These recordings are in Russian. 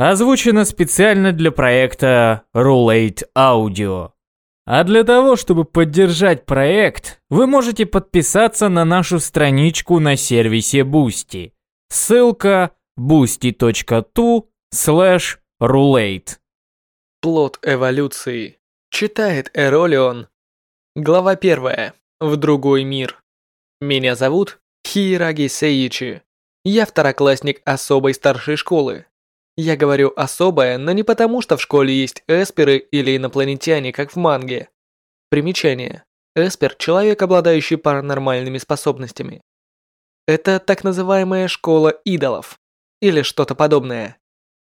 Озвучено специально для проекта Roulette Audio. А для того, чтобы поддержать проект, вы можете подписаться на нашу страничку на сервисе Boosty. Ссылка boosty.tu slash roulette. Плод эволюции. Читает Эролион. Глава первая. В другой мир. Меня зовут Хираги Сейичи. Я второклассник особой старшей школы. Я говорю «особая», но не потому, что в школе есть эсперы или инопланетяне, как в манге. Примечание. Эспер – человек, обладающий паранормальными способностями. Это так называемая школа идолов. Или что-то подобное.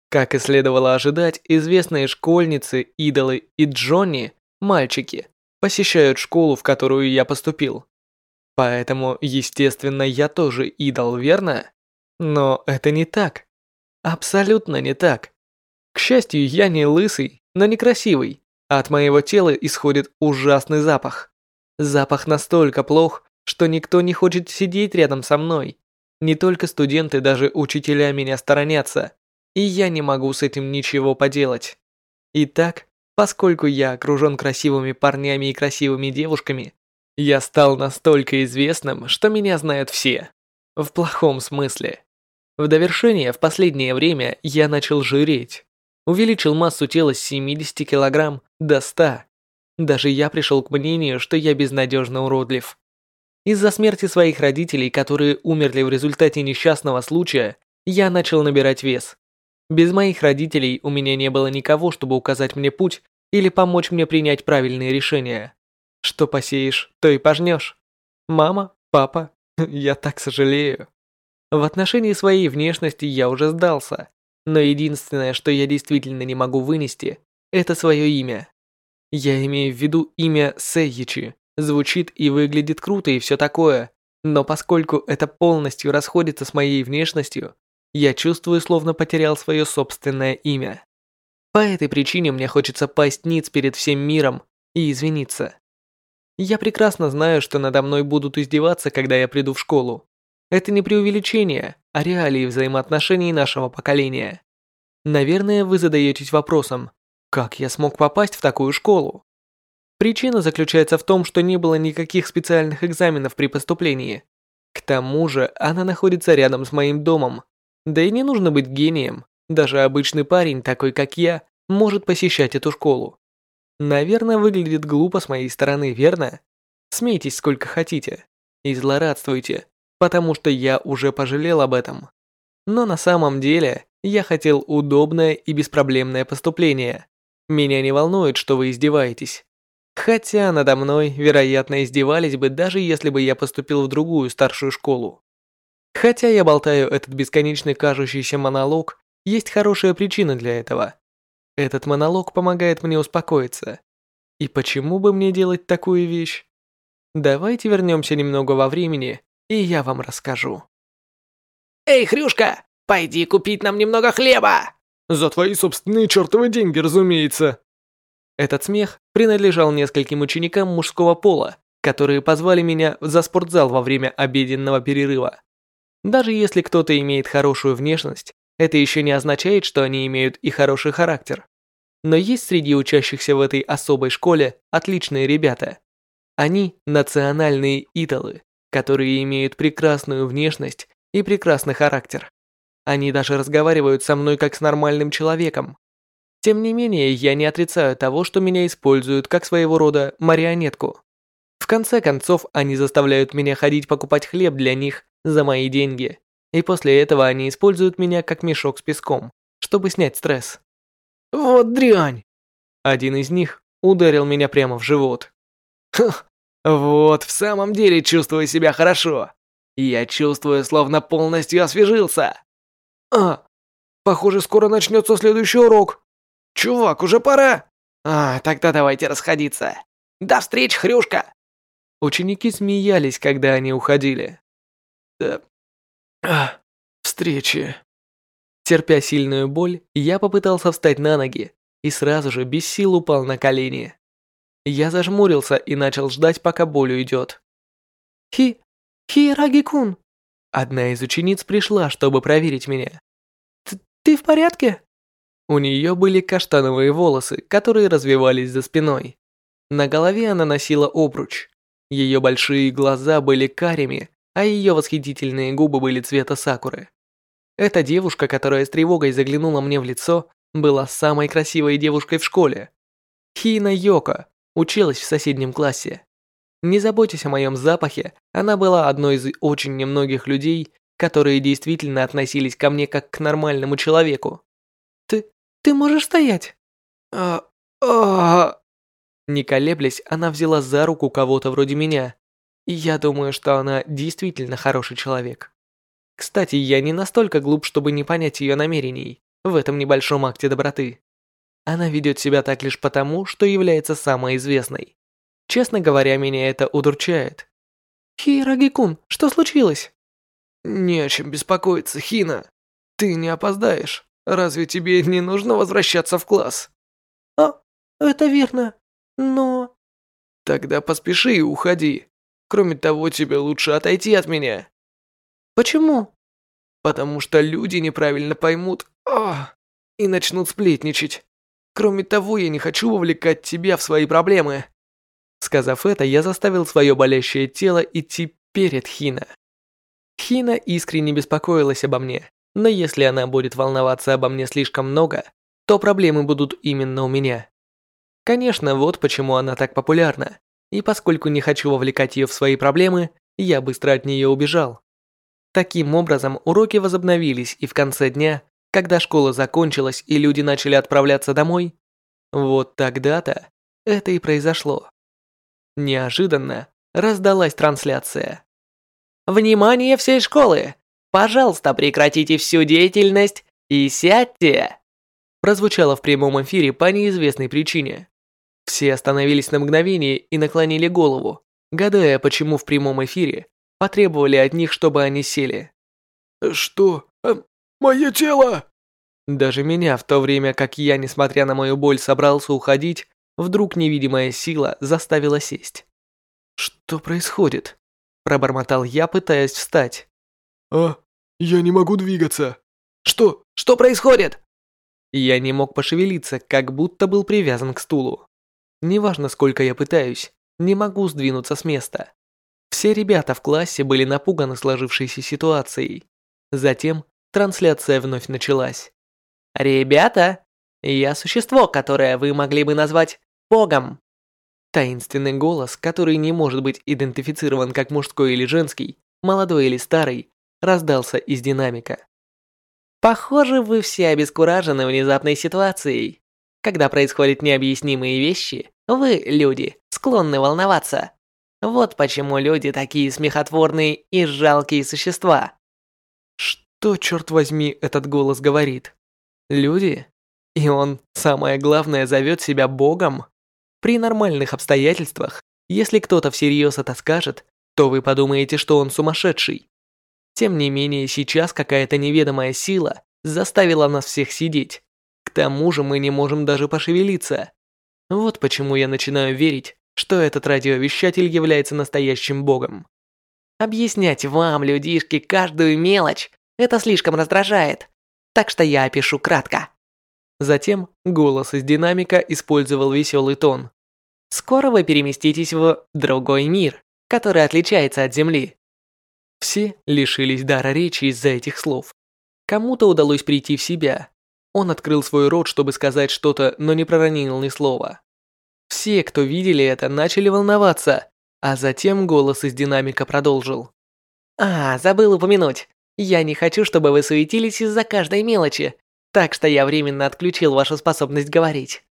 Как и следовало ожидать, известные школьницы, идолы и Джонни, мальчики, посещают школу, в которую я поступил. Поэтому, естественно, я тоже идол, верно? Но это не так. Абсолютно не так. К счастью, я не лысый, но некрасивый, а от моего тела исходит ужасный запах. Запах настолько плох, что никто не хочет сидеть рядом со мной. Не только студенты, даже учителя меня сторонятся, и я не могу с этим ничего поделать. Итак, поскольку я окружен красивыми парнями и красивыми девушками, я стал настолько известным, что меня знают все. В плохом смысле. В довершение, в последнее время я начал жиреть. Увеличил массу тела с 70 килограмм до 100. Даже я пришел к мнению, что я безнадежно уродлив. Из-за смерти своих родителей, которые умерли в результате несчастного случая, я начал набирать вес. Без моих родителей у меня не было никого, чтобы указать мне путь или помочь мне принять правильные решения. Что посеешь, то и пожнешь. Мама, папа, я так сожалею. В отношении своей внешности я уже сдался, но единственное, что я действительно не могу вынести, это свое имя. Я имею в виду имя Сейичи. Звучит и выглядит круто и все такое, но поскольку это полностью расходится с моей внешностью, я чувствую, словно потерял свое собственное имя. По этой причине мне хочется пасть ниц перед всем миром и извиниться. Я прекрасно знаю, что надо мной будут издеваться, когда я приду в школу. Это не преувеличение, а реалии взаимоотношений нашего поколения. Наверное, вы задаетесь вопросом, как я смог попасть в такую школу? Причина заключается в том, что не было никаких специальных экзаменов при поступлении. К тому же, она находится рядом с моим домом. Да и не нужно быть гением. Даже обычный парень, такой как я, может посещать эту школу. Наверное, выглядит глупо с моей стороны, верно? Смейтесь сколько хотите. И злорадствуйте, потому что я уже пожалел об этом. Но на самом деле, я хотел удобное и беспроблемное поступление. Меня не волнует, что вы издеваетесь. Хотя надо мной, вероятно, издевались бы, даже если бы я поступил в другую старшую школу. Хотя я болтаю этот бесконечный кажущийся монолог, есть хорошая причина для этого. Этот монолог помогает мне успокоиться. И почему бы мне делать такую вещь? Давайте вернемся немного во времени, и я вам расскажу. «Эй, Хрюшка, пойди купить нам немного хлеба!» «За твои собственные чертовы деньги, разумеется!» Этот смех принадлежал нескольким ученикам мужского пола, которые позвали меня за спортзал во время обеденного перерыва. Даже если кто-то имеет хорошую внешность, это еще не означает, что они имеют и хороший характер. Но есть среди учащихся в этой особой школе отличные ребята. Они национальные идолы, которые имеют прекрасную внешность и прекрасный характер. Они даже разговаривают со мной как с нормальным человеком. Тем не менее, я не отрицаю того, что меня используют как своего рода марионетку. В конце концов, они заставляют меня ходить покупать хлеб для них за мои деньги и после этого они используют меня как мешок с песком, чтобы снять стресс. Вот дрянь! Один из них ударил меня прямо в живот. Хх, вот, в самом деле чувствую себя хорошо. Я чувствую, словно полностью освежился. А, похоже, скоро начнется следующий урок. Чувак, уже пора. А, тогда давайте расходиться. До встречи, Хрюшка. Ученики смеялись, когда они уходили. Да, а, встречи. Терпя сильную боль, я попытался встать на ноги и сразу же без сил упал на колени. Я зажмурился и начал ждать, пока боль уйдет. Хи... Хираги-кун. Одна из учениц пришла, чтобы проверить меня. «Ты в порядке?» У нее были каштановые волосы, которые развивались за спиной. На голове она носила обруч. Ее большие глаза были карими, а ее восхитительные губы были цвета сакуры. Эта девушка, которая с тревогой заглянула мне в лицо, была самой красивой девушкой в школе. Хина Йоко училась в соседнем классе. Не заботьтесь о моем запахе, она была одной из очень немногих людей, которые действительно относились ко мне как к нормальному человеку. «Ты... ты можешь стоять?» «А... а...» Не колеблясь, она взяла за руку кого-то вроде меня. И я думаю, что она действительно хороший человек. Кстати, я не настолько глуп, чтобы не понять ее намерений в этом небольшом акте доброты. Она ведет себя так лишь потому, что является самой известной. Честно говоря, меня это удручает. «Хираги-кун, что случилось?» «Не о чем беспокоиться, Хина. Ты не опоздаешь. Разве тебе не нужно возвращаться в класс?» «А, это верно. Но...» «Тогда поспеши и уходи. Кроме того, тебе лучше отойти от меня». «Почему?» «Потому что люди неправильно поймут о, и начнут сплетничать. Кроме того, я не хочу вовлекать тебя в свои проблемы». Сказав это, я заставил свое болящее тело идти перед Хина. Хина искренне беспокоилась обо мне, но если она будет волноваться обо мне слишком много, то проблемы будут именно у меня. Конечно, вот почему она так популярна. И поскольку не хочу вовлекать ее в свои проблемы, я быстро от нее убежал. Таким образом, уроки возобновились, и в конце дня, когда школа закончилась и люди начали отправляться домой, вот тогда-то это и произошло. Неожиданно раздалась трансляция. «Внимание всей школы! Пожалуйста, прекратите всю деятельность и сядьте!» Прозвучало в прямом эфире по неизвестной причине. Все остановились на мгновение и наклонили голову, гадая, почему в прямом эфире потребовали от них, чтобы они сели. «Что? Мое тело!» Даже меня, в то время как я, несмотря на мою боль, собрался уходить, вдруг невидимая сила заставила сесть. «Что происходит?» – пробормотал я, пытаясь встать. «А, я не могу двигаться. Что? Что происходит?» Я не мог пошевелиться, как будто был привязан к стулу. Неважно, сколько я пытаюсь, не могу сдвинуться с места. Все ребята в классе были напуганы сложившейся ситуацией. Затем трансляция вновь началась. «Ребята, я существо, которое вы могли бы назвать Богом». Таинственный голос, который не может быть идентифицирован как мужской или женский, молодой или старый, раздался из динамика. «Похоже, вы все обескуражены внезапной ситуацией. Когда происходят необъяснимые вещи, вы, люди, склонны волноваться. Вот почему люди такие смехотворные и жалкие существа. Что, черт возьми, этот голос говорит? Люди? И он, самое главное, зовет себя Богом? При нормальных обстоятельствах, если кто-то всерьез это скажет, то вы подумаете, что он сумасшедший. Тем не менее, сейчас какая-то неведомая сила заставила нас всех сидеть тому же мы не можем даже пошевелиться. Вот почему я начинаю верить, что этот радиовещатель является настоящим богом. Объяснять вам, людишки, каждую мелочь, это слишком раздражает. Так что я опишу кратко. Затем голос из динамика использовал веселый тон. Скоро вы переместитесь в другой мир, который отличается от Земли. Все лишились дара речи из-за этих слов. Кому-то удалось прийти в себя, он открыл свой рот, чтобы сказать что-то, но не проронил ни слова. Все, кто видели это, начали волноваться, а затем голос из динамика продолжил. «А, забыл упомянуть. Я не хочу, чтобы вы суетились из-за каждой мелочи, так что я временно отключил вашу способность говорить».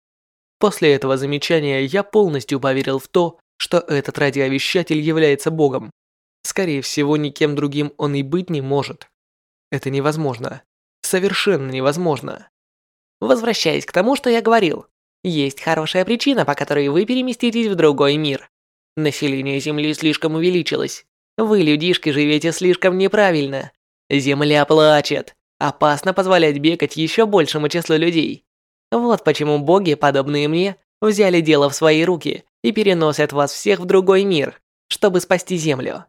После этого замечания я полностью поверил в то, что этот радиовещатель является богом. Скорее всего, никем другим он и быть не может. Это невозможно. Совершенно невозможно. Возвращаясь к тому, что я говорил, есть хорошая причина, по которой вы переместитесь в другой мир. Население Земли слишком увеличилось. Вы, людишки, живете слишком неправильно. Земля плачет. Опасно позволять бегать еще большему числу людей. Вот почему боги, подобные мне, взяли дело в свои руки и переносят вас всех в другой мир, чтобы спасти Землю.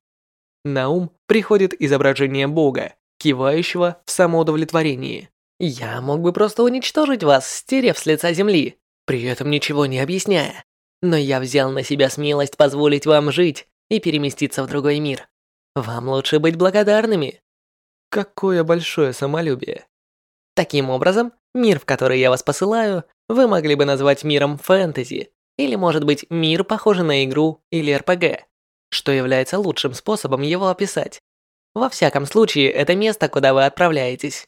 На ум приходит изображение бога, кивающего в самоудовлетворении. Я мог бы просто уничтожить вас, стерев с лица земли, при этом ничего не объясняя. Но я взял на себя смелость позволить вам жить и переместиться в другой мир. Вам лучше быть благодарными. Какое большое самолюбие. Таким образом, мир, в который я вас посылаю, вы могли бы назвать миром фэнтези, или может быть мир, похожий на игру или РПГ, что является лучшим способом его описать. Во всяком случае, это место, куда вы отправляетесь.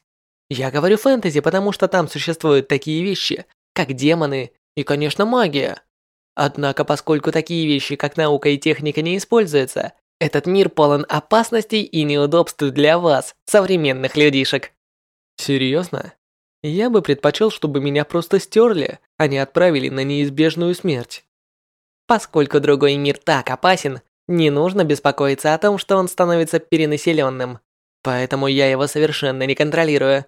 Я говорю фэнтези, потому что там существуют такие вещи, как демоны и, конечно, магия. Однако, поскольку такие вещи, как наука и техника, не используются, этот мир полон опасностей и неудобств для вас, современных людишек. Серьезно? Я бы предпочел, чтобы меня просто стерли, а не отправили на неизбежную смерть. Поскольку другой мир так опасен, не нужно беспокоиться о том, что он становится перенаселенным. Поэтому я его совершенно не контролирую.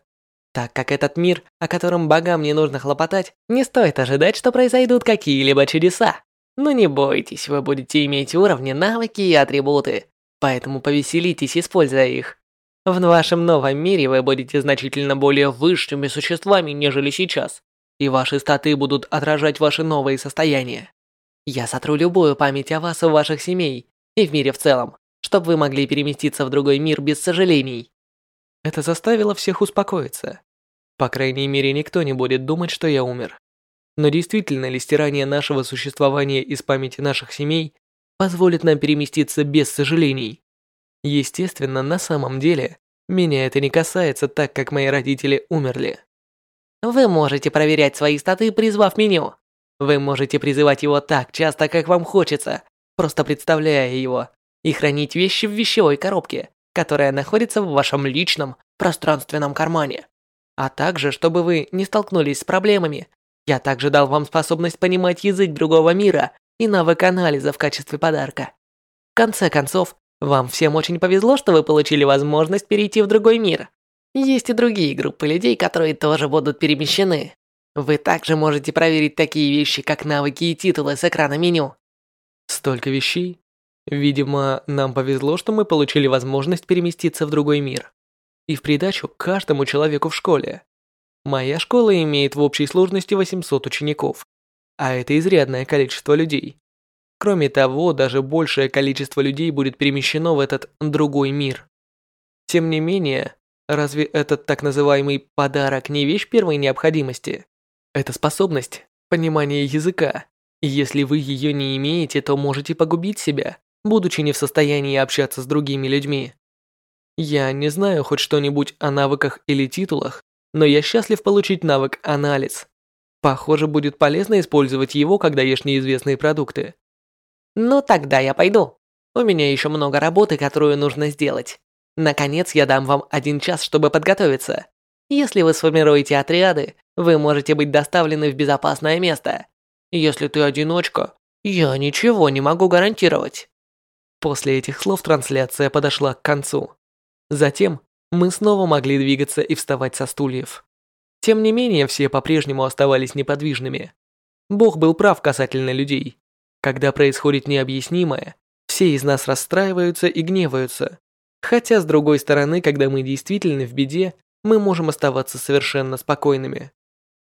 Так как этот мир, о котором богам не нужно хлопотать, не стоит ожидать, что произойдут какие-либо чудеса. Но не бойтесь, вы будете иметь уровни, навыки и атрибуты. Поэтому повеселитесь, используя их. В вашем новом мире вы будете значительно более высшими существами, нежели сейчас. И ваши статы будут отражать ваши новые состояния. Я сотру любую память о вас и ваших семей, и в мире в целом, чтобы вы могли переместиться в другой мир без сожалений. Это заставило всех успокоиться. По крайней мере, никто не будет думать, что я умер. Но действительно ли стирание нашего существования из памяти наших семей позволит нам переместиться без сожалений? Естественно, на самом деле, меня это не касается, так как мои родители умерли. Вы можете проверять свои статы, призвав меню. Вы можете призывать его так часто, как вам хочется, просто представляя его, и хранить вещи в вещевой коробке, которая находится в вашем личном пространственном кармане. А также, чтобы вы не столкнулись с проблемами, я также дал вам способность понимать язык другого мира и навык анализа в качестве подарка. В конце концов, вам всем очень повезло, что вы получили возможность перейти в другой мир. Есть и другие группы людей, которые тоже будут перемещены. Вы также можете проверить такие вещи, как навыки и титулы с экрана меню. Столько вещей. Видимо, нам повезло, что мы получили возможность переместиться в другой мир. И в придачу каждому человеку в школе. Моя школа имеет в общей сложности 800 учеников, а это изрядное количество людей. Кроме того, даже большее количество людей будет перемещено в этот другой мир. Тем не менее, разве этот так называемый подарок не вещь первой необходимости? Это способность, понимание языка. И если вы ее не имеете, то можете погубить себя, будучи не в состоянии общаться с другими людьми. Я не знаю хоть что-нибудь о навыках или титулах, но я счастлив получить навык анализ. Похоже, будет полезно использовать его, когда ешь неизвестные продукты. Ну тогда я пойду. У меня еще много работы, которую нужно сделать. Наконец я дам вам один час, чтобы подготовиться. Если вы сформируете отряды, вы можете быть доставлены в безопасное место. Если ты одиночка, я ничего не могу гарантировать. После этих слов трансляция подошла к концу. Затем мы снова могли двигаться и вставать со стульев. Тем не менее, все по-прежнему оставались неподвижными. Бог был прав касательно людей. Когда происходит необъяснимое, все из нас расстраиваются и гневаются. Хотя, с другой стороны, когда мы действительно в беде, мы можем оставаться совершенно спокойными.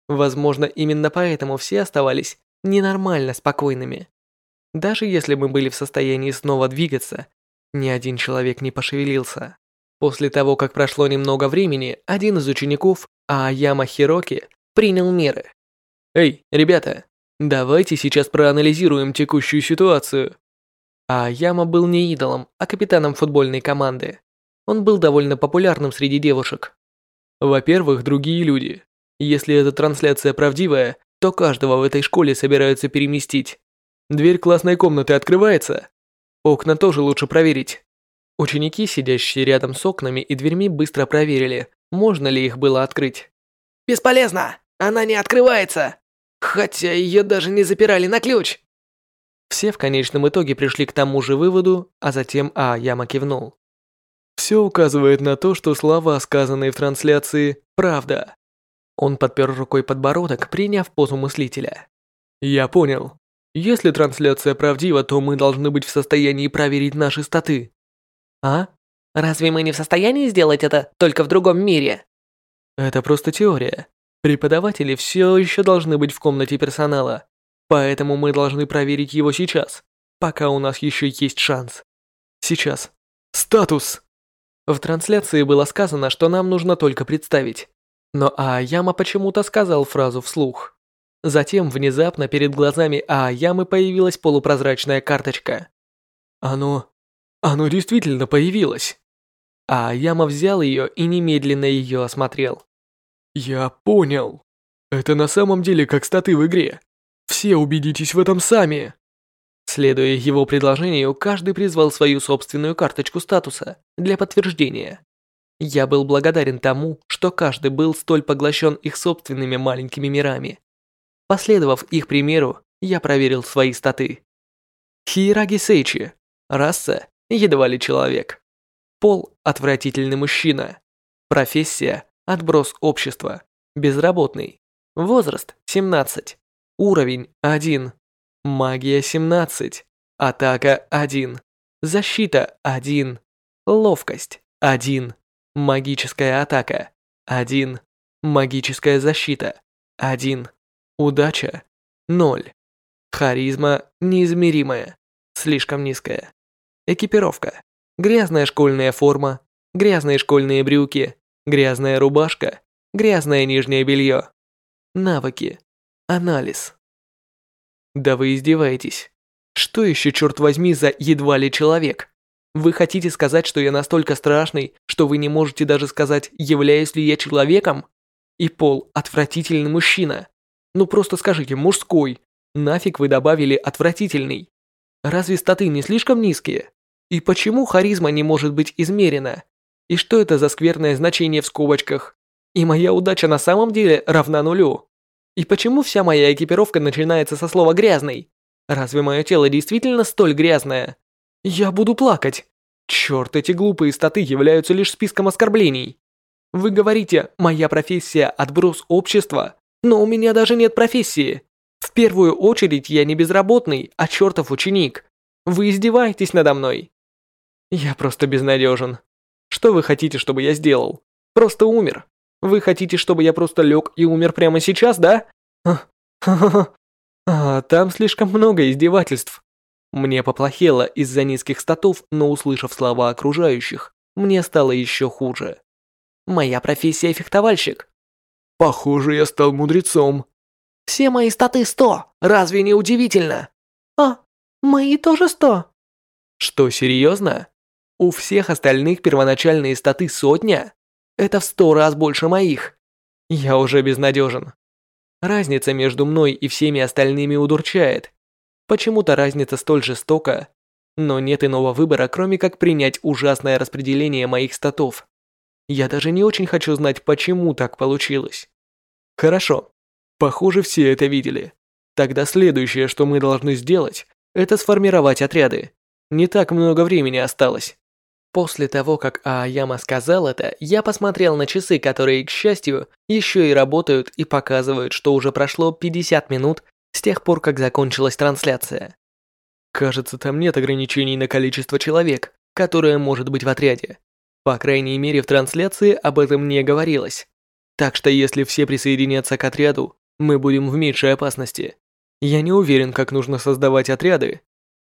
Возможно, именно поэтому все оставались ненормально спокойными. Даже если мы были в состоянии снова двигаться, ни один человек не пошевелился. После того, как прошло немного времени, один из учеников, Аяма Хироки, принял меры. «Эй, ребята, давайте сейчас проанализируем текущую ситуацию». Аяма был не идолом, а капитаном футбольной команды. Он был довольно популярным среди девушек. Во-первых, другие люди. Если эта трансляция правдивая, то каждого в этой школе собираются переместить. Дверь классной комнаты открывается. Окна тоже лучше проверить. Ученики, сидящие рядом с окнами и дверьми, быстро проверили, можно ли их было открыть. «Бесполезно! Она не открывается! Хотя ее даже не запирали на ключ!» Все в конечном итоге пришли к тому же выводу, а затем А. Яма кивнул. Все указывает на то, что слова, сказанные в трансляции, правда. Он подпер рукой подбородок, приняв позу мыслителя. Я понял. Если трансляция правдива, то мы должны быть в состоянии проверить наши статы. А? Разве мы не в состоянии сделать это только в другом мире? Это просто теория. Преподаватели все еще должны быть в комнате персонала, поэтому мы должны проверить его сейчас, пока у нас еще есть шанс. Сейчас. Статус! В трансляции было сказано, что нам нужно только представить. Но Ааяма почему-то сказал фразу вслух. Затем внезапно перед глазами Ааямы появилась полупрозрачная карточка. Оно... оно действительно появилось. Ааяма взял ее и немедленно ее осмотрел. Я понял. Это на самом деле как статы в игре. Все убедитесь в этом сами. Следуя его предложению, каждый призвал свою собственную карточку статуса для подтверждения. Я был благодарен тому, что каждый был столь поглощен их собственными маленькими мирами. Последовав их примеру, я проверил свои статы. Хиераги Сейчи. Раса – едва ли человек. Пол – отвратительный мужчина. Профессия – отброс общества. Безработный. Возраст – 17. Уровень – 1. Магия – 17. Атака – 1. Защита – 1. Ловкость – 1. Магическая атака – 1. Магическая защита – 1. Удача – 0. Харизма неизмеримая, слишком низкая. Экипировка. Грязная школьная форма, грязные школьные брюки, грязная рубашка, грязное нижнее белье. Навыки. Анализ. Да вы издеваетесь. Что еще, черт возьми, за едва ли человек? Вы хотите сказать, что я настолько страшный, что вы не можете даже сказать, являюсь ли я человеком? И пол – отвратительный мужчина. Ну просто скажите, мужской. Нафиг вы добавили отвратительный? Разве статы не слишком низкие? И почему харизма не может быть измерена? И что это за скверное значение в скобочках? И моя удача на самом деле равна нулю? И почему вся моя экипировка начинается со слова «грязный»? Разве мое тело действительно столь грязное? Я буду плакать. Черт, эти глупые статы являются лишь списком оскорблений. Вы говорите, моя профессия – отброс общества, но у меня даже нет профессии. В первую очередь я не безработный, а чертов ученик. Вы издеваетесь надо мной. Я просто безнадежен. Что вы хотите, чтобы я сделал? Просто умер. Вы хотите, чтобы я просто лег и умер прямо сейчас, да? А, там слишком много издевательств. Мне поплохело из-за низких статов, но услышав слова окружающих, мне стало еще хуже. Моя профессия фехтовальщик. Похоже, я стал мудрецом. Все мои статы сто. Разве не удивительно? А, мои тоже сто. Что, серьезно? У всех остальных первоначальные статы сотня? Это в сто раз больше моих. Я уже безнадежен. Разница между мной и всеми остальными удурчает. Почему-то разница столь жестока, но нет иного выбора, кроме как принять ужасное распределение моих статов. Я даже не очень хочу знать, почему так получилось. Хорошо. Похоже, все это видели. Тогда следующее, что мы должны сделать, это сформировать отряды. Не так много времени осталось. После того, как Ааяма сказал это, я посмотрел на часы, которые, к счастью, еще и работают и показывают, что уже прошло 50 минут с тех пор, как закончилась трансляция. Кажется, там нет ограничений на количество человек, которое может быть в отряде. По крайней мере, в трансляции об этом не говорилось. Так что если все присоединятся к отряду, мы будем в меньшей опасности. Я не уверен, как нужно создавать отряды.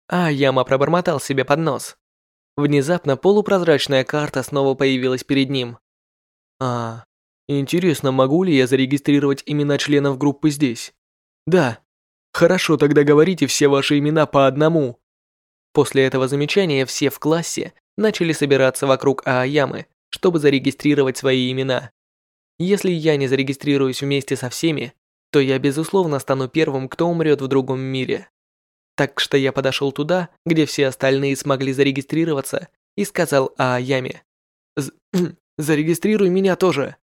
А Яма пробормотал себе под нос. Внезапно полупрозрачная карта снова появилась перед ним. А, интересно, могу ли я зарегистрировать имена членов группы здесь? Да. Хорошо, тогда говорите все ваши имена по одному. После этого замечания все в классе начали собираться вокруг Аоямы, чтобы зарегистрировать свои имена. Если я не зарегистрируюсь вместе со всеми, то я безусловно стану первым, кто умрет в другом мире. Так что я подошел туда, где все остальные смогли зарегистрироваться, и сказал Ааяме. «Зарегистрируй меня тоже».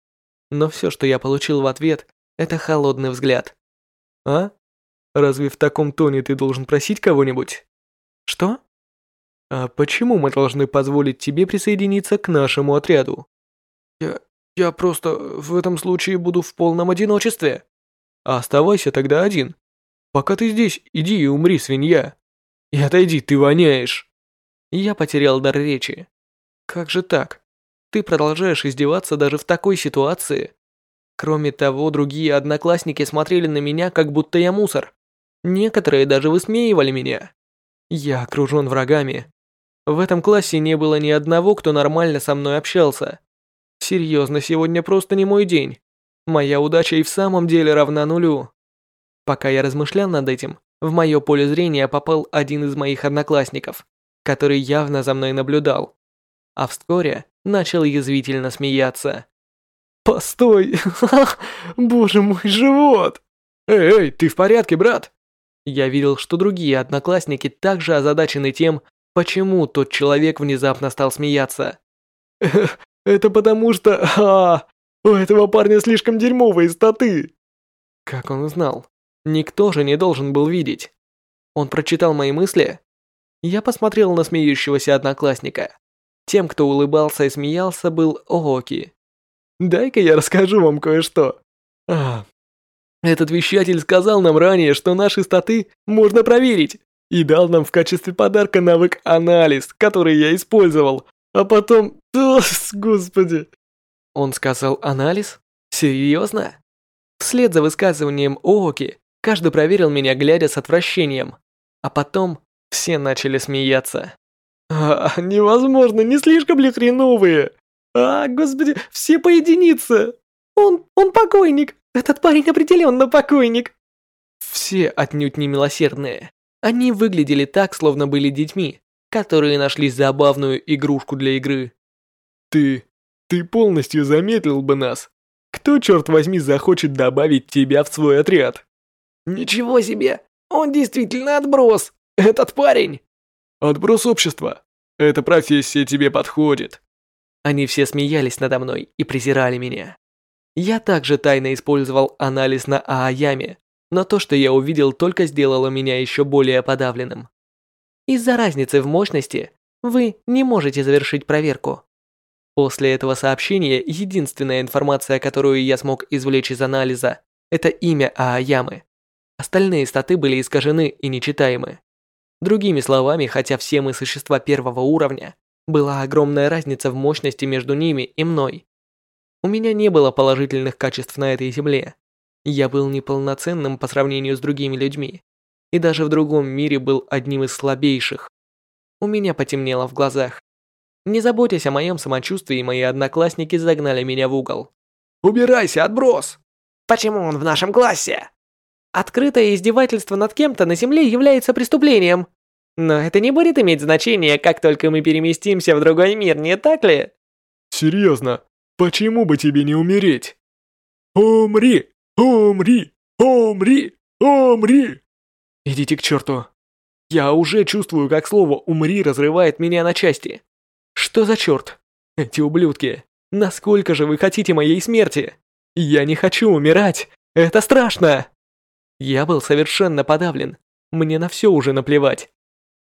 Но все, что я получил в ответ, это холодный взгляд. «А? Разве в таком тоне ты должен просить кого-нибудь?» «Что?» «А почему мы должны позволить тебе присоединиться к нашему отряду?» «Я... Я просто в этом случае буду в полном одиночестве. Оставайся тогда один. Пока ты здесь, иди и умри, свинья. И отойди, ты воняешь. Я потерял дар речи. Как же так? Ты продолжаешь издеваться даже в такой ситуации? Кроме того, другие одноклассники смотрели на меня, как будто я мусор. Некоторые даже высмеивали меня. Я окружен врагами. В этом классе не было ни одного, кто нормально со мной общался. Серьезно, сегодня просто не мой день. Моя удача и в самом деле равна нулю. Пока я размышлял над этим, в мое поле зрения попал один из моих одноклассников, который явно за мной наблюдал. А вскоре начал язвительно смеяться. «Постой! Боже мой, живот! Эй, эй, ты в порядке, брат?» Я видел, что другие одноклассники также озадачены тем, почему тот человек внезапно стал смеяться. «Это потому что... А, у этого парня слишком дерьмовые статы!» Как он узнал? Никто же не должен был видеть. Он прочитал мои мысли. Я посмотрел на смеющегося одноклассника. Тем, кто улыбался и смеялся, был Ооки. Дай-ка я расскажу вам кое-что. А, этот вещатель сказал нам ранее, что наши статы можно проверить, и дал нам в качестве подарка навык анализ, который я использовал. А потом... О, господи. Он сказал анализ? Серьезно? Вслед за высказыванием Ооки, каждый проверил меня, глядя с отвращением. А потом все начали смеяться. А, невозможно, не слишком ли хреновые? А, господи, все по единице. Он, он покойник. Этот парень определенно покойник. Все отнюдь не милосердные. Они выглядели так, словно были детьми, которые нашли забавную игрушку для игры. Ты, ты полностью заметил бы нас. Кто, черт возьми, захочет добавить тебя в свой отряд? Ничего себе, он действительно отброс. Этот парень. Отброс общества. Эта профессия тебе подходит. Они все смеялись надо мной и презирали меня. Я также тайно использовал анализ на Ааяме, но то, что я увидел, только сделало меня еще более подавленным. Из-за разницы в мощности вы не можете завершить проверку. После этого сообщения единственная информация, которую я смог извлечь из анализа, это имя Ааямы. Остальные статы были искажены и нечитаемы. Другими словами, хотя все мы существа первого уровня, была огромная разница в мощности между ними и мной. У меня не было положительных качеств на этой земле. Я был неполноценным по сравнению с другими людьми. И даже в другом мире был одним из слабейших. У меня потемнело в глазах. Не заботясь о моем самочувствии, мои одноклассники загнали меня в угол. «Убирайся, отброс!» «Почему он в нашем классе?» Открытое издевательство над кем-то на земле является преступлением. Но это не будет иметь значения, как только мы переместимся в другой мир, не так ли? Серьезно, почему бы тебе не умереть? Умри! Умри! Умри! Умри! Идите к черту. Я уже чувствую, как слово «умри» разрывает меня на части. Что за черт? Эти ублюдки. Насколько же вы хотите моей смерти? Я не хочу умирать. Это страшно. Я был совершенно подавлен. Мне на все уже наплевать.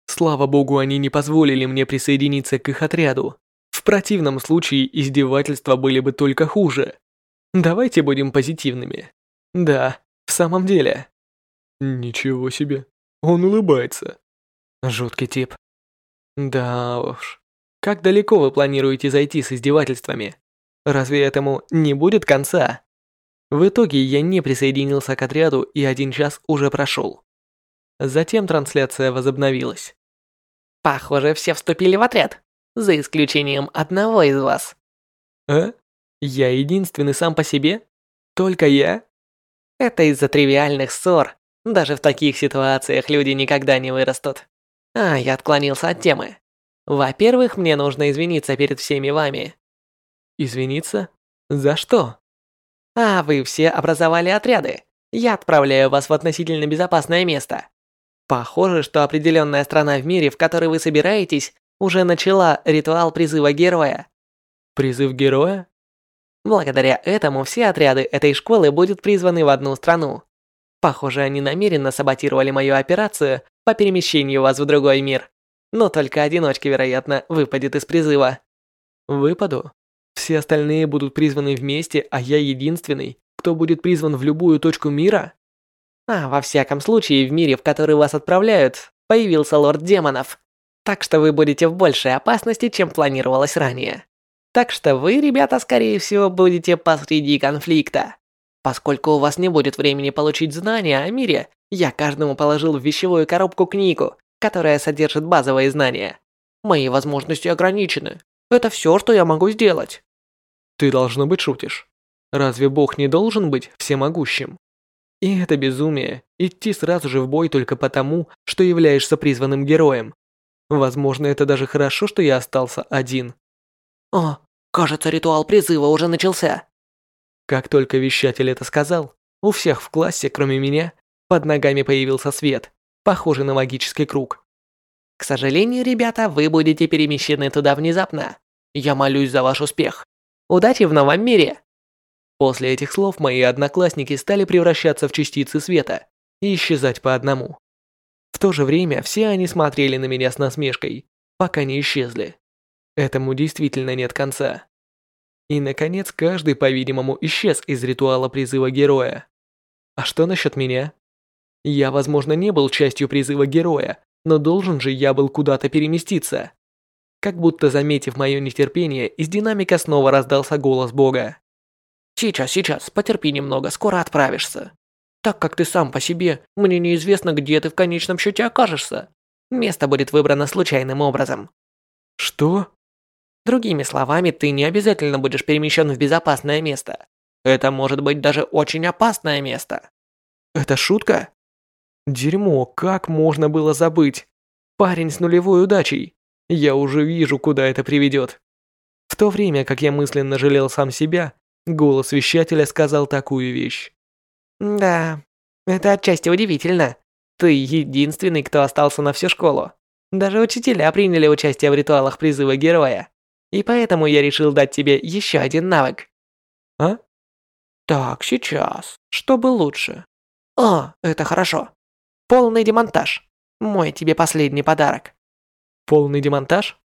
Слава богу, они не позволили мне присоединиться к их отряду. В противном случае издевательства были бы только хуже. Давайте будем позитивными. Да, в самом деле. Ничего себе. Он улыбается. Жуткий тип. Да уж. Как далеко вы планируете зайти с издевательствами? Разве этому не будет конца? В итоге я не присоединился к отряду и один час уже прошел. Затем трансляция возобновилась. Похоже, все вступили в отряд, за исключением одного из вас. А? Я единственный сам по себе? Только я? Это из-за тривиальных ссор. Даже в таких ситуациях люди никогда не вырастут. А, я отклонился от темы. Во-первых, мне нужно извиниться перед всеми вами. Извиниться? За что? А вы все образовали отряды. Я отправляю вас в относительно безопасное место. Похоже, что определенная страна в мире, в которой вы собираетесь, уже начала ритуал призыва героя. Призыв героя? Благодаря этому все отряды этой школы будут призваны в одну страну. Похоже, они намеренно саботировали мою операцию по перемещению вас в другой мир. Но только одиночка, вероятно, выпадет из призыва. Выпаду? Все остальные будут призваны вместе, а я единственный, кто будет призван в любую точку мира? А во всяком случае, в мире, в который вас отправляют, появился лорд демонов. Так что вы будете в большей опасности, чем планировалось ранее. Так что вы, ребята, скорее всего, будете посреди конфликта. Поскольку у вас не будет времени получить знания о мире, я каждому положил в вещевую коробку книгу, которая содержит базовые знания. Мои возможности ограничены. Это все, что я могу сделать. Ты должно быть шутишь. Разве Бог не должен быть всемогущим? И это безумие идти сразу же в бой только потому, что являешься призванным героем. Возможно, это даже хорошо, что я остался один. О, кажется, ритуал призыва уже начался. Как только вещатель это сказал, у всех в классе, кроме меня, под ногами появился свет, похожий на магический круг. К сожалению, ребята, вы будете перемещены туда внезапно. Я молюсь за ваш успех. Удачи в новом мире! После этих слов мои одноклассники стали превращаться в частицы света и исчезать по одному. В то же время все они смотрели на меня с насмешкой, пока не исчезли. Этому действительно нет конца. И, наконец, каждый, по-видимому, исчез из ритуала призыва героя. А что насчет меня? Я, возможно, не был частью призыва героя, но должен же я был куда-то переместиться. Как будто заметив мое нетерпение, из динамика снова раздался голос Бога. «Сейчас, сейчас, потерпи немного, скоро отправишься. Так как ты сам по себе, мне неизвестно, где ты в конечном счете окажешься. Место будет выбрано случайным образом». «Что?» Другими словами, ты не обязательно будешь перемещен в безопасное место. Это может быть даже очень опасное место. Это шутка? Дерьмо, как можно было забыть? Парень с нулевой удачей. Я уже вижу, куда это приведет. В то время, как я мысленно жалел сам себя, голос вещателя сказал такую вещь. Да, это отчасти удивительно. Ты единственный, кто остался на всю школу. Даже учителя приняли участие в ритуалах призыва героя. И поэтому я решил дать тебе еще один навык. А? Так, сейчас. Чтобы лучше. О, это хорошо. Полный демонтаж. Мой тебе последний подарок. Полный демонтаж?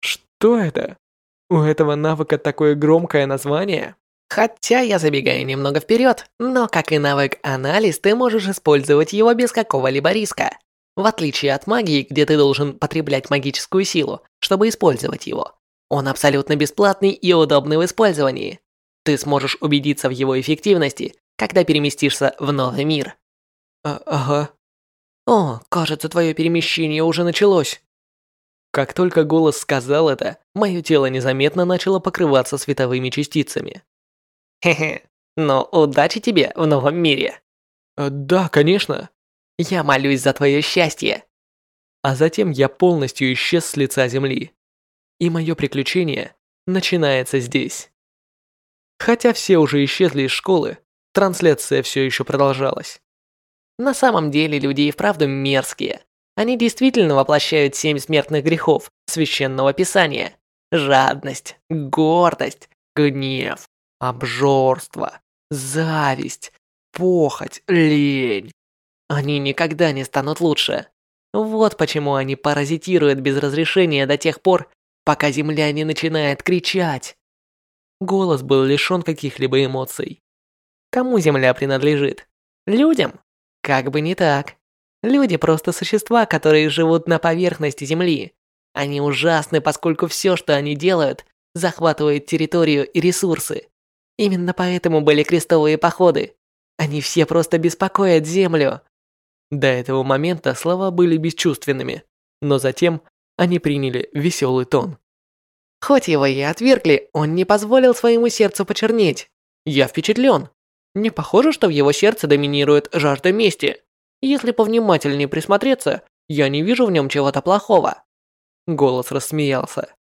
Что это? У этого навыка такое громкое название? Хотя я забегаю немного вперед, но как и навык анализ, ты можешь использовать его без какого-либо риска. В отличие от магии, где ты должен потреблять магическую силу, чтобы использовать его. Он абсолютно бесплатный и удобный в использовании. Ты сможешь убедиться в его эффективности, когда переместишься в новый мир. А ага. О, кажется, твое перемещение уже началось. Как только голос сказал это, мое тело незаметно начало покрываться световыми частицами. Хе-хе, но удачи тебе в новом мире. А, да, конечно. Я молюсь за твое счастье. А затем я полностью исчез с лица земли и мое приключение начинается здесь. Хотя все уже исчезли из школы, трансляция все еще продолжалась. На самом деле люди и вправду мерзкие. Они действительно воплощают семь смертных грехов священного писания. Жадность, гордость, гнев, обжорство, зависть, похоть, лень. Они никогда не станут лучше. Вот почему они паразитируют без разрешения до тех пор, пока земля не начинает кричать. Голос был лишен каких-либо эмоций. Кому земля принадлежит? Людям? Как бы не так. Люди просто существа, которые живут на поверхности земли. Они ужасны, поскольку все, что они делают, захватывает территорию и ресурсы. Именно поэтому были крестовые походы. Они все просто беспокоят землю. До этого момента слова были бесчувственными, но затем они приняли веселый тон. Хоть его и отвергли, он не позволил своему сердцу почернеть. Я впечатлен. Не похоже, что в его сердце доминирует жажда мести. Если повнимательнее присмотреться, я не вижу в нем чего-то плохого. Голос рассмеялся.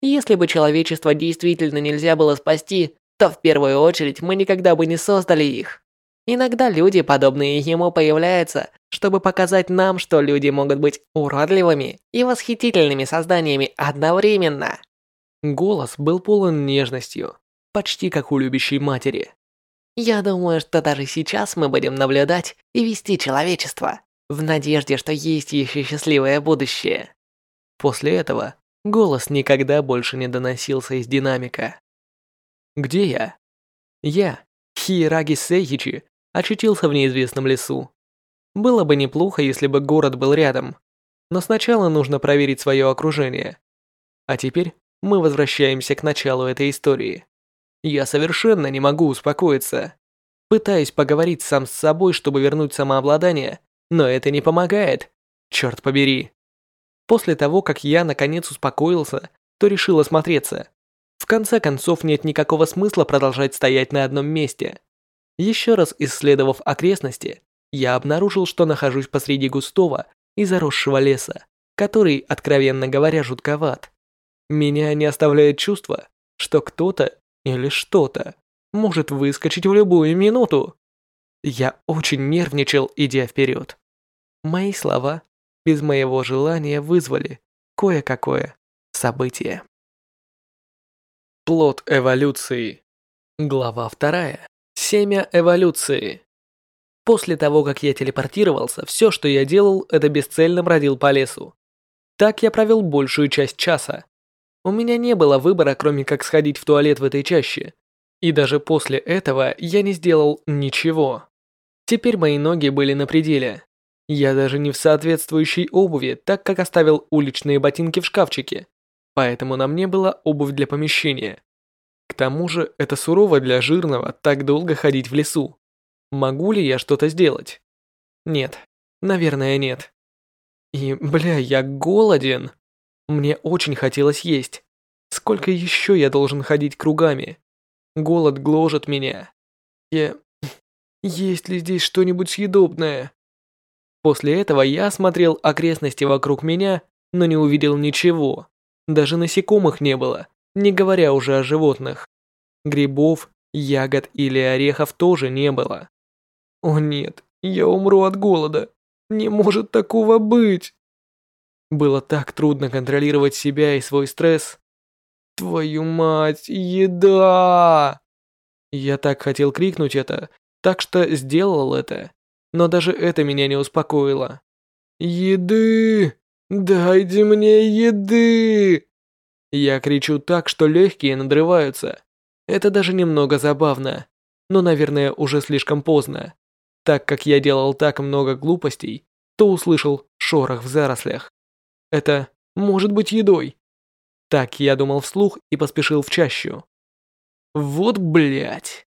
Если бы человечество действительно нельзя было спасти, то в первую очередь мы никогда бы не создали их. Иногда люди, подобные ему, появляются, чтобы показать нам, что люди могут быть уродливыми и восхитительными созданиями одновременно. Голос был полон нежностью, почти как у любящей матери. Я думаю, что даже сейчас мы будем наблюдать и вести человечество, в надежде, что есть еще счастливое будущее. После этого голос никогда больше не доносился из динамика. Где я? Я, Хиераги Сейхичи, очутился в неизвестном лесу. Было бы неплохо, если бы город был рядом, но сначала нужно проверить свое окружение. А теперь мы возвращаемся к началу этой истории. Я совершенно не могу успокоиться. Пытаюсь поговорить сам с собой, чтобы вернуть самообладание, но это не помогает. Черт побери. После того, как я наконец успокоился, то решил осмотреться. В конце концов, нет никакого смысла продолжать стоять на одном месте. Еще раз исследовав окрестности, я обнаружил, что нахожусь посреди густого и заросшего леса, который, откровенно говоря, жутковат. Меня не оставляет чувство, что кто-то или что-то может выскочить в любую минуту. Я очень нервничал, идя вперед. Мои слова без моего желания вызвали кое-какое событие. Плод эволюции. Глава вторая. Семя эволюции. После того, как я телепортировался, все, что я делал, это бесцельно бродил по лесу. Так я провел большую часть часа. У меня не было выбора, кроме как сходить в туалет в этой чаще. И даже после этого я не сделал ничего. Теперь мои ноги были на пределе. Я даже не в соответствующей обуви, так как оставил уличные ботинки в шкафчике. Поэтому на мне была обувь для помещения. К тому же, это сурово для жирного так долго ходить в лесу. Могу ли я что-то сделать? Нет. Наверное, нет. И, бля, я голоден. Мне очень хотелось есть. Сколько еще я должен ходить кругами? Голод гложет меня. Я... Есть ли здесь что-нибудь съедобное? После этого я осмотрел окрестности вокруг меня, но не увидел ничего. Даже насекомых не было, не говоря уже о животных. Грибов, ягод или орехов тоже не было. О нет, я умру от голода. Не может такого быть. Было так трудно контролировать себя и свой стресс. Твою мать, еда! Я так хотел крикнуть это, так что сделал это. Но даже это меня не успокоило. Еды! Дайте мне еды! Я кричу так, что легкие надрываются. Это даже немного забавно. Но, наверное, уже слишком поздно. Так как я делал так много глупостей, то услышал шорох в зарослях. Это может быть едой. Так я думал вслух и поспешил в чащу. Вот блять.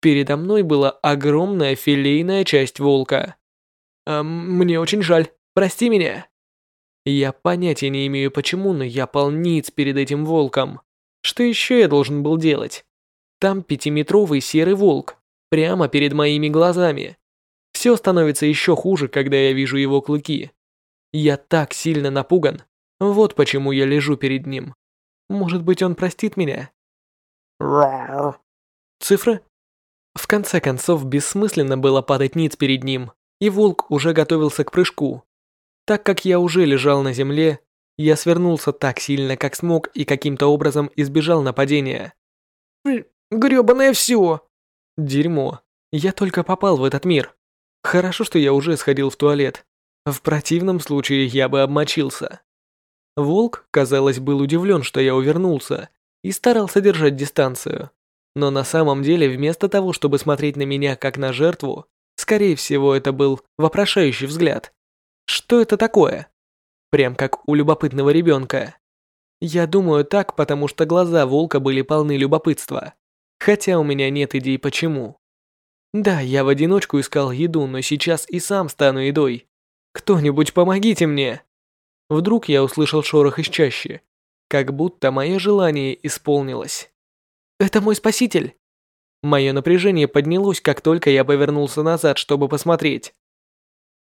Передо мной была огромная филейная часть волка. А, мне очень жаль, прости меня. Я понятия не имею почему, но я полниц перед этим волком. Что еще я должен был делать? Там пятиметровый серый волк, прямо перед моими глазами. Все становится еще хуже, когда я вижу его клыки. Я так сильно напуган. Вот почему я лежу перед ним. Может быть, он простит меня? Цифры? В конце концов, бессмысленно было падать ниц перед ним, и волк уже готовился к прыжку. Так как я уже лежал на земле, я свернулся так сильно, как смог, и каким-то образом избежал нападения. Грёбаное все! Дерьмо. Я только попал в этот мир. Хорошо, что я уже сходил в туалет. В противном случае я бы обмочился. Волк, казалось, был удивлен, что я увернулся, и старался держать дистанцию. Но на самом деле, вместо того, чтобы смотреть на меня как на жертву, скорее всего, это был вопрошающий взгляд. Что это такое? Прям как у любопытного ребенка. Я думаю так, потому что глаза волка были полны любопытства. Хотя у меня нет идей почему. Да, я в одиночку искал еду, но сейчас и сам стану едой. «Кто-нибудь помогите мне!» Вдруг я услышал шорох из чащи, как будто мое желание исполнилось. «Это мой спаситель!» Мое напряжение поднялось, как только я повернулся назад, чтобы посмотреть.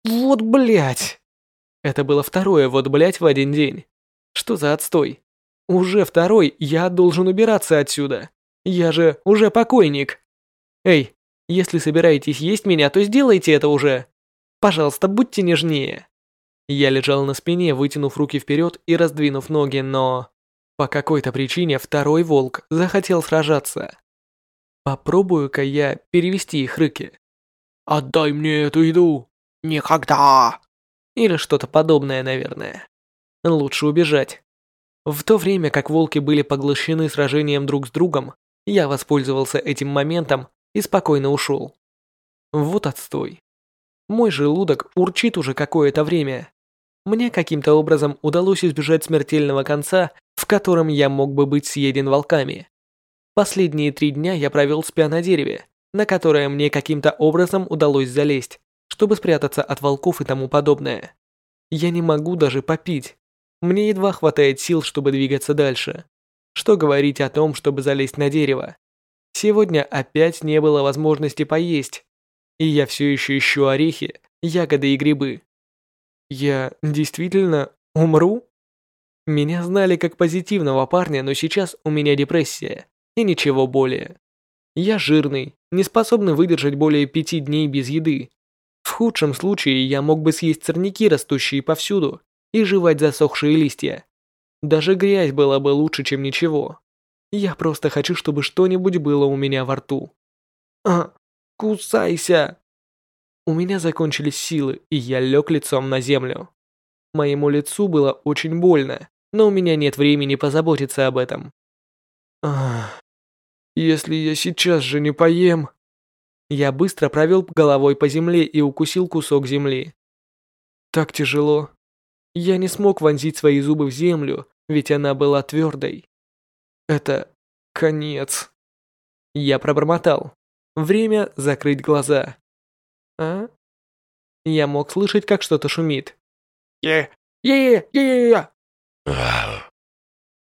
«Вот блять!» Это было второе «вот блять» в один день. Что за отстой? Уже второй, я должен убираться отсюда. Я же уже покойник. Эй, если собираетесь есть меня, то сделайте это уже. Пожалуйста, будьте нежнее. Я лежал на спине, вытянув руки вперед и раздвинув ноги, но... По какой-то причине второй волк захотел сражаться. Попробую-ка я перевести их рыки. «Отдай мне эту еду!» «Никогда!» Или что-то подобное, наверное. Лучше убежать. В то время как волки были поглощены сражением друг с другом, я воспользовался этим моментом и спокойно ушел. Вот отстой. Мой желудок урчит уже какое-то время. Мне каким-то образом удалось избежать смертельного конца в котором я мог бы быть съеден волками. Последние три дня я провел спя на дереве, на которое мне каким-то образом удалось залезть, чтобы спрятаться от волков и тому подобное. Я не могу даже попить. Мне едва хватает сил, чтобы двигаться дальше. Что говорить о том, чтобы залезть на дерево? Сегодня опять не было возможности поесть, и я все еще ищу орехи, ягоды и грибы. Я действительно умру? Меня знали как позитивного парня, но сейчас у меня депрессия и ничего более. Я жирный, не способный выдержать более пяти дней без еды. В худшем случае я мог бы съесть сорняки, растущие повсюду, и жевать засохшие листья. Даже грязь была бы лучше, чем ничего. Я просто хочу, чтобы что-нибудь было у меня во рту. А, кусайся! У меня закончились силы, и я лег лицом на землю. Моему лицу было очень больно, но у меня нет времени позаботиться об этом. Ах, если я сейчас же не поем... Я быстро провел головой по земле и укусил кусок земли. Так тяжело. Я не смог вонзить свои зубы в землю, ведь она была твердой. Это конец. Я пробормотал. Время закрыть глаза. А? Я мог слышать, как что-то шумит. е е е е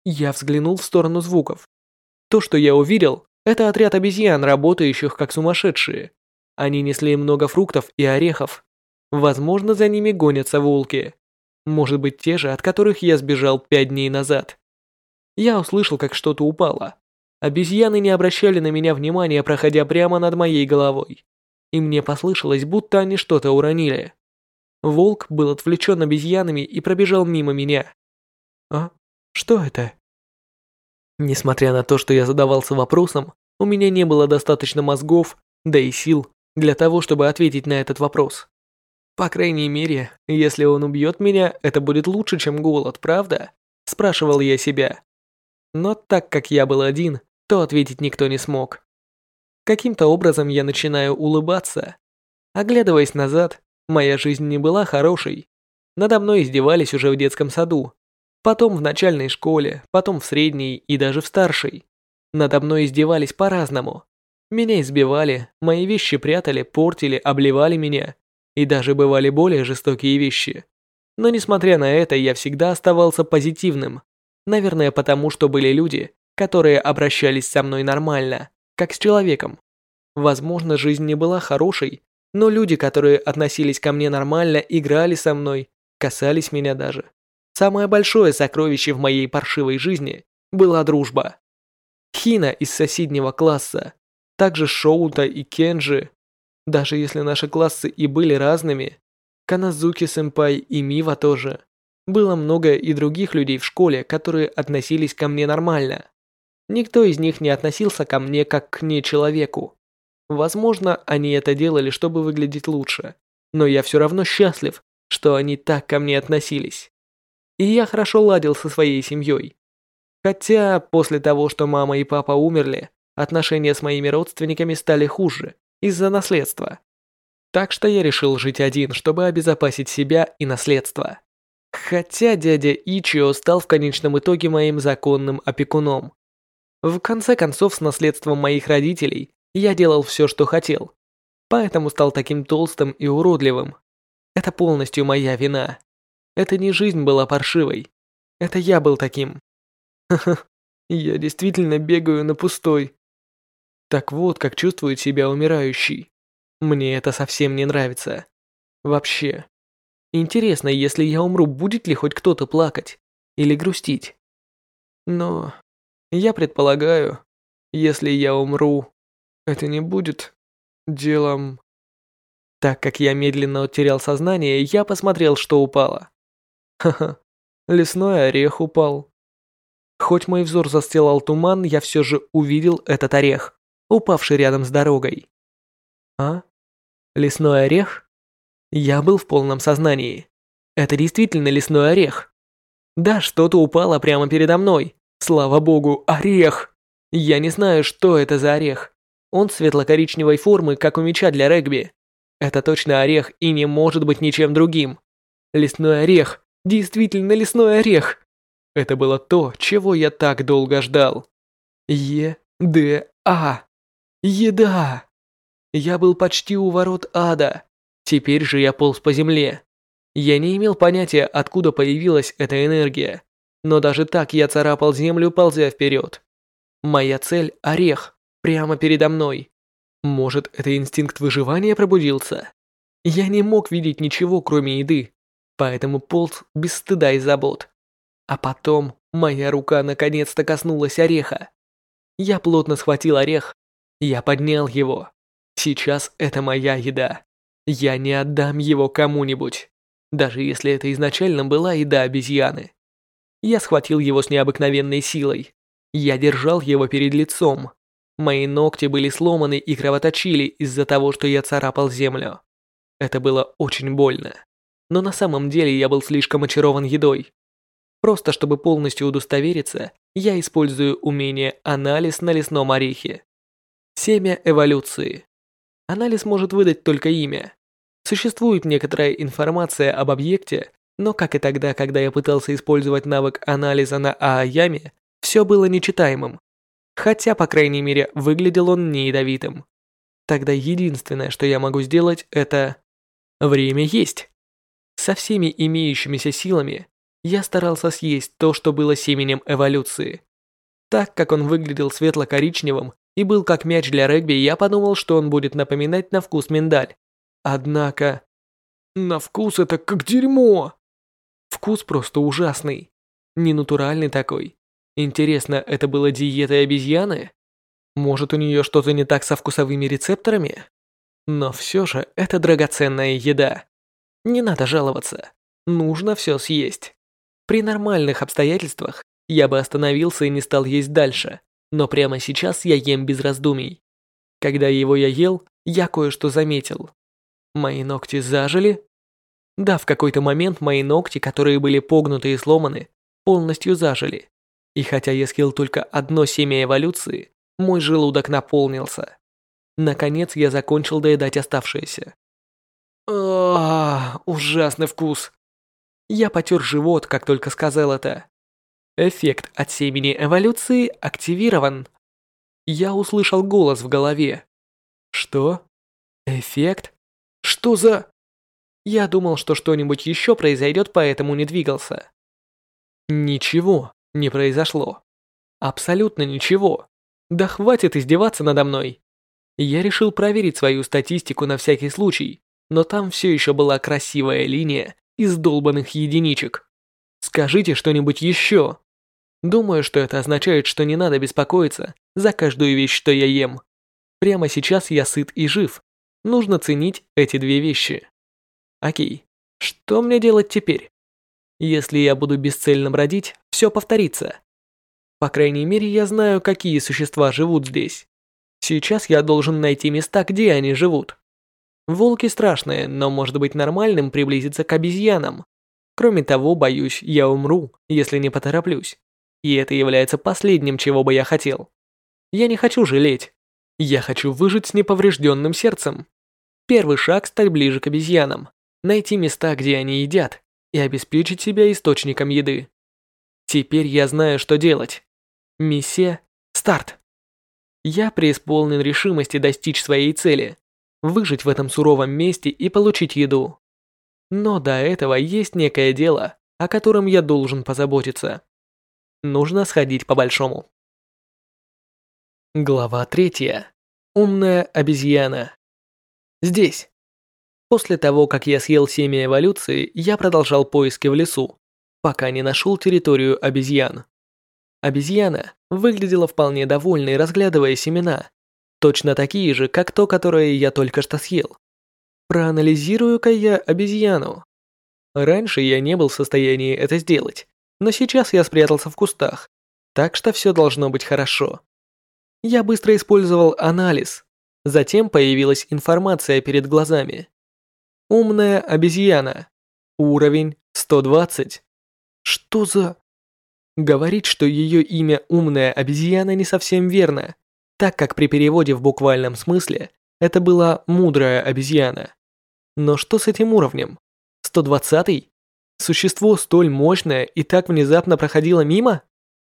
Я взглянул в сторону звуков. То, что я увидел, это отряд обезьян, работающих как сумасшедшие. Они несли много фруктов и орехов. Возможно, за ними гонятся волки. Может быть, те же, от которых я сбежал пять дней назад. Я услышал, как что-то упало. Обезьяны не обращали на меня внимания, проходя прямо над моей головой. И мне послышалось, будто они что-то уронили. Волк был отвлечен обезьянами и пробежал мимо меня. А? Что это? Несмотря на то, что я задавался вопросом, у меня не было достаточно мозгов, да и сил, для того, чтобы ответить на этот вопрос. По крайней мере, если он убьет меня, это будет лучше, чем голод, правда? Спрашивал я себя. Но так как я был один, то ответить никто не смог. Каким-то образом я начинаю улыбаться. Оглядываясь назад, моя жизнь не была хорошей. Надо мной издевались уже в детском саду. Потом в начальной школе, потом в средней и даже в старшей. Надо мной издевались по-разному. Меня избивали, мои вещи прятали, портили, обливали меня. И даже бывали более жестокие вещи. Но несмотря на это, я всегда оставался позитивным. Наверное, потому что были люди, которые обращались со мной нормально, как с человеком. Возможно, жизнь не была хорошей, но люди, которые относились ко мне нормально, играли со мной, касались меня даже. Самое большое сокровище в моей паршивой жизни была дружба. Хина из соседнего класса, также Шоута и Кенджи. Даже если наши классы и были разными, Каназуки-сэмпай и Мива тоже. Было много и других людей в школе, которые относились ко мне нормально. Никто из них не относился ко мне как к нечеловеку. Возможно, они это делали, чтобы выглядеть лучше, но я все равно счастлив, что они так ко мне относились. И я хорошо ладил со своей семьей. Хотя после того, что мама и папа умерли, отношения с моими родственниками стали хуже из-за наследства. Так что я решил жить один, чтобы обезопасить себя и наследство. Хотя дядя Ичио стал в конечном итоге моим законным опекуном. В конце концов, с наследством моих родителей я делал все, что хотел. Поэтому стал таким толстым и уродливым. Это полностью моя вина. Это не жизнь была паршивой. Это я был таким. Ха-ха, я действительно бегаю на пустой. Так вот, как чувствует себя умирающий. Мне это совсем не нравится. Вообще. Интересно, если я умру, будет ли хоть кто-то плакать или грустить? Но я предполагаю, если я умру, это не будет делом... Так как я медленно терял сознание, я посмотрел, что упало. Ха-ха, лесной орех упал. Хоть мой взор застилал туман, я все же увидел этот орех, упавший рядом с дорогой. А? Лесной орех? Я был в полном сознании. Это действительно лесной орех. Да, что-то упало прямо передо мной. Слава богу, орех! Я не знаю, что это за орех. Он светло-коричневой формы, как у мяча для регби. Это точно орех и не может быть ничем другим. Лесной орех. Действительно лесной орех. Это было то, чего я так долго ждал. Е-Д-А. Еда. Я был почти у ворот ада. Теперь же я полз по земле. Я не имел понятия, откуда появилась эта энергия. Но даже так я царапал землю, ползя вперед. Моя цель – орех, прямо передо мной. Может, это инстинкт выживания пробудился? Я не мог видеть ничего, кроме еды, поэтому полз без стыда и забот. А потом моя рука наконец-то коснулась ореха. Я плотно схватил орех, я поднял его. Сейчас это моя еда. Я не отдам его кому-нибудь, даже если это изначально была еда обезьяны. Я схватил его с необыкновенной силой. Я держал его перед лицом. Мои ногти были сломаны и кровоточили из-за того, что я царапал землю. Это было очень больно. Но на самом деле я был слишком очарован едой. Просто чтобы полностью удостовериться, я использую умение анализ на лесном орехе. Семя эволюции. Анализ может выдать только имя. Существует некоторая информация об объекте, но как и тогда, когда я пытался использовать навык анализа на Ааяме, все было нечитаемым. Хотя, по крайней мере, выглядел он не ядовитым. Тогда единственное, что я могу сделать, это... Время есть. Со всеми имеющимися силами я старался съесть то, что было семенем эволюции. Так как он выглядел светло-коричневым и был как мяч для регби, я подумал, что он будет напоминать на вкус миндаль. Однако... На вкус это как дерьмо. Вкус просто ужасный. Ненатуральный такой. Интересно, это было диетой обезьяны? Может, у нее что-то не так со вкусовыми рецепторами? Но все же это драгоценная еда. Не надо жаловаться. Нужно все съесть. При нормальных обстоятельствах я бы остановился и не стал есть дальше, но прямо сейчас я ем без раздумий. Когда его я ел, я кое-что заметил. Мои ногти зажили, да, в какой-то момент мои ногти, которые были погнуты и сломаны, полностью зажили. И хотя я съел только одно семя эволюции, мой желудок наполнился. Наконец я закончил доедать оставшееся. Ах, ужасный вкус. Я потер живот, как только сказал это. Эффект от семени эволюции активирован. Я услышал голос в голове. Что? Эффект? Что за... Я думал, что что-нибудь еще произойдет, поэтому не двигался. Ничего не произошло. Абсолютно ничего. Да хватит издеваться надо мной. Я решил проверить свою статистику на всякий случай, но там все еще была красивая линия из долбанных единичек. Скажите что-нибудь еще. Думаю, что это означает, что не надо беспокоиться за каждую вещь, что я ем. Прямо сейчас я сыт и жив. Нужно ценить эти две вещи. Окей, что мне делать теперь? Если я буду бесцельно бродить, все повторится. По крайней мере, я знаю, какие существа живут здесь. Сейчас я должен найти места, где они живут. Волки страшные, но может быть нормальным приблизиться к обезьянам. Кроме того, боюсь, я умру, если не потороплюсь. И это является последним, чего бы я хотел. Я не хочу жалеть. Я хочу выжить с неповрежденным сердцем. Первый шаг стать ближе к обезьянам найти места, где они едят, и обеспечить себя источником еды. Теперь я знаю, что делать. Миссия – старт. Я преисполнен решимости достичь своей цели, выжить в этом суровом месте и получить еду. Но до этого есть некое дело, о котором я должен позаботиться. Нужно сходить по-большому. Глава третья. Умная обезьяна. Здесь. После того, как я съел семя эволюции, я продолжал поиски в лесу, пока не нашел территорию обезьян. Обезьяна выглядела вполне довольной, разглядывая семена, точно такие же, как то, которое я только что съел. Проанализирую-ка я обезьяну. Раньше я не был в состоянии это сделать, но сейчас я спрятался в кустах, так что все должно быть хорошо. Я быстро использовал анализ, затем появилась информация перед глазами. Умная обезьяна. Уровень 120. Что за... Говорить, что ее имя «умная обезьяна» не совсем верно, так как при переводе в буквальном смысле это была «мудрая обезьяна». Но что с этим уровнем? 120-й? Существо столь мощное и так внезапно проходило мимо?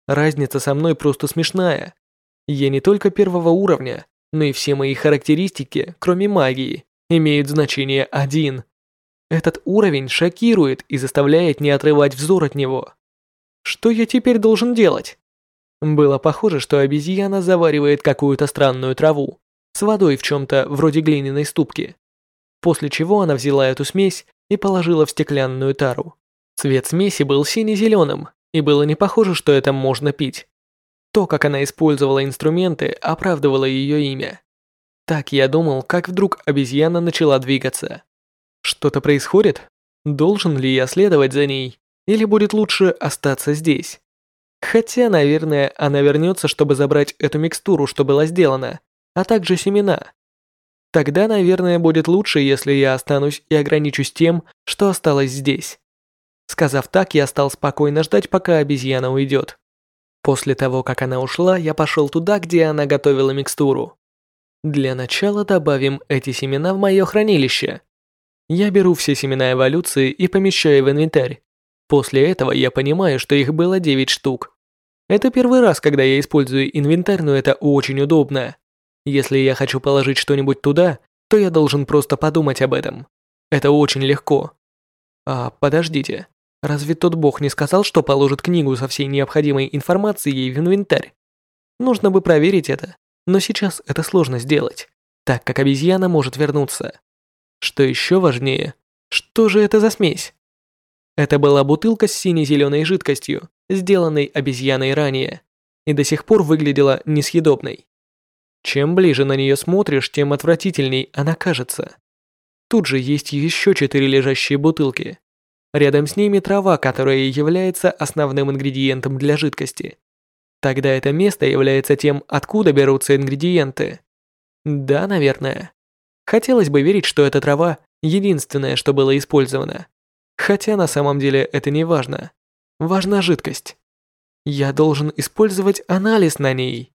Разница со мной просто смешная. Я не только первого уровня, но и все мои характеристики, кроме магии, имеют значение один. Этот уровень шокирует и заставляет не отрывать взор от него. Что я теперь должен делать? Было похоже, что обезьяна заваривает какую-то странную траву с водой в чем-то вроде глиняной ступки. После чего она взяла эту смесь и положила в стеклянную тару. Цвет смеси был сине-зеленым, и было не похоже, что это можно пить. То, как она использовала инструменты, оправдывало ее имя. Так я думал, как вдруг обезьяна начала двигаться. Что-то происходит? Должен ли я следовать за ней? Или будет лучше остаться здесь? Хотя, наверное, она вернется, чтобы забрать эту микстуру, что была сделана, а также семена. Тогда, наверное, будет лучше, если я останусь и ограничусь тем, что осталось здесь. Сказав так, я стал спокойно ждать, пока обезьяна уйдет. После того, как она ушла, я пошел туда, где она готовила микстуру. Для начала добавим эти семена в мое хранилище. Я беру все семена эволюции и помещаю в инвентарь. После этого я понимаю, что их было 9 штук. Это первый раз, когда я использую инвентарь, но это очень удобно. Если я хочу положить что-нибудь туда, то я должен просто подумать об этом. Это очень легко. А, подождите. Разве тот бог не сказал, что положит книгу со всей необходимой информацией в инвентарь? Нужно бы проверить это, но сейчас это сложно сделать, так как обезьяна может вернуться. Что еще важнее, что же это за смесь? Это была бутылка с сине-зеленой жидкостью, сделанной обезьяной ранее, и до сих пор выглядела несъедобной. Чем ближе на нее смотришь, тем отвратительней она кажется. Тут же есть еще четыре лежащие бутылки, Рядом с ними трава, которая является основным ингредиентом для жидкости. Тогда это место является тем, откуда берутся ингредиенты. Да, наверное. Хотелось бы верить, что эта трава единственное, что было использовано. Хотя на самом деле это не важно. Важна жидкость. Я должен использовать анализ на ней.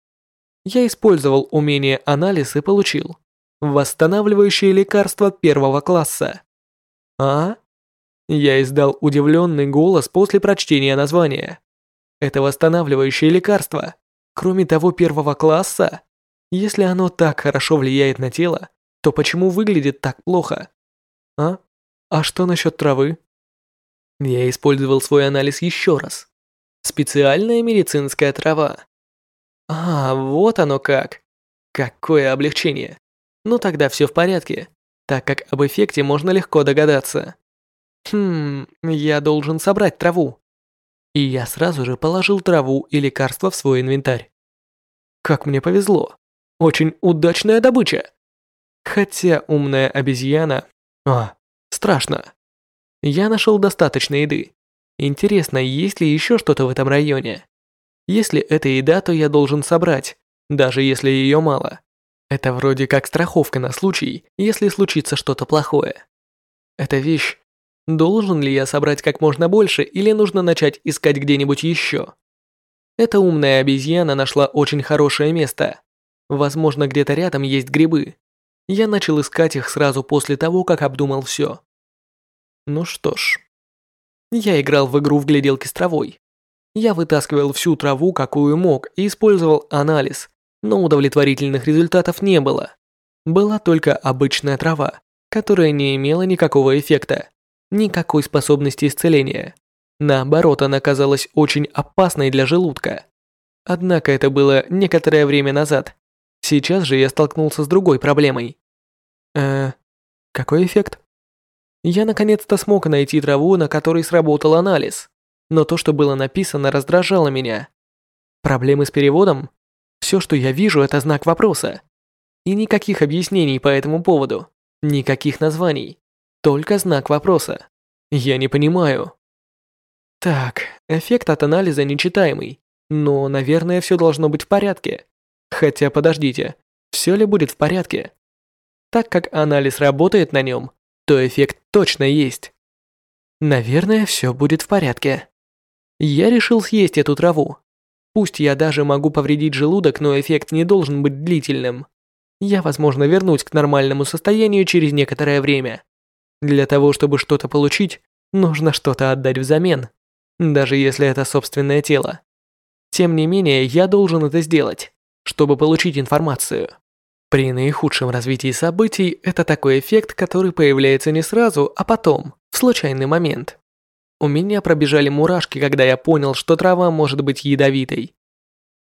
Я использовал умение анализ и получил. Восстанавливающее лекарство первого класса. А? Я издал удивленный голос после прочтения названия. Это восстанавливающее лекарство. Кроме того первого класса, если оно так хорошо влияет на тело, то почему выглядит так плохо? А? А что насчет травы? Я использовал свой анализ еще раз. Специальная медицинская трава. А, вот оно как. Какое облегчение. Ну тогда все в порядке, так как об эффекте можно легко догадаться. Хм, я должен собрать траву. И я сразу же положил траву и лекарства в свой инвентарь. Как мне повезло. Очень удачная добыча. Хотя умная обезьяна... А, страшно. Я нашел достаточно еды. Интересно, есть ли еще что-то в этом районе? Если это еда, то я должен собрать, даже если ее мало. Это вроде как страховка на случай, если случится что-то плохое. Эта вещь Должен ли я собрать как можно больше или нужно начать искать где-нибудь еще? Эта умная обезьяна нашла очень хорошее место. Возможно, где-то рядом есть грибы. Я начал искать их сразу после того, как обдумал все. Ну что ж. Я играл в игру в гляделки с травой. Я вытаскивал всю траву, какую мог, и использовал анализ, но удовлетворительных результатов не было. Была только обычная трава, которая не имела никакого эффекта никакой способности исцеления. Наоборот, она казалась очень опасной для желудка. Однако это было некоторое время назад. Сейчас же я столкнулся с другой проблемой. Э, какой эффект? Я наконец-то смог найти траву, на которой сработал анализ. Но то, что было написано, раздражало меня. Проблемы с переводом? Все, что я вижу, это знак вопроса. И никаких объяснений по этому поводу. Никаких названий. Только знак вопроса. Я не понимаю. Так, эффект от анализа нечитаемый. Но, наверное, все должно быть в порядке. Хотя, подождите, все ли будет в порядке? Так как анализ работает на нем, то эффект точно есть. Наверное, все будет в порядке. Я решил съесть эту траву. Пусть я даже могу повредить желудок, но эффект не должен быть длительным. Я, возможно, вернусь к нормальному состоянию через некоторое время. Для того, чтобы что-то получить, нужно что-то отдать взамен, даже если это собственное тело. Тем не менее, я должен это сделать, чтобы получить информацию. При наихудшем развитии событий это такой эффект, который появляется не сразу, а потом, в случайный момент. У меня пробежали мурашки, когда я понял, что трава может быть ядовитой.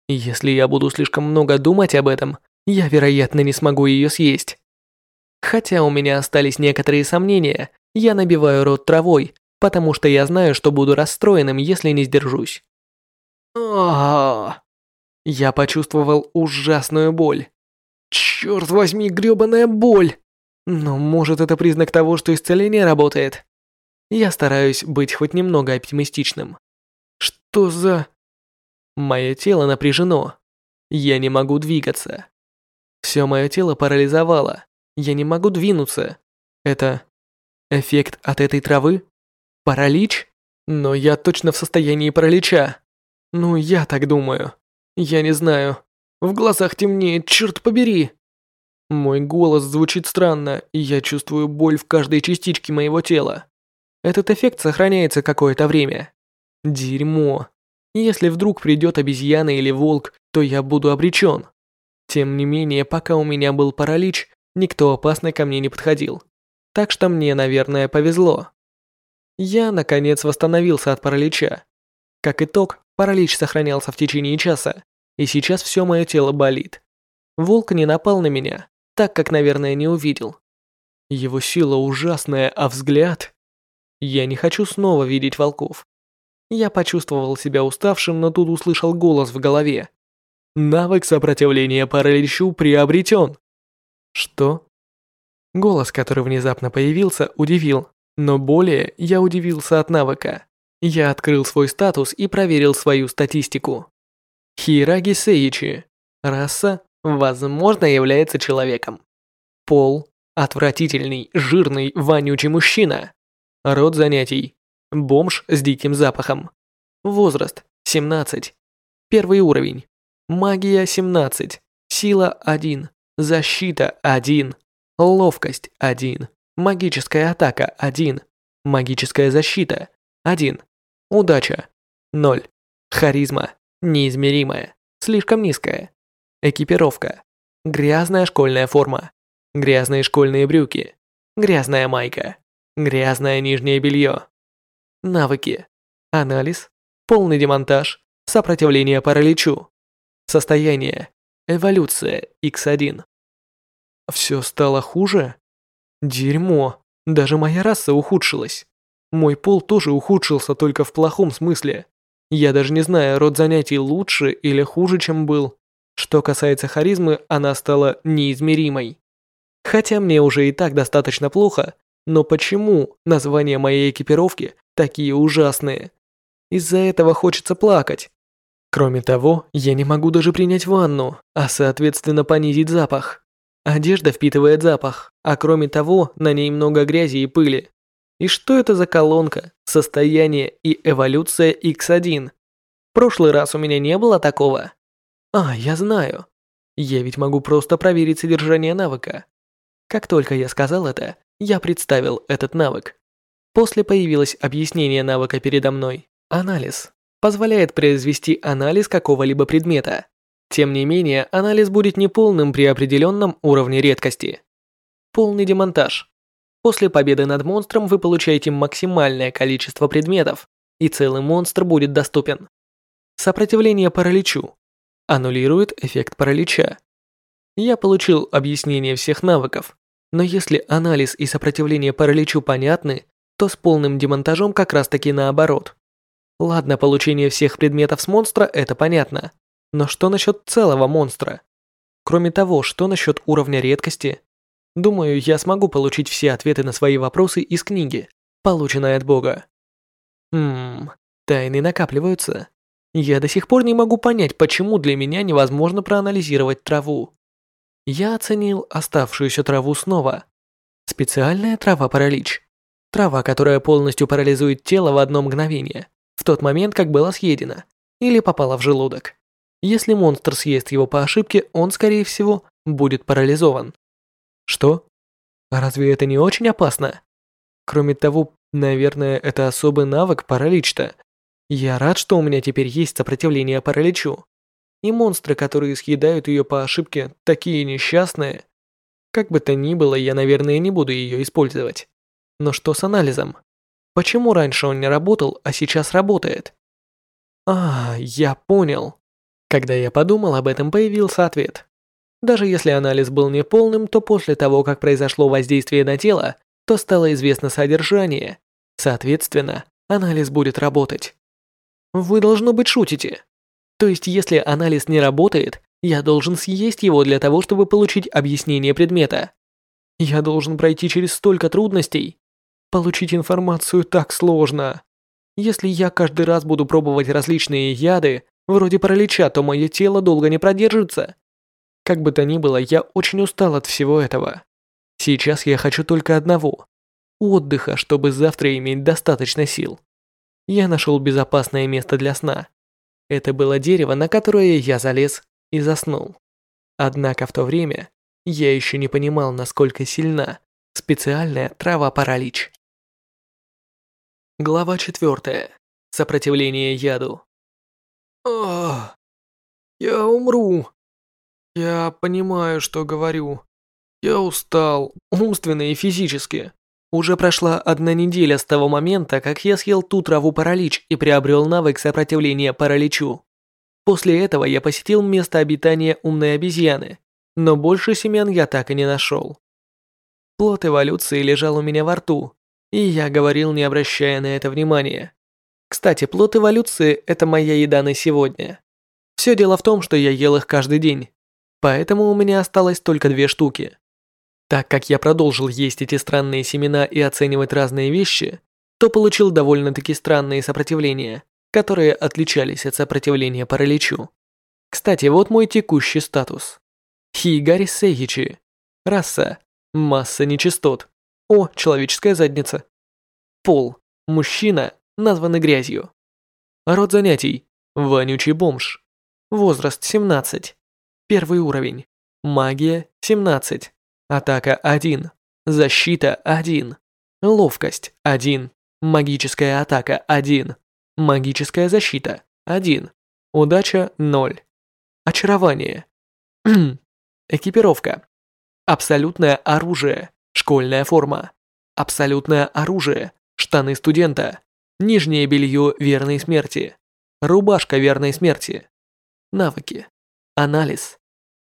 Если я буду слишком много думать об этом, я, вероятно, не смогу ее съесть. Хотя у меня остались некоторые сомнения, я набиваю рот травой, потому что я знаю, что буду расстроенным, если не сдержусь. Я почувствовал ужасную боль. Черт возьми, грёбаная боль! Но может это признак того, что исцеление работает? Я стараюсь быть хоть немного оптимистичным. Что за... Мое тело напряжено. Я не могу двигаться. Все мое тело парализовало. Я не могу двинуться. Это эффект от этой травы? Паралич? Но я точно в состоянии паралича. Ну, я так думаю. Я не знаю. В глазах темнеет, черт побери. Мой голос звучит странно, и я чувствую боль в каждой частичке моего тела. Этот эффект сохраняется какое-то время. Дерьмо. Если вдруг придет обезьяна или волк, то я буду обречен. Тем не менее, пока у меня был паралич, никто опасный ко мне не подходил. Так что мне, наверное, повезло. Я, наконец, восстановился от паралича. Как итог, паралич сохранялся в течение часа, и сейчас все мое тело болит. Волк не напал на меня, так как, наверное, не увидел. Его сила ужасная, а взгляд... Я не хочу снова видеть волков. Я почувствовал себя уставшим, но тут услышал голос в голове. Навык сопротивления параличу приобретен. Что? Голос, который внезапно появился, удивил, но более я удивился от навыка. Я открыл свой статус и проверил свою статистику. Хираги Сейичи. Раса, возможно, является человеком. Пол – отвратительный, жирный, вонючий мужчина. Род занятий – бомж с диким запахом. Возраст – 17. Первый уровень. Магия – 17. Сила – 1. Защита – 1. Ловкость – 1. Магическая атака – 1. Магическая защита – 1. Удача – 0. Харизма – неизмеримая, слишком низкая. Экипировка – грязная школьная форма, грязные школьные брюки, грязная майка, грязное нижнее белье. Навыки – анализ, полный демонтаж, сопротивление параличу. Состояние – эволюция X1. Все стало хуже? Дерьмо. Даже моя раса ухудшилась. Мой пол тоже ухудшился только в плохом смысле. Я даже не знаю, род занятий лучше или хуже, чем был. Что касается харизмы, она стала неизмеримой. Хотя мне уже и так достаточно плохо, но почему названия моей экипировки такие ужасные? Из-за этого хочется плакать. Кроме того, я не могу даже принять ванну, а соответственно понизить запах. Одежда впитывает запах, а кроме того, на ней много грязи и пыли. И что это за колонка, состояние и эволюция X1? В прошлый раз у меня не было такого. А, я знаю. Я ведь могу просто проверить содержание навыка. Как только я сказал это, я представил этот навык. После появилось объяснение навыка передо мной. Анализ. Позволяет произвести анализ какого-либо предмета. Тем не менее, анализ будет неполным при определенном уровне редкости. Полный демонтаж. После победы над монстром вы получаете максимальное количество предметов, и целый монстр будет доступен. Сопротивление параличу. Аннулирует эффект паралича. Я получил объяснение всех навыков, но если анализ и сопротивление параличу понятны, то с полным демонтажом как раз таки наоборот. Ладно, получение всех предметов с монстра – это понятно. Но что насчет целого монстра? Кроме того, что насчет уровня редкости? Думаю, я смогу получить все ответы на свои вопросы из книги, полученной от Бога. Ммм, тайны накапливаются. Я до сих пор не могу понять, почему для меня невозможно проанализировать траву. Я оценил оставшуюся траву снова. Специальная трава-паралич. Трава, которая полностью парализует тело в одно мгновение, в тот момент, как была съедена, или попала в желудок. Если монстр съест его по ошибке, он, скорее всего, будет парализован. Что? Разве это не очень опасно? Кроме того, Наверное, это особый навык паралич-то. Я рад, что у меня теперь есть сопротивление параличу. И монстры, которые съедают ее по ошибке, такие несчастные. Как бы то ни было, я, наверное, не буду ее использовать. Но что с анализом? Почему раньше он не работал, а сейчас работает? А, я понял. Когда я подумал об этом, появился ответ. Даже если анализ был неполным, то после того, как произошло воздействие на тело, то стало известно содержание. Соответственно, анализ будет работать. Вы, должно быть, шутите. То есть, если анализ не работает, я должен съесть его для того, чтобы получить объяснение предмета. Я должен пройти через столько трудностей. Получить информацию так сложно. Если я каждый раз буду пробовать различные яды, вроде паралича, то мое тело долго не продержится. Как бы то ни было, я очень устал от всего этого. Сейчас я хочу только одного – отдыха, чтобы завтра иметь достаточно сил. Я нашел безопасное место для сна. Это было дерево, на которое я залез и заснул. Однако в то время я еще не понимал, насколько сильна специальная трава-паралич. Глава 4. Сопротивление яду. Ох, я умру. Я понимаю, что говорю. Я устал, умственно и физически. Уже прошла одна неделя с того момента, как я съел ту траву паралич и приобрел навык сопротивления параличу. После этого я посетил место обитания умной обезьяны, но больше семян я так и не нашел. Плод эволюции лежал у меня во рту, и я говорил, не обращая на это внимания. Кстати, плод эволюции – это моя еда на сегодня. Все дело в том, что я ел их каждый день, поэтому у меня осталось только две штуки. Так как я продолжил есть эти странные семена и оценивать разные вещи, то получил довольно-таки странные сопротивления, которые отличались от сопротивления параличу. Кстати, вот мой текущий статус. Хигари Сейхичи. Раса. Масса нечистот. О, человеческая задница. Пол. Мужчина, названный грязью. Род занятий. Вонючий бомж. Возраст 17. Первый уровень. Магия 17. Атака 1. Защита 1. Ловкость 1. Магическая атака 1. Магическая защита 1. Удача 0. Очарование. Экипировка. Абсолютное оружие. Школьная форма. Абсолютное оружие. Штаны студента. Нижнее белье верной смерти. Рубашка верной смерти. Навыки. Анализ.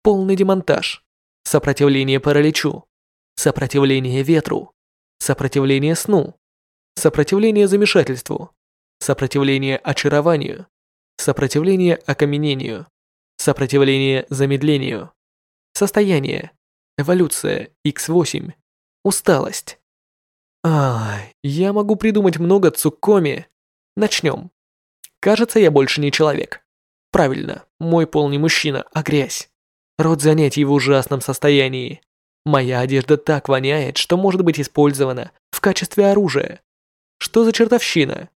Полный демонтаж. Сопротивление параличу. Сопротивление ветру. Сопротивление сну. Сопротивление замешательству. Сопротивление очарованию. Сопротивление окаменению. Сопротивление замедлению. Состояние. Эволюция X8. Усталость. Ай, я могу придумать много цукоми. Начнем. Кажется, я больше не человек. Правильно, мой пол не мужчина, а грязь. Род занятий в ужасном состоянии. Моя одежда так воняет, что может быть использована в качестве оружия. Что за чертовщина?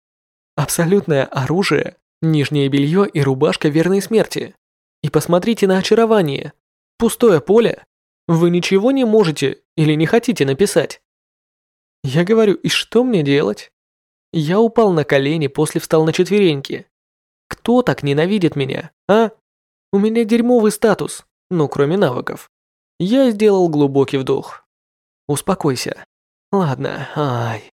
Абсолютное оружие, нижнее белье и рубашка верной смерти. И посмотрите на очарование. Пустое поле. Вы ничего не можете или не хотите написать. Я говорю, и что мне делать? Я упал на колени, после встал на четвереньки. Кто так ненавидит меня, а? У меня дерьмовый статус ну кроме навыков. Я сделал глубокий вдох. Успокойся. Ладно, ай.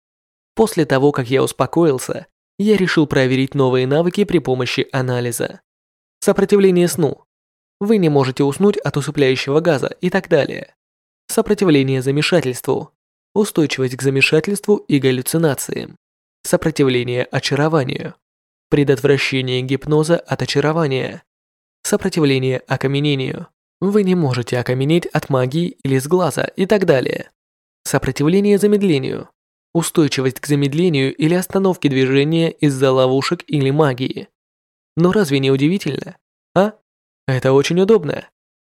После того, как я успокоился, я решил проверить новые навыки при помощи анализа. Сопротивление сну. Вы не можете уснуть от усыпляющего газа и так далее. Сопротивление замешательству. Устойчивость к замешательству и галлюцинациям. Сопротивление очарованию. Предотвращение гипноза от очарования. Сопротивление окаменению. Вы не можете окаменеть от магии или с глаза и так далее. Сопротивление замедлению. Устойчивость к замедлению или остановке движения из-за ловушек или магии. Но разве не удивительно? А? Это очень удобно.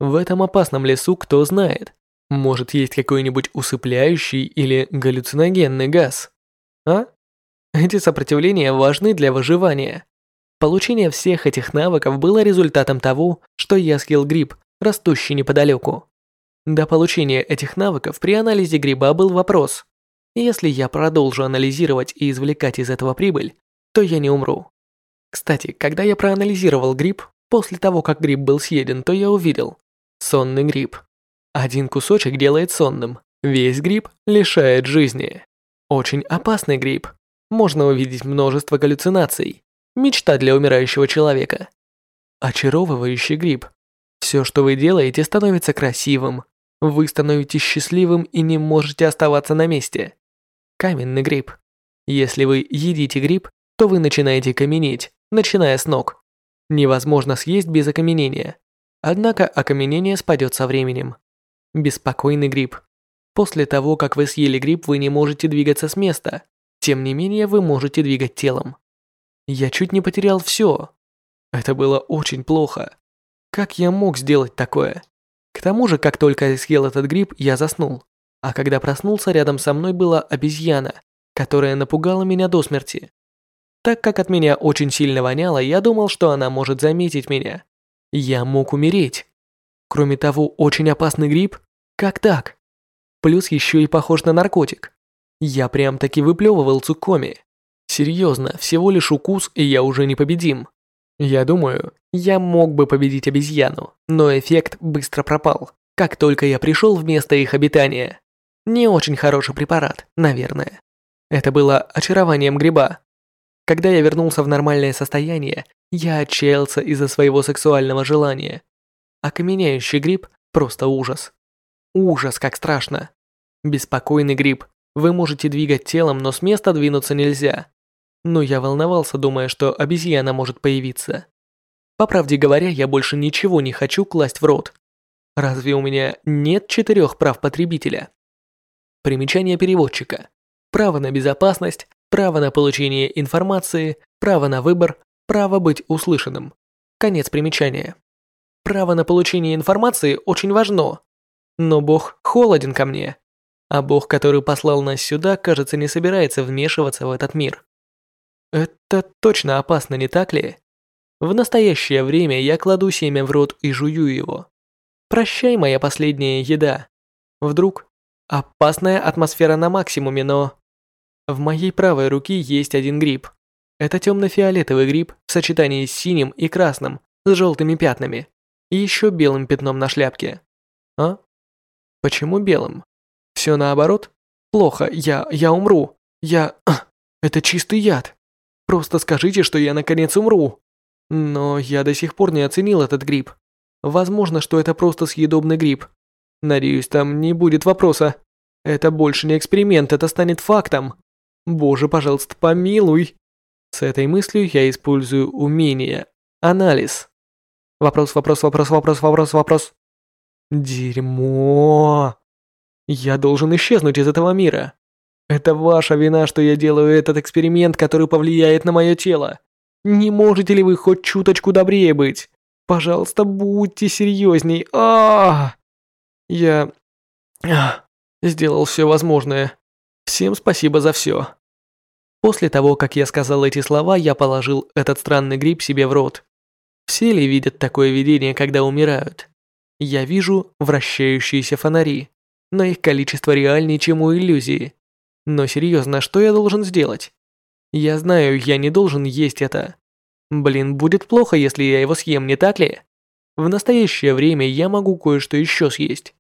В этом опасном лесу кто знает. Может есть какой-нибудь усыпляющий или галлюциногенный газ. А? Эти сопротивления важны для выживания. Получение всех этих навыков было результатом того, что я съел гриб, растущий неподалеку. До получения этих навыков при анализе гриба был вопрос. Если я продолжу анализировать и извлекать из этого прибыль, то я не умру. Кстати, когда я проанализировал гриб, после того, как гриб был съеден, то я увидел. Сонный гриб. Один кусочек делает сонным, весь гриб лишает жизни. Очень опасный гриб. Можно увидеть множество галлюцинаций. Мечта для умирающего человека. Очаровывающий гриб. Все, что вы делаете, становится красивым. Вы становитесь счастливым и не можете оставаться на месте. Каменный гриб. Если вы едите гриб, то вы начинаете каменеть, начиная с ног. Невозможно съесть без окаменения. Однако окаменение спадет со временем. Беспокойный гриб. После того, как вы съели гриб, вы не можете двигаться с места. Тем не менее, вы можете двигать телом. Я чуть не потерял все. Это было очень плохо. Как я мог сделать такое? К тому же, как только я съел этот гриб, я заснул. А когда проснулся, рядом со мной была обезьяна, которая напугала меня до смерти. Так как от меня очень сильно воняло, я думал, что она может заметить меня. Я мог умереть. Кроме того, очень опасный гриб? Как так? Плюс еще и похож на наркотик. Я прям-таки выплевывал цукоми. Серьезно, всего лишь укус, и я уже непобедим. Я думаю, я мог бы победить обезьяну, но эффект быстро пропал, как только я пришел в место их обитания. Не очень хороший препарат, наверное. Это было очарованием гриба. Когда я вернулся в нормальное состояние, я отчаялся из-за своего сексуального желания. Окаменяющий гриб – просто ужас. Ужас, как страшно. Беспокойный гриб. Вы можете двигать телом, но с места двинуться нельзя. Но я волновался, думая, что обезьяна может появиться. По правде говоря, я больше ничего не хочу класть в рот. Разве у меня нет четырех прав потребителя? Примечание переводчика. Право на безопасность, право на получение информации, право на выбор, право быть услышанным. Конец примечания. Право на получение информации очень важно, но Бог холоден ко мне. А Бог, который послал нас сюда, кажется, не собирается вмешиваться в этот мир. Это точно опасно, не так ли? В настоящее время я кладу семя в рот и жую его. Прощай, моя последняя еда. Вдруг опасная атмосфера на максимуме, но... В моей правой руке есть один гриб. Это темно-фиолетовый гриб в сочетании с синим и красным, с желтыми пятнами. И еще белым пятном на шляпке. А? Почему белым? Все наоборот? Плохо, я... я умру. Я... Это чистый яд. Просто скажите, что я наконец умру. Но я до сих пор не оценил этот гриб. Возможно, что это просто съедобный гриб. Надеюсь, там не будет вопроса. Это больше не эксперимент, это станет фактом. Боже, пожалуйста, помилуй. С этой мыслью я использую умение. Анализ. Вопрос, вопрос, вопрос, вопрос, вопрос, вопрос. Дерьмо. Я должен исчезнуть из этого мира. Это ваша вина, что я делаю этот эксперимент, который повлияет на мое тело. Не можете ли вы хоть чуточку добрее быть? Пожалуйста, будьте серьезней. А, Я а, сделал все возможное. Всем спасибо за все. После того, как я сказал эти слова, я положил этот странный гриб себе в рот. Все ли видят такое видение, когда умирают? Я вижу вращающиеся фонари, но их количество реальнее, чем у иллюзии. Но серьезно, что я должен сделать? Я знаю, я не должен есть это. Блин, будет плохо, если я его съем, не так ли? В настоящее время я могу кое-что еще съесть.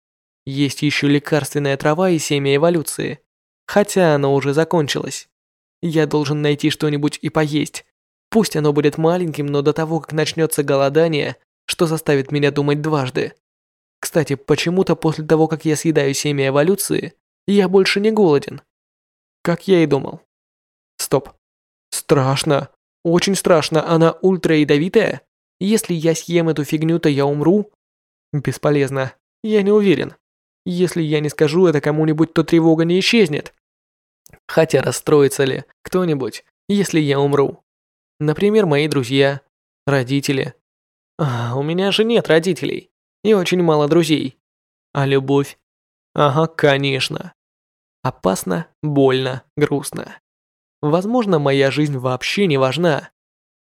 Есть еще лекарственная трава и семя эволюции. Хотя оно уже закончилось. Я должен найти что-нибудь и поесть. Пусть оно будет маленьким, но до того, как начнется голодание, что заставит меня думать дважды. Кстати, почему-то после того, как я съедаю семя эволюции, я больше не голоден. Как я и думал. Стоп. Страшно. Очень страшно. Она ультра ядовитая? Если я съем эту фигню, то я умру? Бесполезно. Я не уверен. Если я не скажу это кому-нибудь, то тревога не исчезнет. Хотя расстроится ли кто-нибудь, если я умру? Например, мои друзья, родители. А, у меня же нет родителей и очень мало друзей. А любовь? Ага, конечно. Опасно, больно, грустно. Возможно, моя жизнь вообще не важна.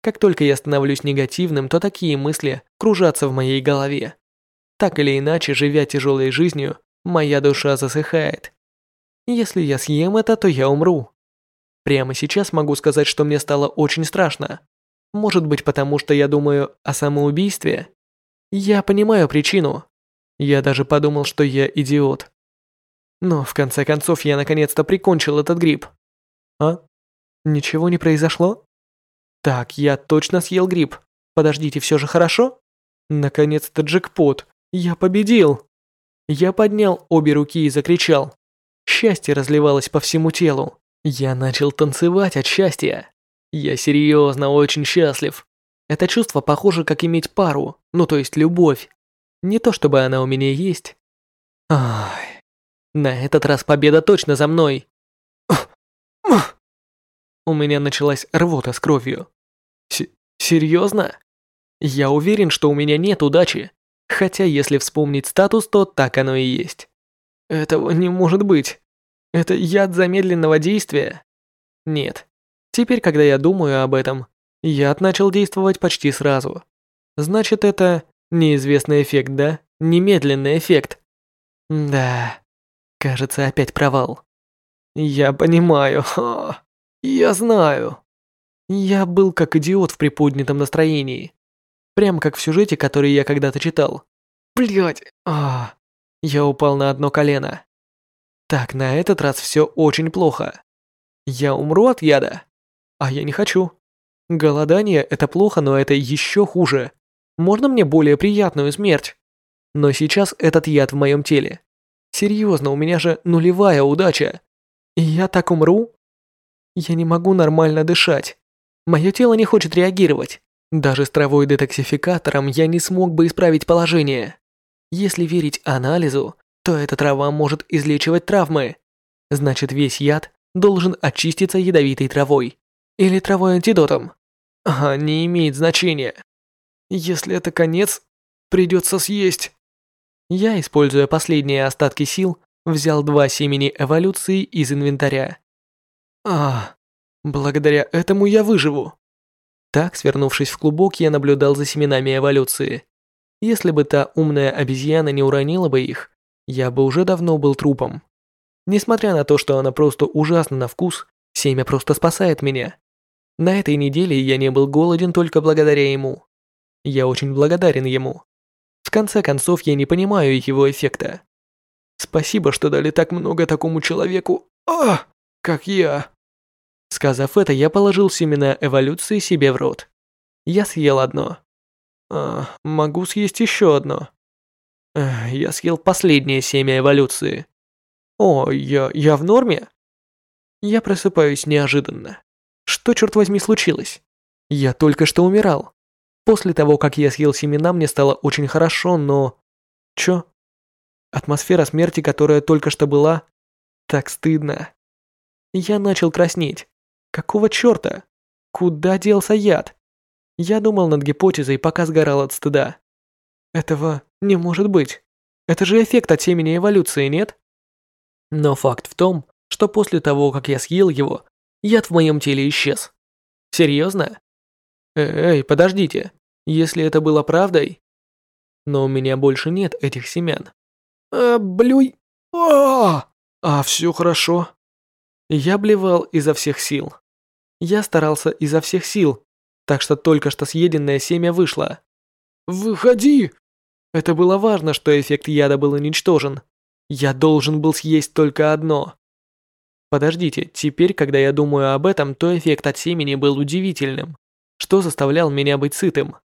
Как только я становлюсь негативным, то такие мысли кружатся в моей голове. Так или иначе, живя тяжелой жизнью, моя душа засыхает. Если я съем это, то я умру. Прямо сейчас могу сказать, что мне стало очень страшно. Может быть, потому что я думаю о самоубийстве? Я понимаю причину. Я даже подумал, что я идиот. Но в конце концов я наконец-то прикончил этот гриб. А? Ничего не произошло? Так, я точно съел гриб. Подождите, все же хорошо? Наконец-то джекпот. Я победил. Я поднял обе руки и закричал. Счастье разливалось по всему телу. Я начал танцевать от счастья. Я серьезно очень счастлив. Это чувство похоже, как иметь пару, ну то есть любовь. Не то чтобы она у меня есть. Ай, на этот раз победа точно за мной. У меня началась рвота с кровью. Серьезно? Я уверен, что у меня нет удачи. Хотя если вспомнить статус, то так оно и есть. Этого не может быть. Это яд замедленного действия? Нет. Теперь, когда я думаю об этом, яд начал действовать почти сразу. Значит, это неизвестный эффект, да? Немедленный эффект. Да. Кажется, опять провал. Я понимаю. Ха. Я знаю. Я был как идиот в приподнятом настроении. Прям как в сюжете, который я когда-то читал. Блять. А. Я упал на одно колено. Так, на этот раз все очень плохо. Я умру от яда? А я не хочу. Голодание – это плохо, но это еще хуже. Можно мне более приятную смерть? Но сейчас этот яд в моем теле. Серьезно, у меня же нулевая удача. И я так умру? Я не могу нормально дышать. Мое тело не хочет реагировать. Даже с травой детоксификатором я не смог бы исправить положение. Если верить анализу, то эта трава может излечивать травмы. Значит, весь яд должен очиститься ядовитой травой. Или травой антидотом. А, не имеет значения. Если это конец, придется съесть. Я, используя последние остатки сил, взял два семени эволюции из инвентаря. А, благодаря этому я выживу. Так, свернувшись в клубок, я наблюдал за семенами эволюции. Если бы та умная обезьяна не уронила бы их, я бы уже давно был трупом. Несмотря на то, что она просто ужасна на вкус, семя просто спасает меня. На этой неделе я не был голоден только благодаря ему. Я очень благодарен ему. В конце концов, я не понимаю его эффекта. Спасибо, что дали так много такому человеку, а, как я. Сказав это, я положил семена эволюции себе в рот. Я съел одно. А, могу съесть еще одно. Эх, я съел последнее семя эволюции. О, я, я в норме? Я просыпаюсь неожиданно. Что, черт возьми, случилось? Я только что умирал. После того, как я съел семена, мне стало очень хорошо, но... Чё? Атмосфера смерти, которая только что была... Так стыдно. Я начал краснеть. Какого черта? Куда делся яд? Я думал над гипотезой, пока сгорал от стыда. Этого не может быть. Это же эффект от семени эволюции, нет? Но факт в том, что после того, как я съел его, яд в моем теле исчез. Серьезно? Эй, подождите. Если это было правдой... Но у меня больше нет этих семян. А, блюй... А, а, все хорошо. Я блевал изо всех сил. Я старался изо всех сил, так что только что съеденное семя вышло. «Выходи!» Это было важно, что эффект яда был уничтожен. Я должен был съесть только одно. Подождите, теперь, когда я думаю об этом, то эффект от семени был удивительным, что заставлял меня быть сытым.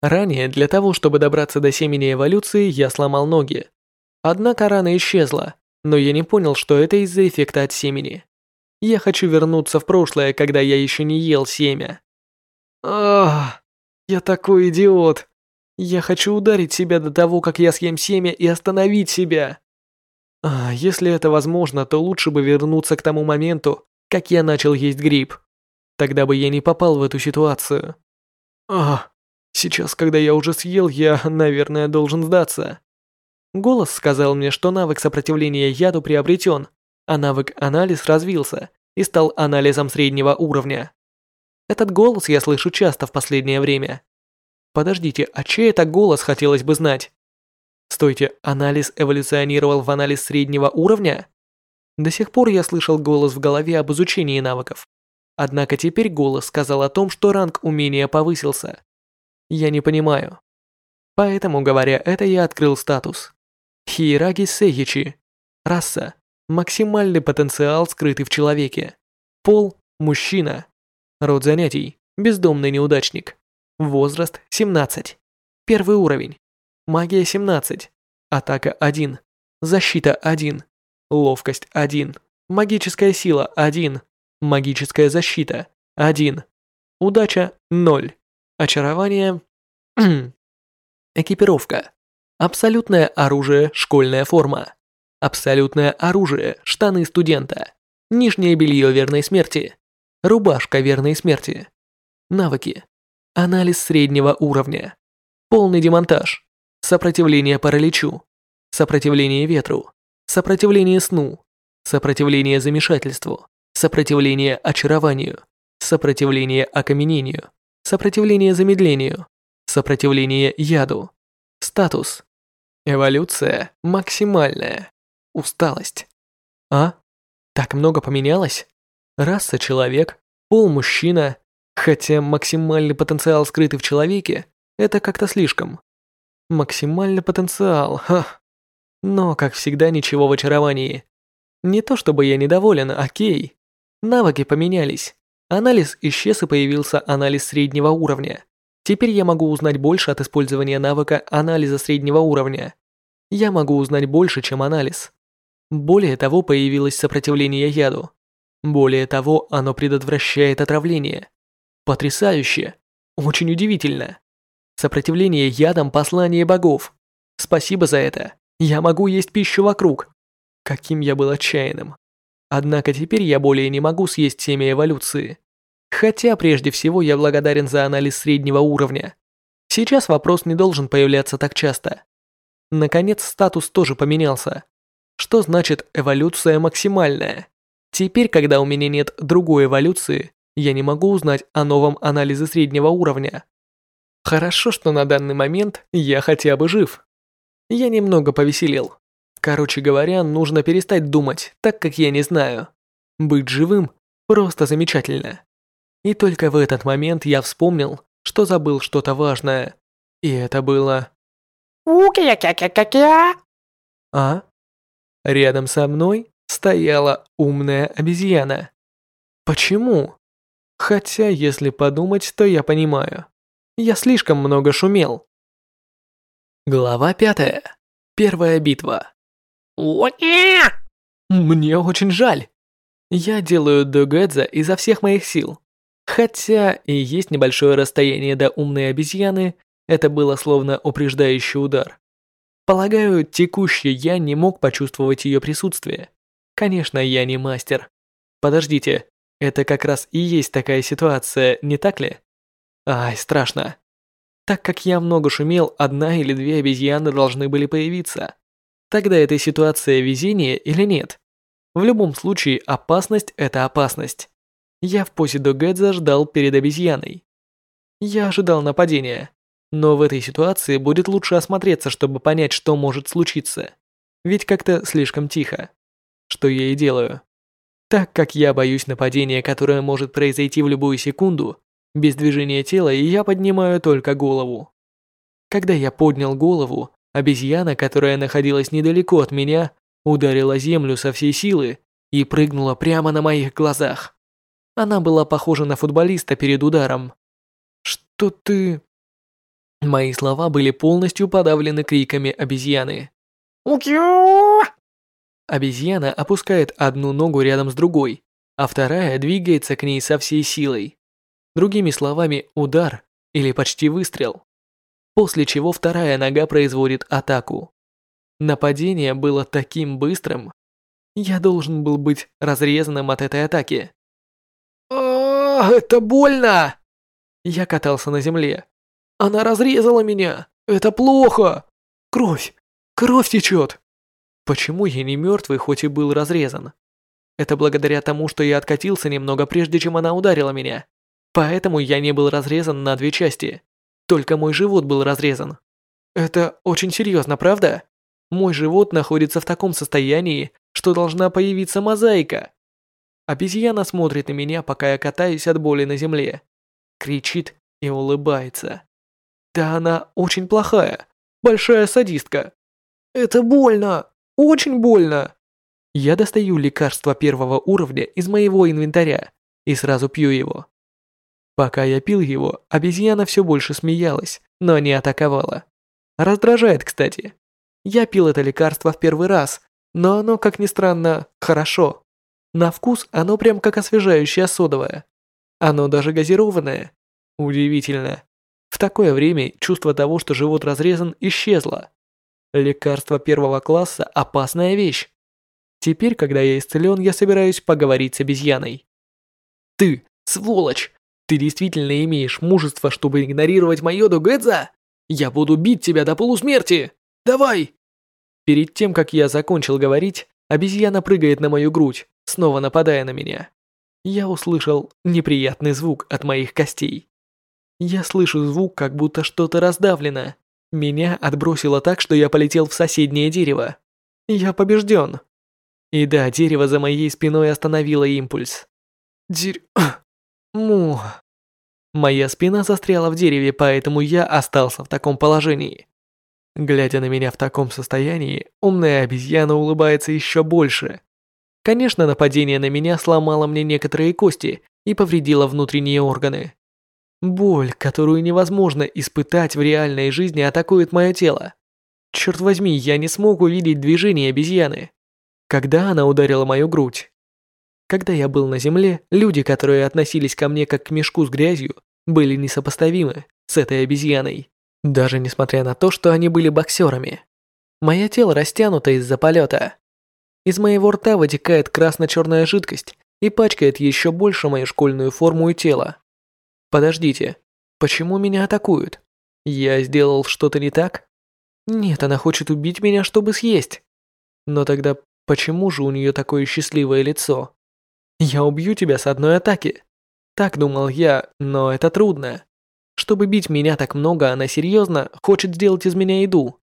Ранее, для того, чтобы добраться до семени эволюции, я сломал ноги. Однако рана исчезла, но я не понял, что это из-за эффекта от семени. Я хочу вернуться в прошлое, когда я еще не ел семя. Ах, я такой идиот. Я хочу ударить себя до того, как я съем семя и остановить себя. А, если это возможно, то лучше бы вернуться к тому моменту, как я начал есть гриб. Тогда бы я не попал в эту ситуацию. А, сейчас, когда я уже съел, я, наверное, должен сдаться. Голос сказал мне, что навык сопротивления яду приобретен, а навык анализ развился и стал анализом среднего уровня. Этот голос я слышу часто в последнее время. Подождите, а чей это голос хотелось бы знать? Стойте, анализ эволюционировал в анализ среднего уровня? До сих пор я слышал голос в голове об изучении навыков. Однако теперь голос сказал о том, что ранг умения повысился. Я не понимаю. Поэтому, говоря это, я открыл статус. Хиераги Сейичи. Раса. Максимальный потенциал, скрытый в человеке. Пол – мужчина. Род занятий – бездомный неудачник. Возраст – 17. Первый уровень. Магия 17. Атака 1. Защита 1. Ловкость 1. Магическая сила 1. Магическая защита 1. Удача 0. Очарование... Экипировка. Абсолютное оружие, школьная форма. Абсолютное оружие, штаны студента. Нижнее белье верной смерти. Рубашка верной смерти. Навыки. Анализ среднего уровня. Полный демонтаж. Сопротивление параличу. Сопротивление ветру. Сопротивление сну. Сопротивление замешательству. Сопротивление очарованию. Сопротивление окаменению. Сопротивление замедлению. Сопротивление яду. Статус. Эволюция максимальная. Усталость. А? Так много поменялось? Раса человек, пол мужчина, хотя максимальный потенциал скрытый в человеке это как-то слишком. Максимальный потенциал, ха. Но, как всегда, ничего в очаровании. Не то чтобы я недоволен, окей. Навыки поменялись. Анализ исчез и появился анализ среднего уровня. Теперь я могу узнать больше от использования навыка анализа среднего уровня. Я могу узнать больше, чем анализ. Более того, появилось сопротивление яду. Более того, оно предотвращает отравление. Потрясающе. Очень удивительно. Сопротивление ядам послание богов. Спасибо за это. Я могу есть пищу вокруг. Каким я был отчаянным. Однако теперь я более не могу съесть семя эволюции. Хотя прежде всего я благодарен за анализ среднего уровня. Сейчас вопрос не должен появляться так часто. Наконец статус тоже поменялся. Что значит эволюция максимальная? Теперь, когда у меня нет другой эволюции, я не могу узнать о новом анализе среднего уровня. Хорошо, что на данный момент я хотя бы жив. Я немного повеселел. Короче говоря, нужно перестать думать, так как я не знаю. Быть живым просто замечательно. И только в этот момент я вспомнил, что забыл что-то важное. И это было... А? Рядом со мной стояла умная обезьяна. Почему? Хотя, если подумать, то я понимаю. Я слишком много шумел. Глава пятая. Первая битва. Мне очень жаль. Я делаю Дугэдза изо всех моих сил. Хотя и есть небольшое расстояние до умной обезьяны, это было словно упреждающий удар. Полагаю, текущий я не мог почувствовать ее присутствие. Конечно, я не мастер. Подождите, это как раз и есть такая ситуация, не так ли? Ай, страшно. Так как я много шумел, одна или две обезьяны должны были появиться. Тогда эта ситуация везение или нет? В любом случае, опасность – это опасность. Я в позе Догэдза ждал перед обезьяной. Я ожидал нападения, но в этой ситуации будет лучше осмотреться, чтобы понять, что может случиться. Ведь как-то слишком тихо. Что я и делаю. Так как я боюсь нападения, которое может произойти в любую секунду, без движения тела я поднимаю только голову. Когда я поднял голову, обезьяна, которая находилась недалеко от меня, ударила землю со всей силы и прыгнула прямо на моих глазах. Она была похожа на футболиста перед ударом. «Что ты...» Мои слова были полностью подавлены криками обезьяны. «Укью!» Обезьяна опускает одну ногу рядом с другой, а вторая двигается к ней со всей силой. Другими словами, удар или почти выстрел. После чего вторая нога производит атаку. Нападение было таким быстрым. Я должен был быть разрезанным от этой атаки. «А, это больно!» Я катался на земле. «Она разрезала меня! Это плохо! Кровь! Кровь течет!» Почему я не мертвый, хоть и был разрезан? Это благодаря тому, что я откатился немного, прежде чем она ударила меня. Поэтому я не был разрезан на две части. Только мой живот был разрезан. Это очень серьезно, правда? Мой живот находится в таком состоянии, что должна появиться мозаика. Обезьяна смотрит на меня, пока я катаюсь от боли на земле. Кричит и улыбается. Да она очень плохая. Большая садистка. Это больно. Очень больно. Я достаю лекарство первого уровня из моего инвентаря и сразу пью его. Пока я пил его, обезьяна все больше смеялась, но не атаковала. Раздражает, кстати. Я пил это лекарство в первый раз, но оно, как ни странно, хорошо. На вкус оно прям как освежающее содовое. Оно даже газированное. Удивительно. В такое время чувство того, что живот разрезан, исчезло. Лекарство первого класса – опасная вещь. Теперь, когда я исцелен, я собираюсь поговорить с обезьяной. Ты, сволочь! Ты действительно имеешь мужество, чтобы игнорировать Майоду Гэдза? Я буду бить тебя до полусмерти! Давай!» Перед тем, как я закончил говорить, обезьяна прыгает на мою грудь, снова нападая на меня. Я услышал неприятный звук от моих костей. Я слышу звук, как будто что-то раздавлено. Меня отбросило так, что я полетел в соседнее дерево. Я побежден. И да, дерево за моей спиной остановило импульс. Дерь... Му... Моя спина застряла в дереве, поэтому я остался в таком положении. Глядя на меня в таком состоянии, умная обезьяна улыбается еще больше. Конечно, нападение на меня сломало мне некоторые кости и повредило внутренние органы. Боль, которую невозможно испытать в реальной жизни, атакует мое тело. Черт возьми, я не смог увидеть движение обезьяны. Когда она ударила мою грудь, когда я был на земле, люди, которые относились ко мне как к мешку с грязью, были несопоставимы с этой обезьяной, даже несмотря на то, что они были боксерами. Мое тело растянуто из-за полета. Из моего рта вытекает красно-черная жидкость и пачкает еще больше мою школьную форму и тело. Подождите, почему меня атакуют? Я сделал что-то не так? Нет, она хочет убить меня, чтобы съесть. Но тогда почему же у нее такое счастливое лицо? Я убью тебя с одной атаки. Так думал я, но это трудно. Чтобы бить меня так много, она серьезно хочет сделать из меня еду.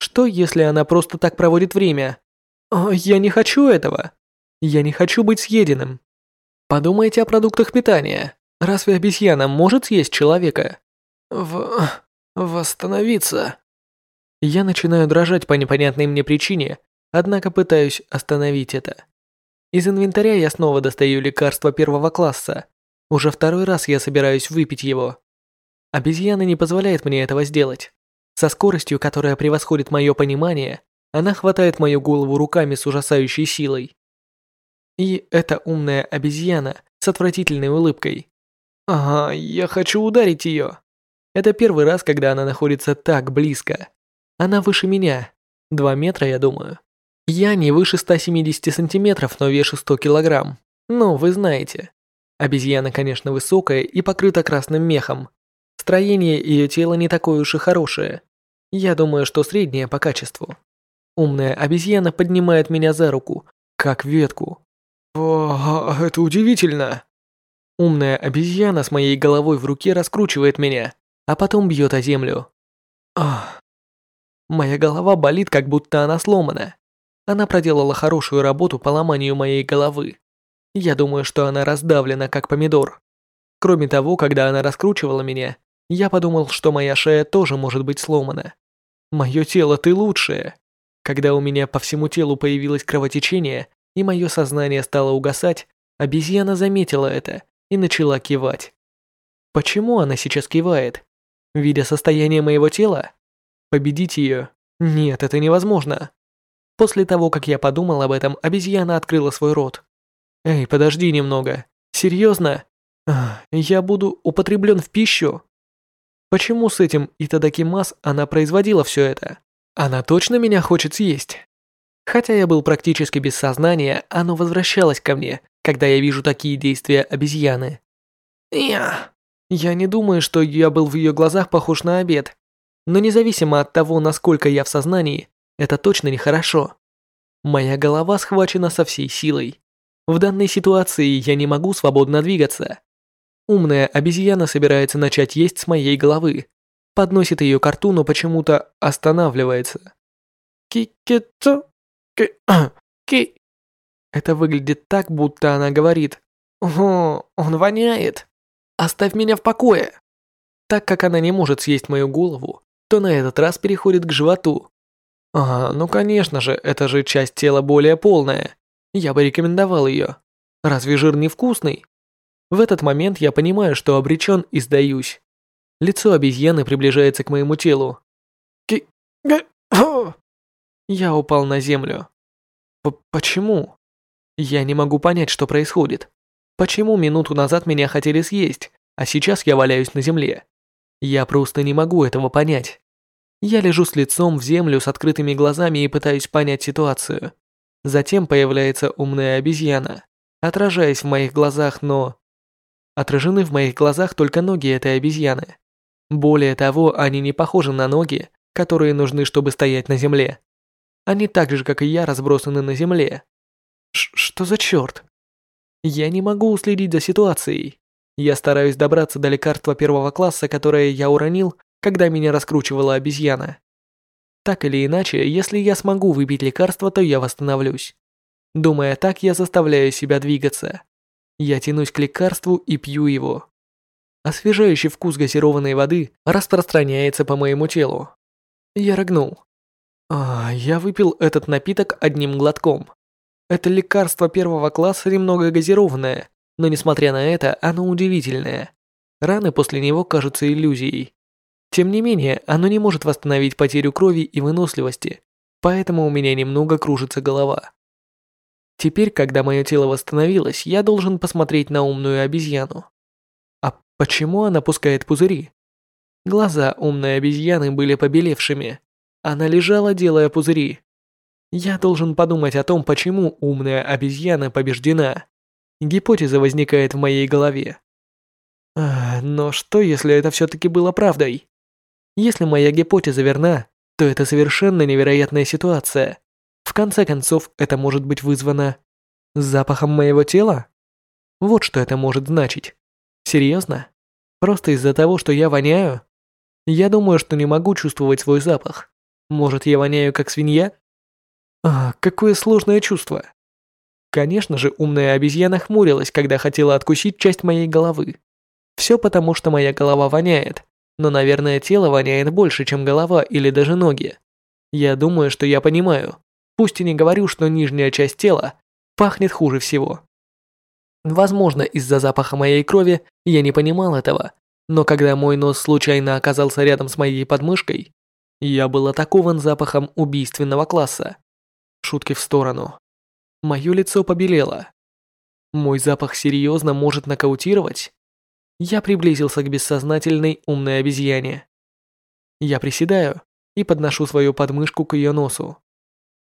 Что, если она просто так проводит время? О, я не хочу этого. Я не хочу быть съеденным. Подумайте о продуктах питания. Разве обезьяна может съесть человека? В... восстановиться. Я начинаю дрожать по непонятной мне причине, однако пытаюсь остановить это. Из инвентаря я снова достаю лекарство первого класса. Уже второй раз я собираюсь выпить его. Обезьяна не позволяет мне этого сделать. Со скоростью, которая превосходит мое понимание, она хватает мою голову руками с ужасающей силой. И эта умная обезьяна с отвратительной улыбкой. Ага, я хочу ударить ее. Это первый раз, когда она находится так близко. Она выше меня. Два метра, я думаю. Я не выше 170 сантиметров, но вешу 100 килограмм. Ну, вы знаете. Обезьяна, конечно, высокая и покрыта красным мехом. Строение ее тела не такое уж и хорошее. Я думаю, что среднее по качеству. Умная обезьяна поднимает меня за руку, как ветку. О, это удивительно. Умная обезьяна с моей головой в руке раскручивает меня, а потом бьет о землю. Ах. Моя голова болит, как будто она сломана. Она проделала хорошую работу по ломанию моей головы. Я думаю, что она раздавлена, как помидор. Кроме того, когда она раскручивала меня, я подумал, что моя шея тоже может быть сломана. Мое тело ты лучшее. Когда у меня по всему телу появилось кровотечение, и мое сознание стало угасать, обезьяна заметила это и начала кивать. Почему она сейчас кивает? Видя состояние моего тела? Победить ее? Нет, это невозможно. После того, как я подумал об этом, обезьяна открыла свой рот. «Эй, подожди немного. Серьезно? Я буду употреблен в пищу?» Почему с этим Итадакимас она производила все это? Она точно меня хочет съесть? Хотя я был практически без сознания, оно возвращалось ко мне, когда я вижу такие действия обезьяны. Я... Я не думаю, что я был в ее глазах похож на обед. Но независимо от того, насколько я в сознании, это точно нехорошо. Моя голова схвачена со всей силой. В данной ситуации я не могу свободно двигаться. Умная обезьяна собирается начать есть с моей головы. Подносит ее к рту, но почему-то останавливается. Ки-ки-то... Ки... Ки... Это выглядит так, будто она говорит «О, он воняет! Оставь меня в покое!» Так как она не может съесть мою голову, то на этот раз переходит к животу. А, ну конечно же, это же часть тела более полная. Я бы рекомендовал ее. Разве жир не вкусный? В этот момент я понимаю, что обречен и сдаюсь. Лицо обезьяны приближается к моему телу. Ки... Я упал на землю. П Почему? Я не могу понять, что происходит. Почему минуту назад меня хотели съесть, а сейчас я валяюсь на земле? Я просто не могу этого понять. Я лежу с лицом в землю с открытыми глазами и пытаюсь понять ситуацию. Затем появляется умная обезьяна, отражаясь в моих глазах, но... Отражены в моих глазах только ноги этой обезьяны. Более того, они не похожи на ноги, которые нужны, чтобы стоять на земле. Они так же, как и я, разбросаны на земле. Что за черт? Я не могу уследить за ситуацией. Я стараюсь добраться до лекарства первого класса, которое я уронил, когда меня раскручивала обезьяна. Так или иначе, если я смогу выпить лекарство, то я восстановлюсь. Думая так, я заставляю себя двигаться. Я тянусь к лекарству и пью его. Освежающий вкус газированной воды распространяется по моему телу. Я рыгнул. А, я выпил этот напиток одним глотком. Это лекарство первого класса немного газированное, но несмотря на это, оно удивительное. Раны после него кажутся иллюзией. Тем не менее, оно не может восстановить потерю крови и выносливости, поэтому у меня немного кружится голова. Теперь, когда мое тело восстановилось, я должен посмотреть на умную обезьяну. А почему она пускает пузыри? Глаза умной обезьяны были побелевшими. Она лежала, делая пузыри. Я должен подумать о том, почему умная обезьяна побеждена. Гипотеза возникает в моей голове. А, но что, если это все-таки было правдой? Если моя гипотеза верна, то это совершенно невероятная ситуация. В конце концов, это может быть вызвано запахом моего тела? Вот что это может значить. Серьезно? Просто из-за того, что я воняю? Я думаю, что не могу чувствовать свой запах. Может, я воняю как свинья? А, какое сложное чувство. Конечно же, умная обезьяна хмурилась, когда хотела откусить часть моей головы. Все потому, что моя голова воняет, но, наверное, тело воняет больше, чем голова или даже ноги. Я думаю, что я понимаю. Пусть и не говорю, что нижняя часть тела пахнет хуже всего. Возможно, из-за запаха моей крови я не понимал этого, но когда мой нос случайно оказался рядом с моей подмышкой, я был атакован запахом убийственного класса. Шутки в сторону. Мое лицо побелело. Мой запах серьезно может нокаутировать? Я приблизился к бессознательной умной обезьяне. Я приседаю и подношу свою подмышку к ее носу.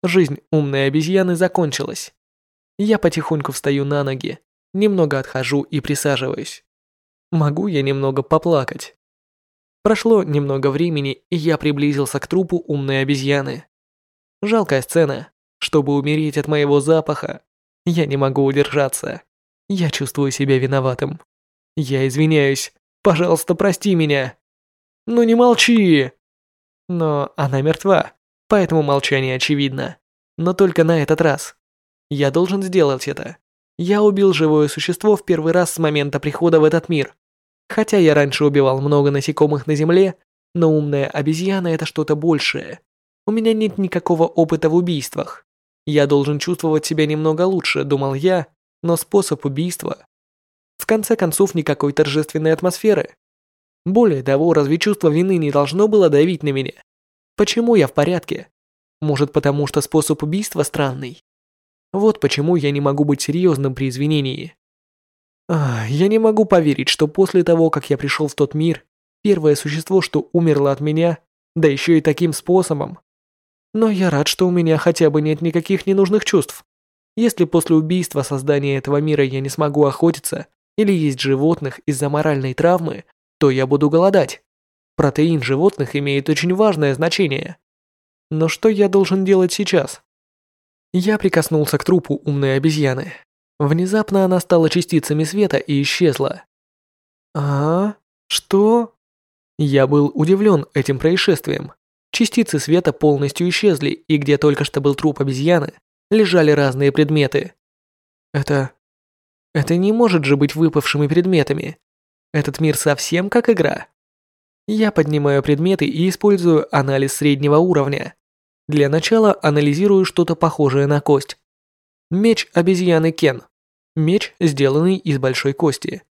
Жизнь умной обезьяны закончилась. Я потихоньку встаю на ноги, немного отхожу и присаживаюсь. Могу я немного поплакать? Прошло немного времени, и я приблизился к трупу умной обезьяны. Жалкая сцена. Чтобы умереть от моего запаха, я не могу удержаться. Я чувствую себя виноватым. Я извиняюсь. Пожалуйста, прости меня. Ну не молчи. Но она мертва, поэтому молчание очевидно. Но только на этот раз. Я должен сделать это. Я убил живое существо в первый раз с момента прихода в этот мир. Хотя я раньше убивал много насекомых на земле, но умная обезьяна это что-то большее. У меня нет никакого опыта в убийствах. Я должен чувствовать себя немного лучше, думал я, но способ убийства в конце концов, никакой торжественной атмосферы. Более того, разве чувство вины не должно было давить на меня? Почему я в порядке? Может, потому что способ убийства странный? Вот почему я не могу быть серьезным при извинении. Ах, я не могу поверить, что после того, как я пришел в тот мир, первое существо, что умерло от меня, да еще и таким способом. Но я рад, что у меня хотя бы нет никаких ненужных чувств. Если после убийства создания этого мира я не смогу охотиться, или есть животных из-за моральной травмы, то я буду голодать. Протеин животных имеет очень важное значение. Но что я должен делать сейчас? Я прикоснулся к трупу умной обезьяны. Внезапно она стала частицами света и исчезла. А? Что? Я был удивлен этим происшествием. Частицы света полностью исчезли, и где только что был труп обезьяны, лежали разные предметы. Это... Это не может же быть выпавшими предметами. Этот мир совсем как игра. Я поднимаю предметы и использую анализ среднего уровня. Для начала анализирую что-то похожее на кость. Меч обезьяны Кен. Меч, сделанный из большой кости.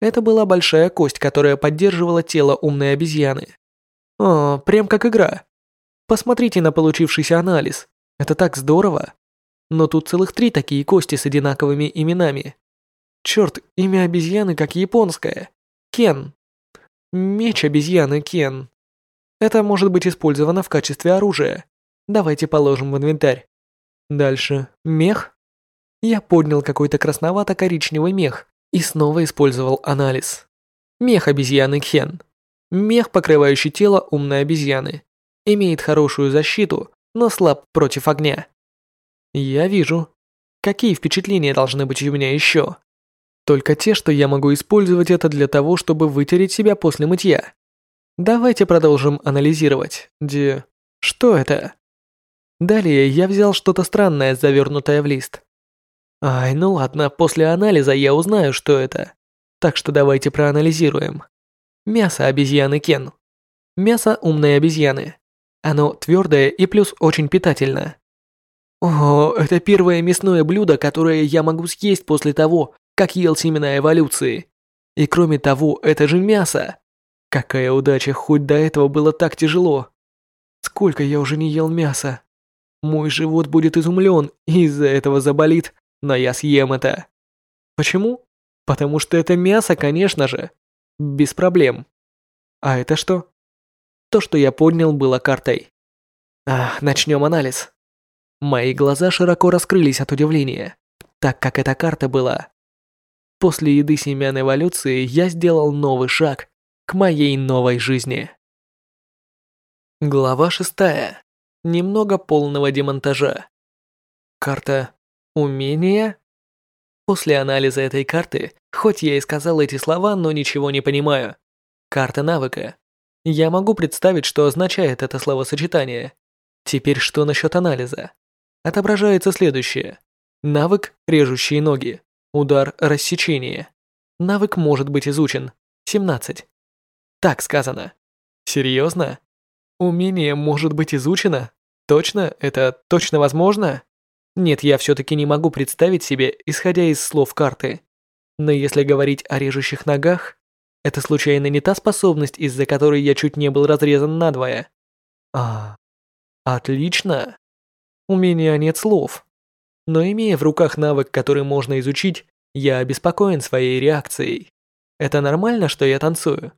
Это была большая кость, которая поддерживала тело умной обезьяны. О, прям как игра. Посмотрите на получившийся анализ. Это так здорово. Но тут целых три такие кости с одинаковыми именами. Черт, имя обезьяны как японское. Кен. Меч обезьяны Кен. Это может быть использовано в качестве оружия. Давайте положим в инвентарь. Дальше. Мех. Я поднял какой-то красновато-коричневый мех и снова использовал анализ. Мех обезьяны Кен. Мех, покрывающий тело умной обезьяны. Имеет хорошую защиту, но слаб против огня. Я вижу. Какие впечатления должны быть у меня еще? Только те, что я могу использовать это для того, чтобы вытереть себя после мытья. Давайте продолжим анализировать. Де... Что это? Далее я взял что-то странное, завернутое в лист. Ай, ну ладно, после анализа я узнаю, что это. Так что давайте проанализируем. Мясо обезьяны Кен. Мясо умной обезьяны. Оно твердое и плюс очень питательно. О, это первое мясное блюдо, которое я могу съесть после того, как ел семена эволюции. И кроме того, это же мясо. Какая удача, хоть до этого было так тяжело. Сколько я уже не ел мяса. Мой живот будет изумлен и из-за этого заболит, но я съем это. Почему? Потому что это мясо, конечно же. Без проблем. А это что? То, что я поднял, было картой. А, начнем анализ. Мои глаза широко раскрылись от удивления, так как эта карта была После еды семян эволюции я сделал новый шаг к моей новой жизни. Глава шестая. Немного полного демонтажа. Карта «Умения»? После анализа этой карты, хоть я и сказал эти слова, но ничего не понимаю. Карта навыка. Я могу представить, что означает это словосочетание. Теперь что насчет анализа? Отображается следующее. Навык «Режущие ноги». Удар рассечения. Навык может быть изучен. 17. Так сказано. Серьезно? Умение может быть изучено? Точно? Это точно возможно? Нет, я все-таки не могу представить себе, исходя из слов карты. Но если говорить о режущих ногах, это случайно не та способность, из-за которой я чуть не был разрезан надвое? А, отлично. У меня нет слов. Но имея в руках навык, который можно изучить, я обеспокоен своей реакцией. Это нормально, что я танцую?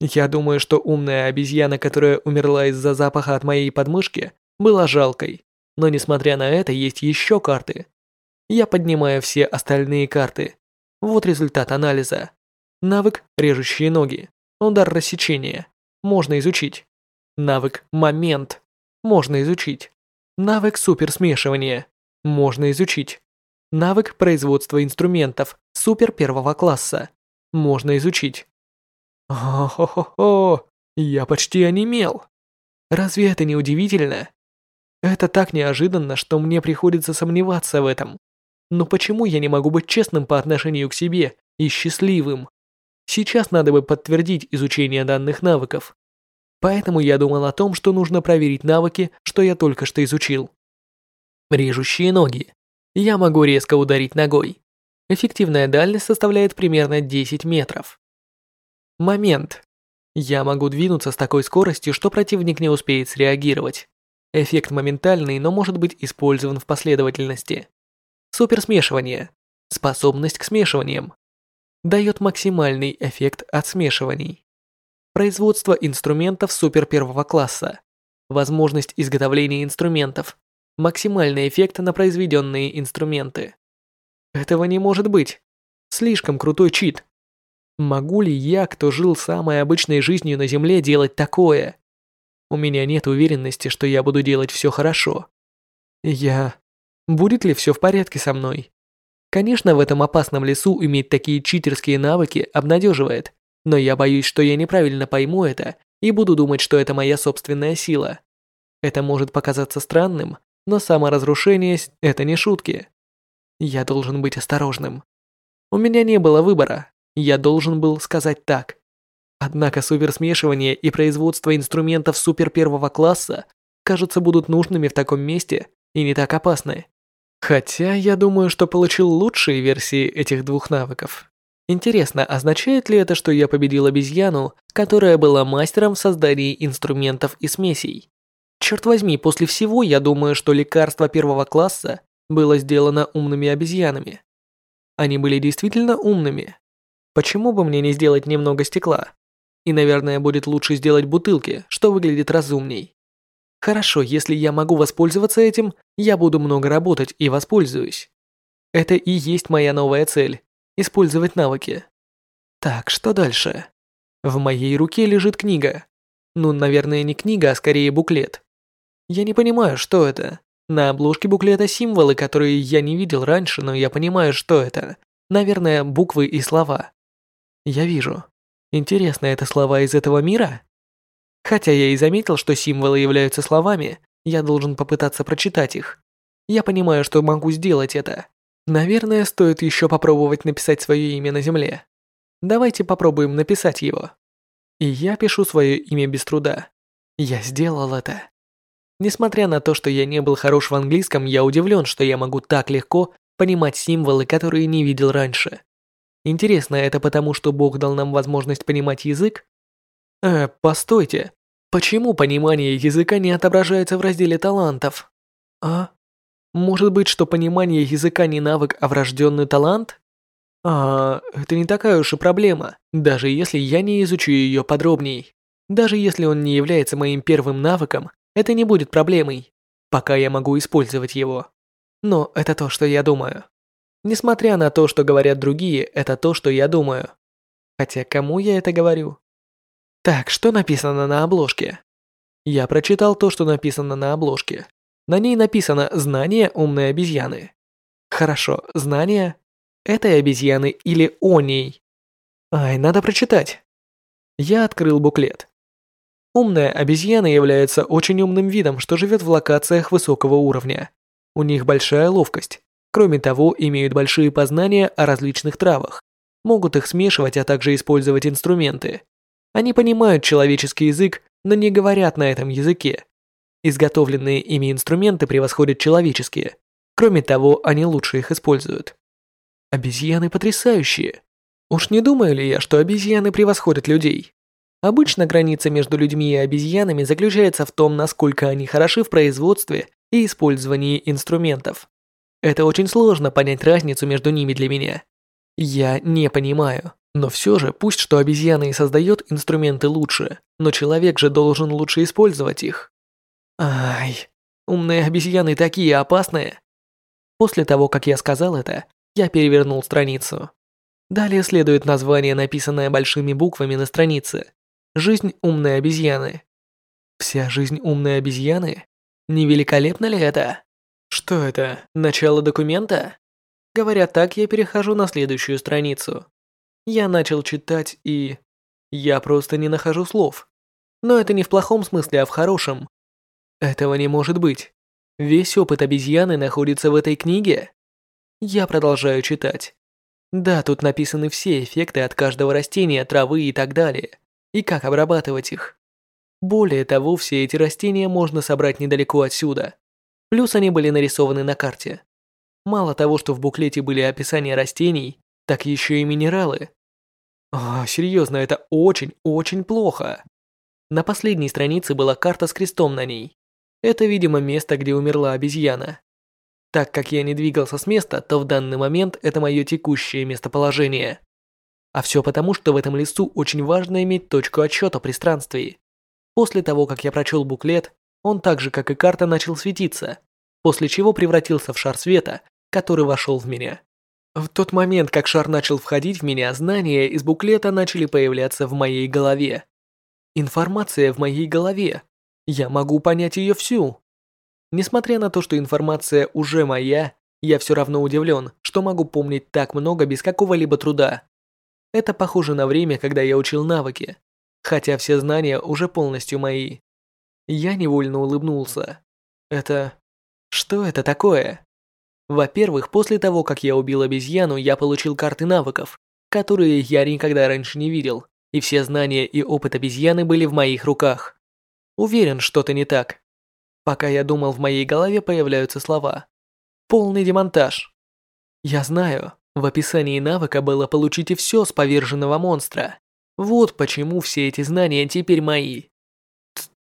Я думаю, что умная обезьяна, которая умерла из-за запаха от моей подмышки, была жалкой. Но несмотря на это, есть еще карты. Я поднимаю все остальные карты. Вот результат анализа. Навык «Режущие ноги». Удар рассечения. Можно изучить. Навык «Момент». Можно изучить. Навык «Суперсмешивание». Можно изучить. Навык производства инструментов супер первого класса. Можно изучить. О-хо-хо-хо, я почти онемел. Разве это не удивительно? Это так неожиданно, что мне приходится сомневаться в этом. Но почему я не могу быть честным по отношению к себе и счастливым? Сейчас надо бы подтвердить изучение данных навыков. Поэтому я думал о том, что нужно проверить навыки, что я только что изучил. Режущие ноги. Я могу резко ударить ногой. Эффективная дальность составляет примерно 10 метров. Момент. Я могу двинуться с такой скоростью, что противник не успеет среагировать. Эффект моментальный, но может быть использован в последовательности. Суперсмешивание. Способность к смешиваниям. Дает максимальный эффект от смешиваний. Производство инструментов супер первого класса. Возможность изготовления инструментов максимальный эффект на произведенные инструменты. Этого не может быть. Слишком крутой чит. Могу ли я, кто жил самой обычной жизнью на Земле, делать такое? У меня нет уверенности, что я буду делать все хорошо. Я... Будет ли все в порядке со мной? Конечно, в этом опасном лесу иметь такие читерские навыки обнадеживает, но я боюсь, что я неправильно пойму это и буду думать, что это моя собственная сила. Это может показаться странным, но саморазрушение – это не шутки. Я должен быть осторожным. У меня не было выбора. Я должен был сказать так. Однако суперсмешивание и производство инструментов супер первого класса, кажется, будут нужными в таком месте и не так опасны. Хотя я думаю, что получил лучшие версии этих двух навыков. Интересно, означает ли это, что я победил обезьяну, которая была мастером в создании инструментов и смесей? Черт возьми, после всего я думаю, что лекарство первого класса было сделано умными обезьянами. Они были действительно умными. Почему бы мне не сделать немного стекла? И, наверное, будет лучше сделать бутылки, что выглядит разумней. Хорошо, если я могу воспользоваться этим, я буду много работать и воспользуюсь. Это и есть моя новая цель – использовать навыки. Так, что дальше? В моей руке лежит книга. Ну, наверное, не книга, а скорее буклет. Я не понимаю, что это. На обложке буклета символы, которые я не видел раньше, но я понимаю, что это. Наверное, буквы и слова. Я вижу. Интересно, это слова из этого мира? Хотя я и заметил, что символы являются словами, я должен попытаться прочитать их. Я понимаю, что могу сделать это. Наверное, стоит еще попробовать написать свое имя на земле. Давайте попробуем написать его. И я пишу свое имя без труда. Я сделал это. Несмотря на то, что я не был хорош в английском, я удивлен, что я могу так легко понимать символы, которые не видел раньше. Интересно, это потому, что Бог дал нам возможность понимать язык? Э, постойте. Почему понимание языка не отображается в разделе талантов? А? Может быть, что понимание языка не навык, а врожденный талант? А, это не такая уж и проблема, даже если я не изучу ее подробней. Даже если он не является моим первым навыком, это не будет проблемой, пока я могу использовать его. Но это то, что я думаю. Несмотря на то, что говорят другие, это то, что я думаю. Хотя кому я это говорю? Так, что написано на обложке? Я прочитал то, что написано на обложке. На ней написано «Знание умной обезьяны». Хорошо, знание этой обезьяны или о ней. Ай, надо прочитать. Я открыл буклет. Умная обезьяна является очень умным видом, что живет в локациях высокого уровня. У них большая ловкость. Кроме того, имеют большие познания о различных травах. Могут их смешивать, а также использовать инструменты. Они понимают человеческий язык, но не говорят на этом языке. Изготовленные ими инструменты превосходят человеческие. Кроме того, они лучше их используют. Обезьяны потрясающие. Уж не думаю ли я, что обезьяны превосходят людей? Обычно граница между людьми и обезьянами заключается в том, насколько они хороши в производстве и использовании инструментов. Это очень сложно понять разницу между ними для меня. Я не понимаю. Но все же, пусть что обезьяна и создает инструменты лучше, но человек же должен лучше использовать их. Ай, умные обезьяны такие опасные. После того, как я сказал это, я перевернул страницу. Далее следует название, написанное большими буквами на странице. Жизнь умной обезьяны. Вся жизнь умной обезьяны? Не великолепно ли это? Что это? Начало документа? Говоря так, я перехожу на следующую страницу. Я начал читать и... Я просто не нахожу слов. Но это не в плохом смысле, а в хорошем. Этого не может быть. Весь опыт обезьяны находится в этой книге. Я продолжаю читать. Да, тут написаны все эффекты от каждого растения, травы и так далее. И как обрабатывать их. Более того, все эти растения можно собрать недалеко отсюда. Плюс они были нарисованы на карте. Мало того, что в буклете были описания растений, так еще и минералы. А, серьезно, это очень-очень плохо. На последней странице была карта с крестом на ней. Это, видимо, место, где умерла обезьяна. Так как я не двигался с места, то в данный момент это мое текущее местоположение. А все потому, что в этом лесу очень важно иметь точку отсчета при странствии. После того, как я прочел буклет, он так же, как и карта, начал светиться, после чего превратился в шар света, который вошел в меня. В тот момент, как шар начал входить в меня, знания из буклета начали появляться в моей голове. Информация в моей голове. Я могу понять ее всю. Несмотря на то, что информация уже моя, я все равно удивлен, что могу помнить так много без какого-либо труда. Это похоже на время, когда я учил навыки, хотя все знания уже полностью мои. Я невольно улыбнулся. Это... Что это такое? Во-первых, после того, как я убил обезьяну, я получил карты навыков, которые я никогда раньше не видел, и все знания и опыт обезьяны были в моих руках. Уверен, что-то не так. Пока я думал, в моей голове появляются слова. Полный демонтаж. Я знаю, в описании навыка было «получите все с поверженного монстра». Вот почему все эти знания теперь мои.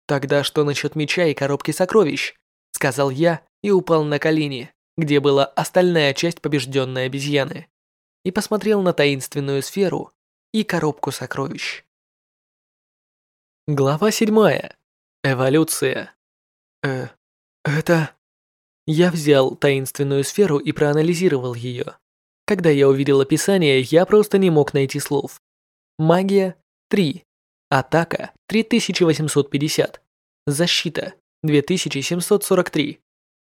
«Тогда что насчет меча и коробки сокровищ?» Сказал я и упал на колени, где была остальная часть побежденной обезьяны. И посмотрел на таинственную сферу и коробку сокровищ. Глава седьмая. Эволюция. Э, это... Я взял таинственную сферу и проанализировал ее. Когда я увидел описание, я просто не мог найти слов. Магия 3. Атака 3850. Защита 2743.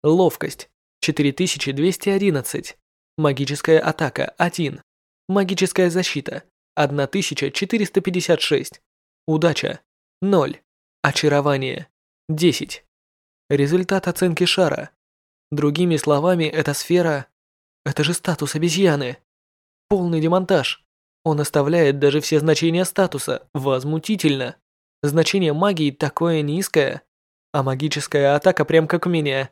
Ловкость 4211. Магическая атака 1. Магическая защита 1456. Удача 0. Очарование 10. Результат оценки шара. Другими словами, эта сфера... Это же статус обезьяны. Полный демонтаж. Он оставляет даже все значения статуса. Возмутительно. Значение магии такое низкое. А магическая атака прям как у меня.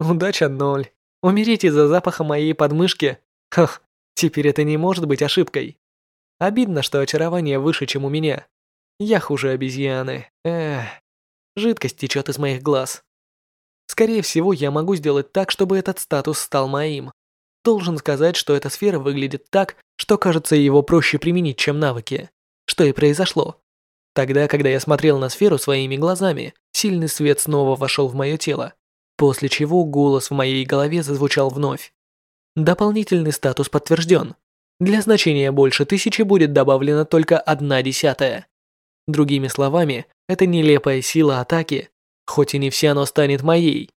Удача ноль. Умереть из-за запаха моей подмышки. Хах, теперь это не может быть ошибкой. Обидно, что очарование выше, чем у меня. Я хуже обезьяны. Эх. Жидкость течет из моих глаз. Скорее всего, я могу сделать так, чтобы этот статус стал моим. Должен сказать, что эта сфера выглядит так, что кажется его проще применить, чем навыки. Что и произошло. Тогда, когда я смотрел на сферу своими глазами, сильный свет снова вошел в мое тело, после чего голос в моей голове зазвучал вновь. Дополнительный статус подтвержден. Для значения больше тысячи будет добавлена только одна десятая. Другими словами, это нелепая сила атаки, хоть и не вся, но станет моей.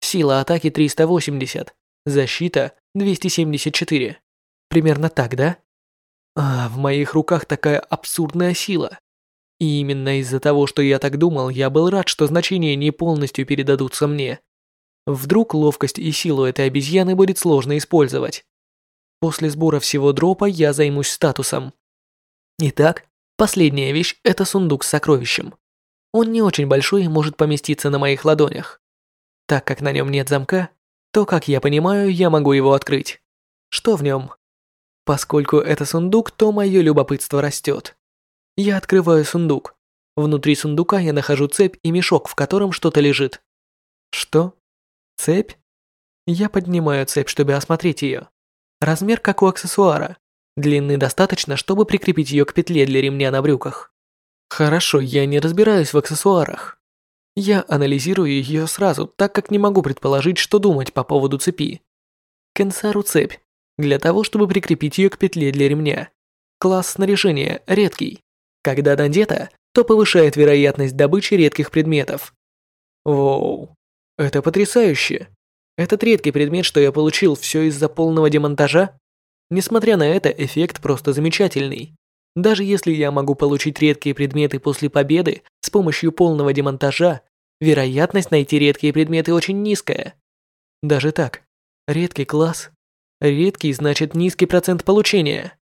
Сила атаки 380, защита 274. Примерно так, да? А, в моих руках такая абсурдная сила. И именно из-за того, что я так думал, я был рад, что значения не полностью передадутся мне. Вдруг ловкость и силу этой обезьяны будет сложно использовать. После сбора всего дропа я займусь статусом. Итак, последняя вещь – это сундук с сокровищем. Он не очень большой и может поместиться на моих ладонях. Так как на нем нет замка, то, как я понимаю, я могу его открыть. Что в нем? Поскольку это сундук, то мое любопытство растет. Я открываю сундук. Внутри сундука я нахожу цепь и мешок, в котором что-то лежит. Что? Цепь? Я поднимаю цепь, чтобы осмотреть ее. Размер как у аксессуара. Длины достаточно, чтобы прикрепить ее к петле для ремня на брюках. Хорошо, я не разбираюсь в аксессуарах. Я анализирую ее сразу, так как не могу предположить, что думать по поводу цепи. Кенсару цепь. Для того, чтобы прикрепить ее к петле для ремня. Класс снаряжения редкий. Когда надета, то повышает вероятность добычи редких предметов. Воу. Это потрясающе. Этот редкий предмет, что я получил, все из-за полного демонтажа? Несмотря на это, эффект просто замечательный. Даже если я могу получить редкие предметы после победы с помощью полного демонтажа, вероятность найти редкие предметы очень низкая. Даже так, редкий класс. Редкий значит низкий процент получения.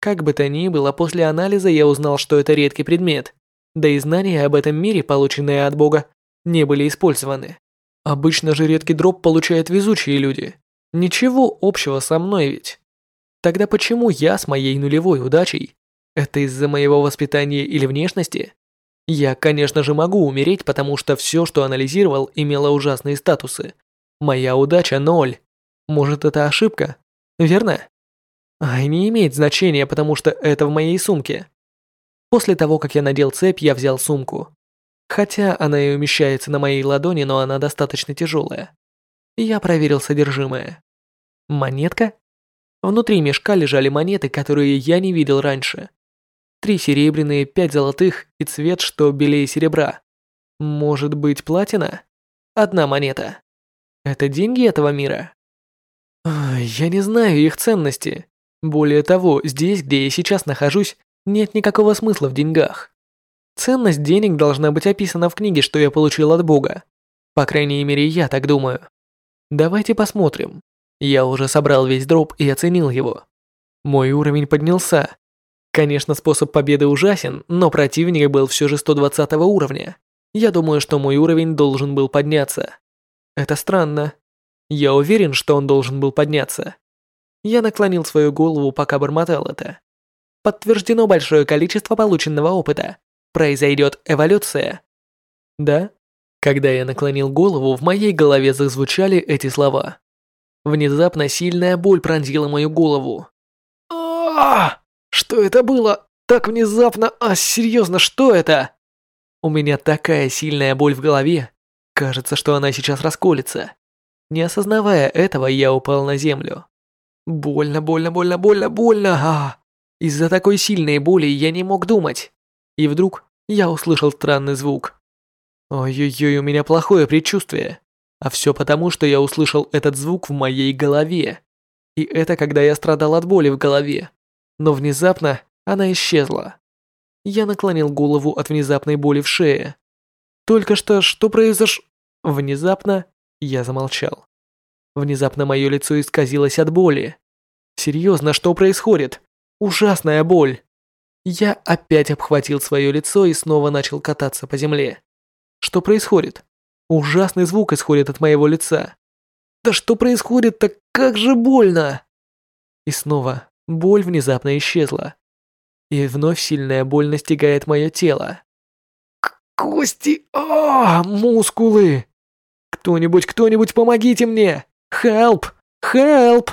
Как бы то ни было, после анализа я узнал, что это редкий предмет. Да и знания об этом мире, полученные от Бога, не были использованы. Обычно же редкий дроп получают везучие люди. Ничего общего со мной ведь. Тогда почему я с моей нулевой удачей это из-за моего воспитания или внешности? Я, конечно же, могу умереть, потому что все, что анализировал, имело ужасные статусы. Моя удача ноль. Может, это ошибка? Верно? Ай, не имеет значения, потому что это в моей сумке. После того, как я надел цепь, я взял сумку. Хотя она и умещается на моей ладони, но она достаточно тяжелая. Я проверил содержимое. Монетка? Внутри мешка лежали монеты, которые я не видел раньше. Три серебряные, пять золотых и цвет, что белее серебра. Может быть, платина? Одна монета. Это деньги этого мира? Я не знаю их ценности. Более того, здесь, где я сейчас нахожусь, нет никакого смысла в деньгах. Ценность денег должна быть описана в книге, что я получил от Бога. По крайней мере, я так думаю. Давайте посмотрим. Я уже собрал весь дроп и оценил его. Мой уровень поднялся. Конечно, способ победы ужасен, но противник был все же 120 уровня. Я думаю, что мой уровень должен был подняться. Это странно. Я уверен, что он должен был подняться. Я наклонил свою голову, пока бормотал это. Подтверждено большое количество полученного опыта. Произойдет эволюция. Да? Когда я наклонил голову, в моей голове зазвучали эти слова. Внезапно сильная боль пронзила мою голову. а Что это было? Так внезапно? А, серьезно, что это? У меня такая сильная боль в голове. Кажется, что она сейчас расколется. Не осознавая этого, я упал на землю. Больно, больно, больно, больно, больно. А! Из-за такой сильной боли я не мог думать. И вдруг я услышал странный звук. Ой-ой-ой, у меня плохое предчувствие. А все потому, что я услышал этот звук в моей голове. И это когда я страдал от боли в голове. Но внезапно она исчезла. Я наклонил голову от внезапной боли в шее. Только что что произошло? Внезапно я замолчал. Внезапно мое лицо исказилось от боли. Серьезно, что происходит? Ужасная боль. Я опять обхватил свое лицо и снова начал кататься по земле. Что происходит? Ужасный звук исходит от моего лица. Да что происходит-то? Как же больно! И снова боль внезапно исчезла. И вновь сильная боль настигает мое тело. К кости! А, мускулы! Кто-нибудь, кто-нибудь, помогите мне! Help! Help!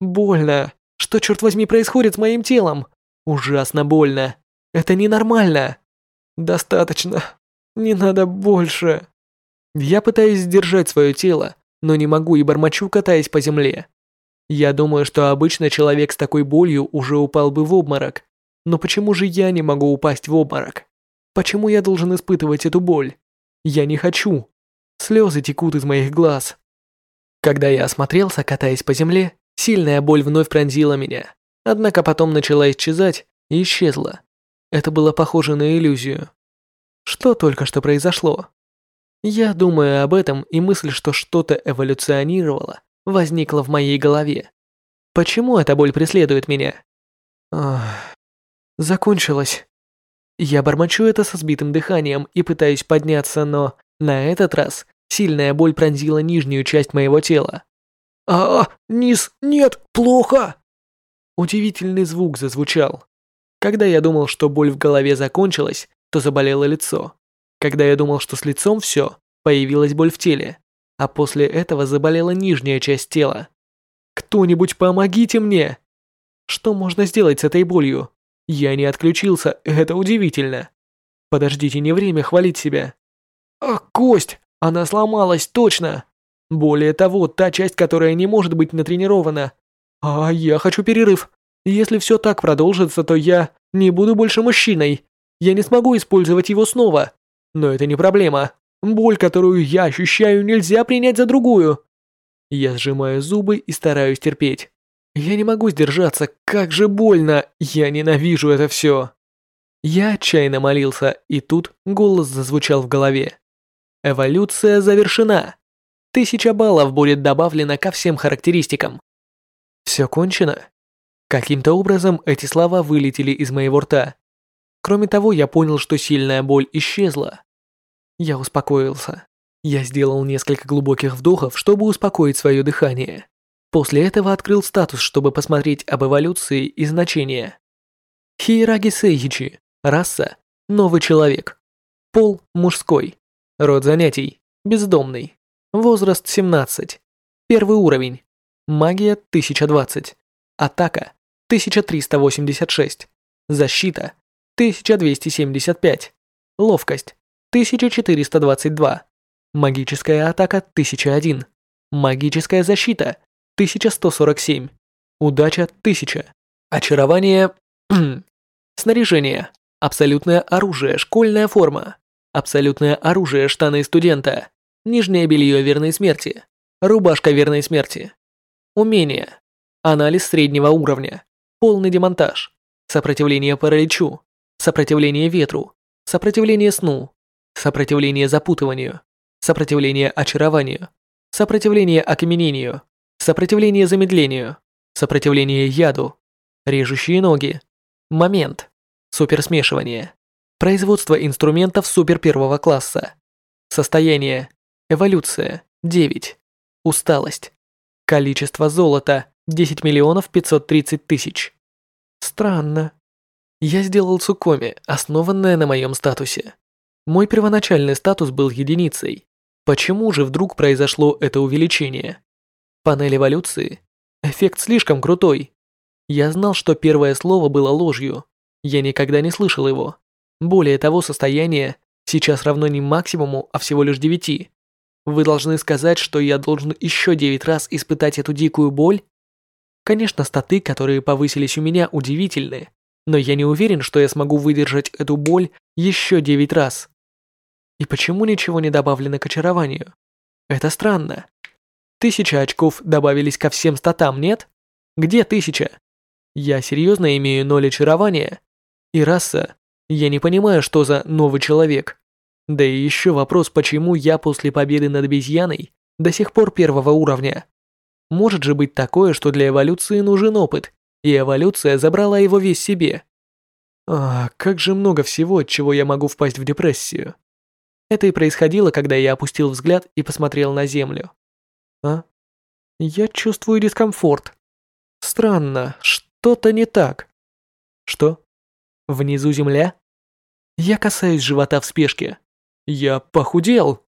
Больно. Что, черт возьми, происходит с моим телом? Ужасно больно. Это ненормально. Достаточно. Не надо больше. Я пытаюсь сдержать свое тело, но не могу и бормочу, катаясь по земле. Я думаю, что обычно человек с такой болью уже упал бы в обморок. Но почему же я не могу упасть в обморок? Почему я должен испытывать эту боль? Я не хочу. Слезы текут из моих глаз. Когда я осмотрелся, катаясь по земле, сильная боль вновь пронзила меня. Однако потом начала исчезать и исчезла. Это было похоже на иллюзию. Что только что произошло? Я думаю об этом, и мысль, что что-то эволюционировало, возникла в моей голове. Почему эта боль преследует меня? Ах, закончилось. Я бормочу это со сбитым дыханием и пытаюсь подняться, но на этот раз сильная боль пронзила нижнюю часть моего тела. А, -а низ, нет, плохо. Удивительный звук зазвучал. Когда я думал, что боль в голове закончилась, то заболело лицо. Когда я думал, что с лицом все, появилась боль в теле, а после этого заболела нижняя часть тела. Кто-нибудь помогите мне! Что можно сделать с этой болью? Я не отключился, это удивительно. Подождите, не время хвалить себя. А, кость! Она сломалась, точно! Более того, та часть, которая не может быть натренирована. А я хочу перерыв. Если все так продолжится, то я не буду больше мужчиной. Я не смогу использовать его снова. Но это не проблема. Боль, которую я ощущаю, нельзя принять за другую. Я сжимаю зубы и стараюсь терпеть. Я не могу сдержаться, как же больно. Я ненавижу это все. Я отчаянно молился, и тут голос зазвучал в голове. Эволюция завершена. Тысяча баллов будет добавлено ко всем характеристикам. Все кончено? Каким-то образом эти слова вылетели из моего рта. Кроме того, я понял, что сильная боль исчезла. Я успокоился. Я сделал несколько глубоких вдохов, чтобы успокоить свое дыхание. После этого открыл статус, чтобы посмотреть об эволюции и значения. Хиераги Сейичи. Раса – новый человек. Пол – мужской. Род занятий – бездомный. Возраст – 17. Первый уровень. Магия – 1020. Атака – 1386. Защита 1275. Ловкость 1422. Магическая атака 1001. Магическая защита 1147. Удача 1000. Очарование. Снаряжение. Абсолютное оружие, школьная форма. Абсолютное оружие, штаны студента. Нижнее белье верной смерти. Рубашка верной смерти. Умение. Анализ среднего уровня. Полный демонтаж. Сопротивление параличу сопротивление ветру, сопротивление сну, сопротивление запутыванию, сопротивление очарованию, сопротивление окаменению, Сопротивление замедлению. Сопротивление яду. Режущие ноги. Момент. Суперсмешивание. Производство инструментов супер первого класса. Состояние. Эволюция. 9. Усталость. Количество золота. 10 миллионов 530 тысяч. Странно. Я сделал Цукоми, основанное на моем статусе. Мой первоначальный статус был единицей. Почему же вдруг произошло это увеличение? Панель эволюции? Эффект слишком крутой. Я знал, что первое слово было ложью. Я никогда не слышал его. Более того, состояние сейчас равно не максимуму, а всего лишь девяти. Вы должны сказать, что я должен еще девять раз испытать эту дикую боль? Конечно, статы, которые повысились у меня, удивительны, но я не уверен, что я смогу выдержать эту боль еще девять раз. И почему ничего не добавлено к очарованию? Это странно. Тысяча очков добавились ко всем статам, нет? Где тысяча? Я серьезно имею ноль очарования? И раса? Я не понимаю, что за новый человек. Да и еще вопрос, почему я после победы над обезьяной до сих пор первого уровня. Может же быть такое, что для эволюции нужен опыт, и эволюция забрала его весь себе. А, как же много всего, от чего я могу впасть в депрессию. Это и происходило, когда я опустил взгляд и посмотрел на землю. А? Я чувствую дискомфорт. Странно, что-то не так. Что? Внизу земля? Я касаюсь живота в спешке. Я похудел.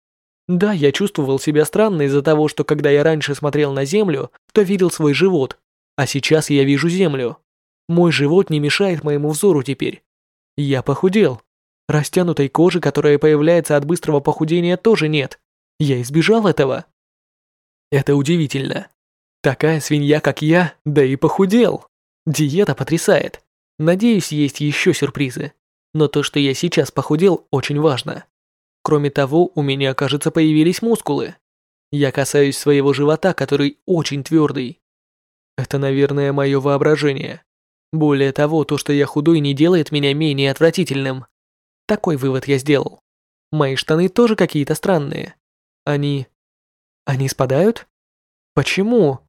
Да, я чувствовал себя странно из-за того, что когда я раньше смотрел на землю, то видел свой живот, а сейчас я вижу землю. Мой живот не мешает моему взору теперь. Я похудел. Растянутой кожи, которая появляется от быстрого похудения, тоже нет. Я избежал этого. Это удивительно. Такая свинья, как я, да и похудел. Диета потрясает. Надеюсь, есть еще сюрпризы. Но то, что я сейчас похудел, очень важно. Кроме того, у меня, кажется, появились мускулы. Я касаюсь своего живота, который очень твердый. Это, наверное, мое воображение. Более того, то, что я худой, не делает меня менее отвратительным. Такой вывод я сделал. Мои штаны тоже какие-то странные. Они... Они спадают? Почему?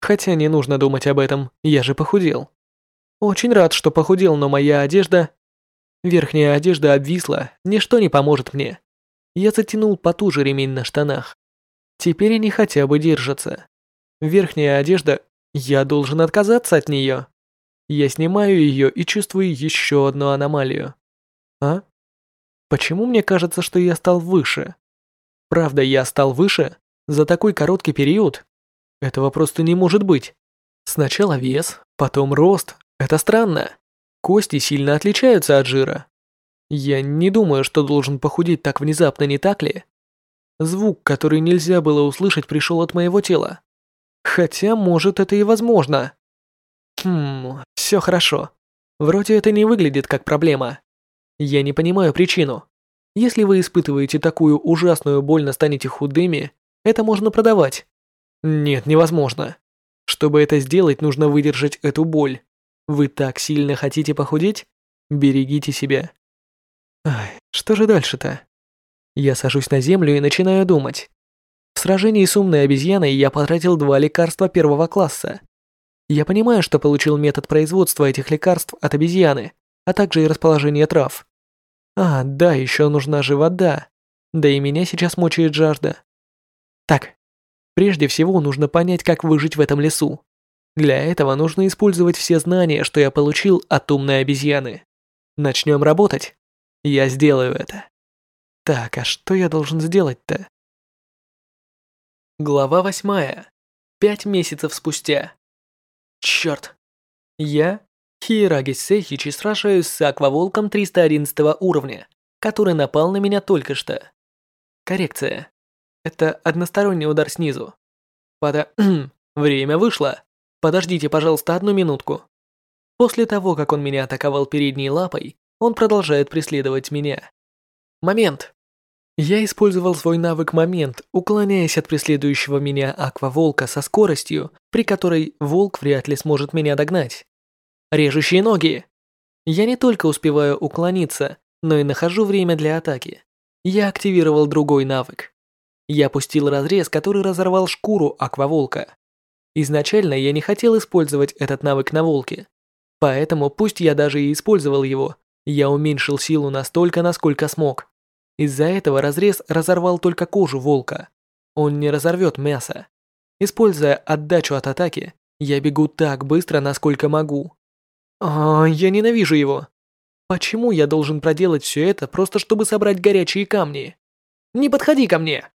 Хотя не нужно думать об этом, я же похудел. Очень рад, что похудел, но моя одежда... Верхняя одежда обвисла, ничто не поможет мне. Я затянул потуже ремень на штанах. Теперь они хотя бы держатся. Верхняя одежда... Я должен отказаться от нее. Я снимаю ее и чувствую еще одну аномалию. А? Почему мне кажется, что я стал выше? Правда, я стал выше? За такой короткий период? Этого просто не может быть. Сначала вес, потом рост. Это странно. Кости сильно отличаются от жира. Я не думаю, что должен похудеть так внезапно, не так ли? Звук, который нельзя было услышать, пришел от моего тела. Хотя, может, это и возможно. Хм, все хорошо. Вроде это не выглядит как проблема. Я не понимаю причину. Если вы испытываете такую ужасную боль, настанете худыми, это можно продавать. Нет, невозможно. Чтобы это сделать, нужно выдержать эту боль. Вы так сильно хотите похудеть? Берегите себя. Ай, что же дальше-то? Я сажусь на землю и начинаю думать. В сражении с умной обезьяной я потратил два лекарства первого класса. Я понимаю, что получил метод производства этих лекарств от обезьяны, а также и расположение трав. А, да, еще нужна же вода. Да и меня сейчас мучает жажда. Так, прежде всего нужно понять, как выжить в этом лесу. Для этого нужно использовать все знания, что я получил от умной обезьяны. Начнем работать. Я сделаю это. Так, а что я должен сделать-то? Глава восьмая. Пять месяцев спустя. Черт. Я Хиераги Сейхичи сражаюсь с акваволком 311 уровня, который напал на меня только что. Коррекция. Это односторонний удар снизу. Пода... Время вышло. Подождите, пожалуйста, одну минутку. После того, как он меня атаковал передней лапой, он продолжает преследовать меня. Момент. Я использовал свой навык «Момент», уклоняясь от преследующего меня акваволка со скоростью, при которой волк вряд ли сможет меня догнать. Режущие ноги. Я не только успеваю уклониться, но и нахожу время для атаки. Я активировал другой навык. Я пустил разрез, который разорвал шкуру акваволка. Изначально я не хотел использовать этот навык на волке. Поэтому пусть я даже и использовал его, я уменьшил силу настолько, насколько смог. Из-за этого разрез разорвал только кожу волка. Он не разорвет мясо. Используя отдачу от атаки, я бегу так быстро, насколько могу. А, я ненавижу его. Почему я должен проделать все это, просто чтобы собрать горячие камни? Не подходи ко мне!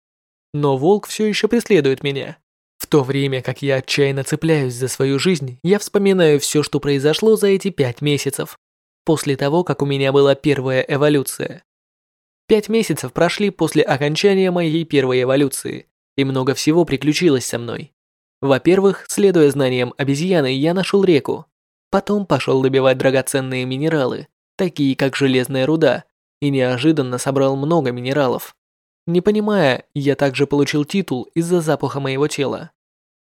Но волк все еще преследует меня. В то время как я отчаянно цепляюсь за свою жизнь, я вспоминаю все, что произошло за эти пять месяцев после того, как у меня была первая эволюция. Пять месяцев прошли после окончания моей первой эволюции, и много всего приключилось со мной. Во-первых, следуя знаниям обезьяны, я нашел реку. Потом пошел добивать драгоценные минералы, такие как железная руда, и неожиданно собрал много минералов. Не понимая, я также получил титул из-за запаха моего тела.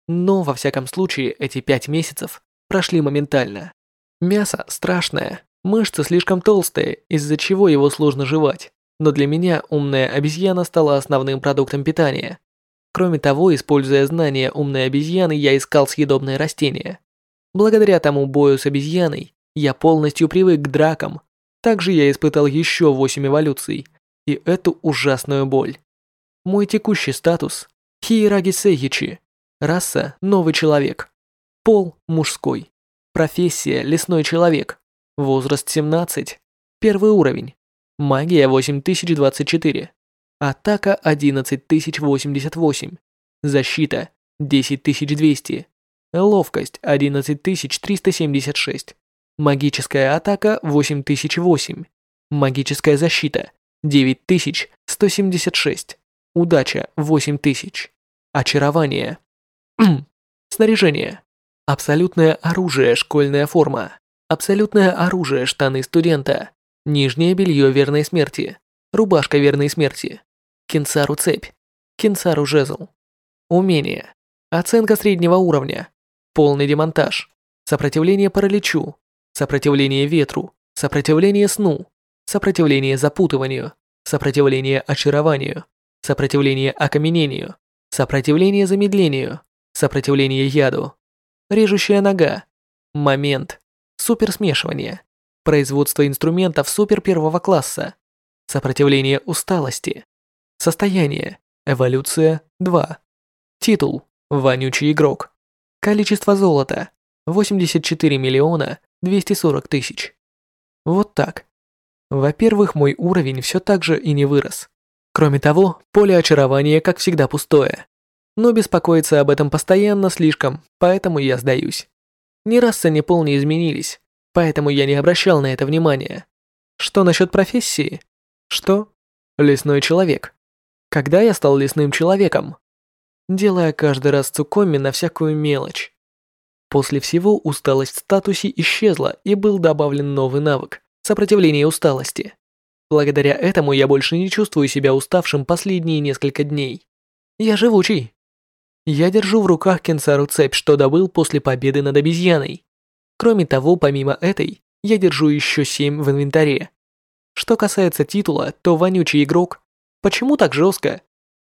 Но, во всяком случае, эти пять месяцев прошли моментально. Мясо страшное, Мышцы слишком толстые, из-за чего его сложно жевать, но для меня умная обезьяна стала основным продуктом питания. Кроме того, используя знания умной обезьяны, я искал съедобные растения. Благодаря тому бою с обезьяной, я полностью привык к дракам. Также я испытал еще 8 эволюций, и эту ужасную боль. Мой текущий статус – Хиераги Сейичи, раса – новый человек, пол – мужской, профессия – лесной человек, Возраст 17. Первый уровень. Магия 8024. Атака 11088. Защита 10200. Ловкость 11376. Магическая атака 8008. Магическая защита 9176. Удача 8000. Очарование. Снаряжение. Абсолютное оружие, школьная форма. Абсолютное оружие штаны студента. Нижнее белье верной смерти. Рубашка верной смерти. Кинцару цепь. Кинцару жезл. Умение. Оценка среднего уровня. Полный демонтаж. Сопротивление параличу. Сопротивление ветру. Сопротивление сну. Сопротивление запутыванию. Сопротивление очарованию. Сопротивление окаменению. Сопротивление замедлению. Сопротивление яду. Режущая нога. Момент. Суперсмешивание. Производство инструментов супер первого класса. Сопротивление усталости. Состояние. Эволюция 2. Титул. Вонючий игрок. Количество золота. 84 миллиона 240 тысяч. Вот так. Во-первых, мой уровень все так же и не вырос. Кроме того, поле очарования, как всегда, пустое. Но беспокоиться об этом постоянно слишком, поэтому я сдаюсь. Ни раса, ни пол не изменились, поэтому я не обращал на это внимания. Что насчет профессии? Что? Лесной человек. Когда я стал лесным человеком? Делая каждый раз цукоми на всякую мелочь. После всего усталость в статусе исчезла и был добавлен новый навык – сопротивление усталости. Благодаря этому я больше не чувствую себя уставшим последние несколько дней. Я живучий. Я держу в руках Кенсару цепь, что добыл после победы над обезьяной. Кроме того, помимо этой, я держу еще семь в инвентаре. Что касается титула, то вонючий игрок. Почему так жестко?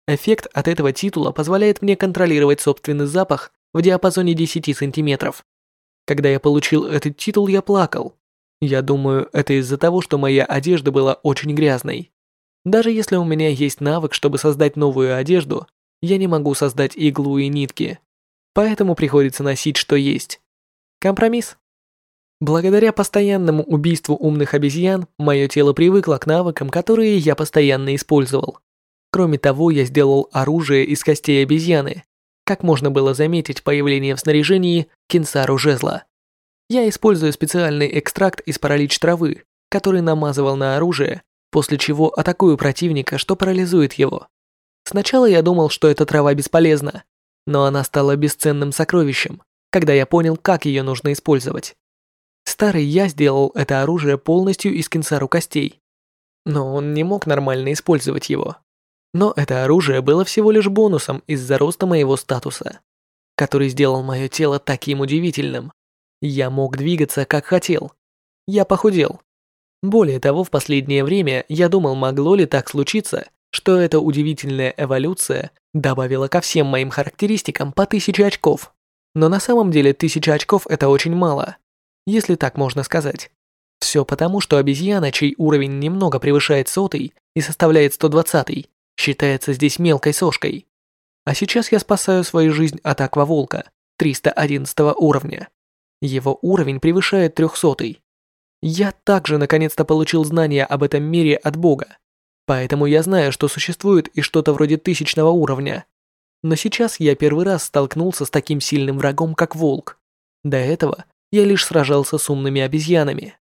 Эффект от этого титула позволяет мне контролировать собственный запах в диапазоне 10 сантиметров. Когда я получил этот титул, я плакал. Я думаю, это из-за того, что моя одежда была очень грязной. Даже если у меня есть навык, чтобы создать новую одежду, я не могу создать иглу и нитки, поэтому приходится носить что есть. Компромисс. Благодаря постоянному убийству умных обезьян, мое тело привыкло к навыкам, которые я постоянно использовал. Кроме того, я сделал оружие из костей обезьяны. Как можно было заметить появление в снаряжении кинсару жезла. Я использую специальный экстракт из паралич травы, который намазывал на оружие, после чего атакую противника, что парализует его. Сначала я думал, что эта трава бесполезна, но она стала бесценным сокровищем, когда я понял, как ее нужно использовать. Старый я сделал это оружие полностью из кинцару костей, но он не мог нормально использовать его. Но это оружие было всего лишь бонусом из-за роста моего статуса, который сделал мое тело таким удивительным. Я мог двигаться, как хотел. Я похудел. Более того, в последнее время я думал, могло ли так случиться, что эта удивительная эволюция добавила ко всем моим характеристикам по 1000 очков. Но на самом деле тысяча очков это очень мало, если так можно сказать. Все потому, что обезьяна, чей уровень немного превышает сотый и составляет 120, считается здесь мелкой сошкой. А сейчас я спасаю свою жизнь от акваволка 311 уровня. Его уровень превышает 300. Я также наконец-то получил знания об этом мире от Бога. Поэтому я знаю, что существует и что-то вроде тысячного уровня. Но сейчас я первый раз столкнулся с таким сильным врагом, как волк. До этого я лишь сражался с умными обезьянами.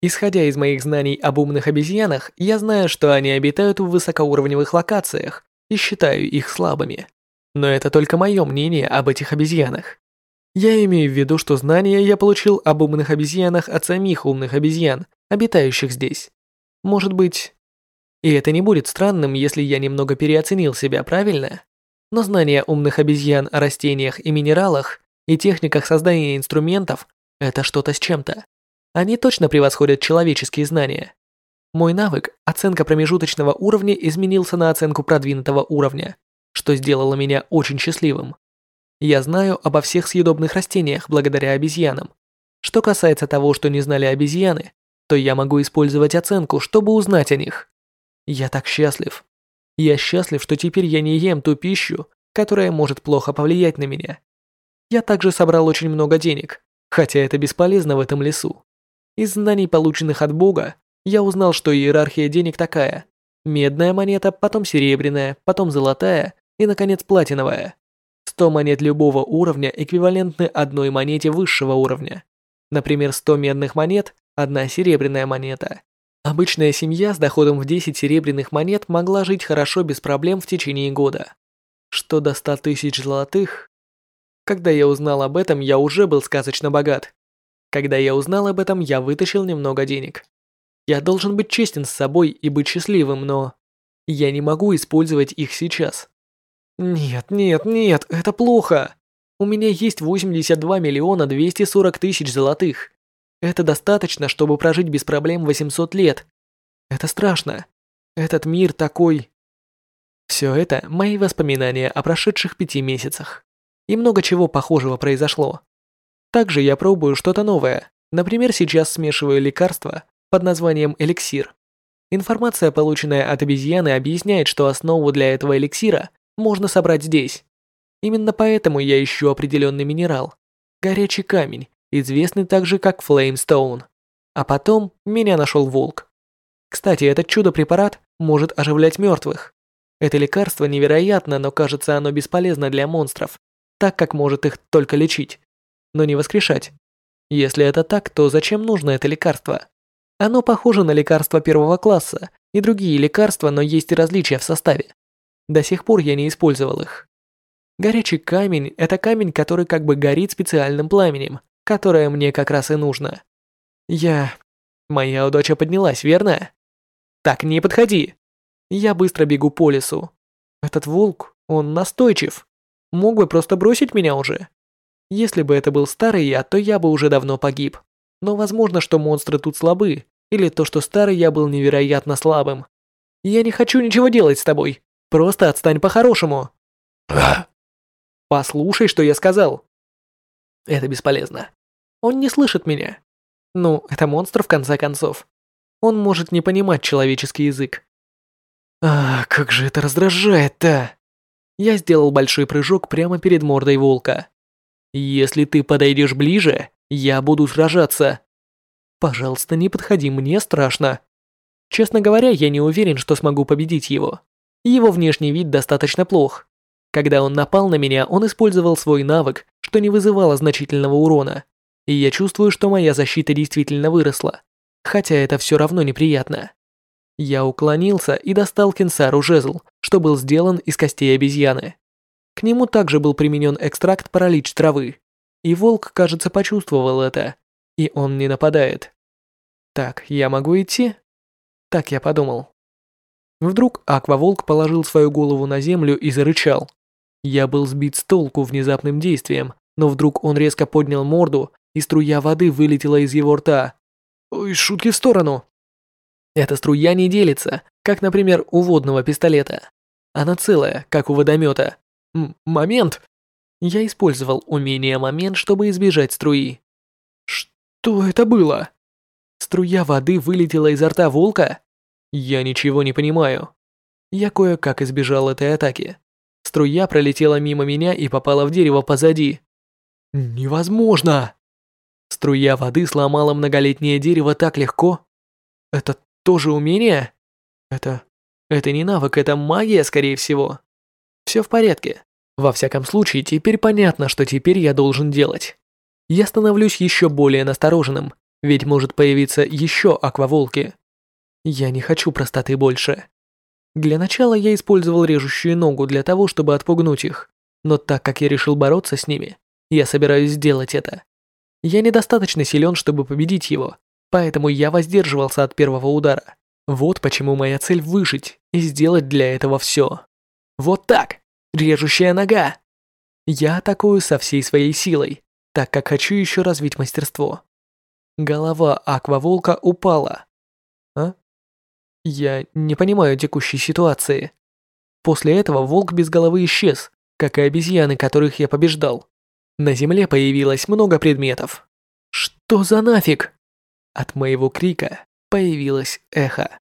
Исходя из моих знаний об умных обезьянах, я знаю, что они обитают в высокоуровневых локациях и считаю их слабыми. Но это только мое мнение об этих обезьянах. Я имею в виду, что знания я получил об умных обезьянах от самих умных обезьян, обитающих здесь. Может быть... И это не будет странным, если я немного переоценил себя, правильно? Но знания умных обезьян о растениях и минералах и техниках создания инструментов – это что-то с чем-то. Они точно превосходят человеческие знания. Мой навык, оценка промежуточного уровня, изменился на оценку продвинутого уровня, что сделало меня очень счастливым. Я знаю обо всех съедобных растениях благодаря обезьянам. Что касается того, что не знали обезьяны, то я могу использовать оценку, чтобы узнать о них. Я так счастлив. Я счастлив, что теперь я не ем ту пищу, которая может плохо повлиять на меня. Я также собрал очень много денег, хотя это бесполезно в этом лесу. Из знаний, полученных от Бога, я узнал, что иерархия денег такая. Медная монета, потом серебряная, потом золотая и, наконец, платиновая. 100 монет любого уровня эквивалентны одной монете высшего уровня. Например, 100 медных монет – одна серебряная монета. Обычная семья с доходом в 10 серебряных монет могла жить хорошо без проблем в течение года. Что до 100 тысяч золотых? Когда я узнал об этом, я уже был сказочно богат. Когда я узнал об этом, я вытащил немного денег. Я должен быть честен с собой и быть счастливым, но... Я не могу использовать их сейчас. Нет, нет, нет, это плохо. У меня есть 82 миллиона 240 тысяч золотых. Это достаточно, чтобы прожить без проблем 800 лет. Это страшно. Этот мир такой... Все это мои воспоминания о прошедших пяти месяцах. И много чего похожего произошло. Также я пробую что-то новое. Например, сейчас смешиваю лекарство под названием эликсир. Информация, полученная от обезьяны, объясняет, что основу для этого эликсира можно собрать здесь. Именно поэтому я ищу определенный минерал. Горячий камень, известный также как Флеймстоун. А потом меня нашел волк. Кстати, этот чудо-препарат может оживлять мертвых. Это лекарство невероятно, но кажется оно бесполезно для монстров, так как может их только лечить но не воскрешать. Если это так, то зачем нужно это лекарство? Оно похоже на лекарство первого класса и другие лекарства, но есть и различия в составе. До сих пор я не использовал их. Горячий камень – это камень, который как бы горит специальным пламенем, которое мне как раз и нужно. Я... Моя удача поднялась, верно? Так, не подходи. Я быстро бегу по лесу. Этот волк, он настойчив. Мог бы просто бросить меня уже. Если бы это был старый я, то я бы уже давно погиб. Но возможно, что монстры тут слабы, или то, что старый я был невероятно слабым. Я не хочу ничего делать с тобой. Просто отстань по-хорошему. Послушай, что я сказал. Это бесполезно. Он не слышит меня. Ну, это монстр в конце концов. Он может не понимать человеческий язык. А, как же это раздражает-то. Я сделал большой прыжок прямо перед мордой волка. Если ты подойдешь ближе, я буду сражаться. Пожалуйста, не подходи, мне страшно. Честно говоря, я не уверен, что смогу победить его. Его внешний вид достаточно плох. Когда он напал на меня, он использовал свой навык, что не вызывало значительного урона. И я чувствую, что моя защита действительно выросла. Хотя это все равно неприятно. Я уклонился и достал Кенсару жезл, что был сделан из костей обезьяны. К нему также был применен экстракт паралич травы. И волк, кажется, почувствовал это. И он не нападает. Так, я могу идти? Так я подумал. Вдруг акваволк положил свою голову на землю и зарычал. Я был сбит с толку внезапным действием, но вдруг он резко поднял морду, и струя воды вылетела из его рта. Ой, шутки в сторону. Эта струя не делится, как, например, у водного пистолета. Она целая, как у водомета. Момент. Я использовал умение момент, чтобы избежать струи. Что это было? Струя воды вылетела изо рта волка? Я ничего не понимаю. Я кое-как избежал этой атаки. Струя пролетела мимо меня и попала в дерево позади. Невозможно! Струя воды сломала многолетнее дерево так легко. Это тоже умение? Это... это не навык, это магия, скорее всего. Все в порядке. Во всяком случае, теперь понятно, что теперь я должен делать. Я становлюсь еще более настороженным, ведь может появиться еще акваволки. Я не хочу простоты больше. Для начала я использовал режущую ногу для того, чтобы отпугнуть их, но так как я решил бороться с ними, я собираюсь сделать это. Я недостаточно силен, чтобы победить его, поэтому я воздерживался от первого удара. Вот почему моя цель выжить и сделать для этого все. Вот так! Режущая нога! Я атакую со всей своей силой, так как хочу еще развить мастерство. Голова акваволка упала. А? Я не понимаю текущей ситуации. После этого волк без головы исчез, как и обезьяны, которых я побеждал. На земле появилось много предметов. Что за нафиг? От моего крика появилось эхо.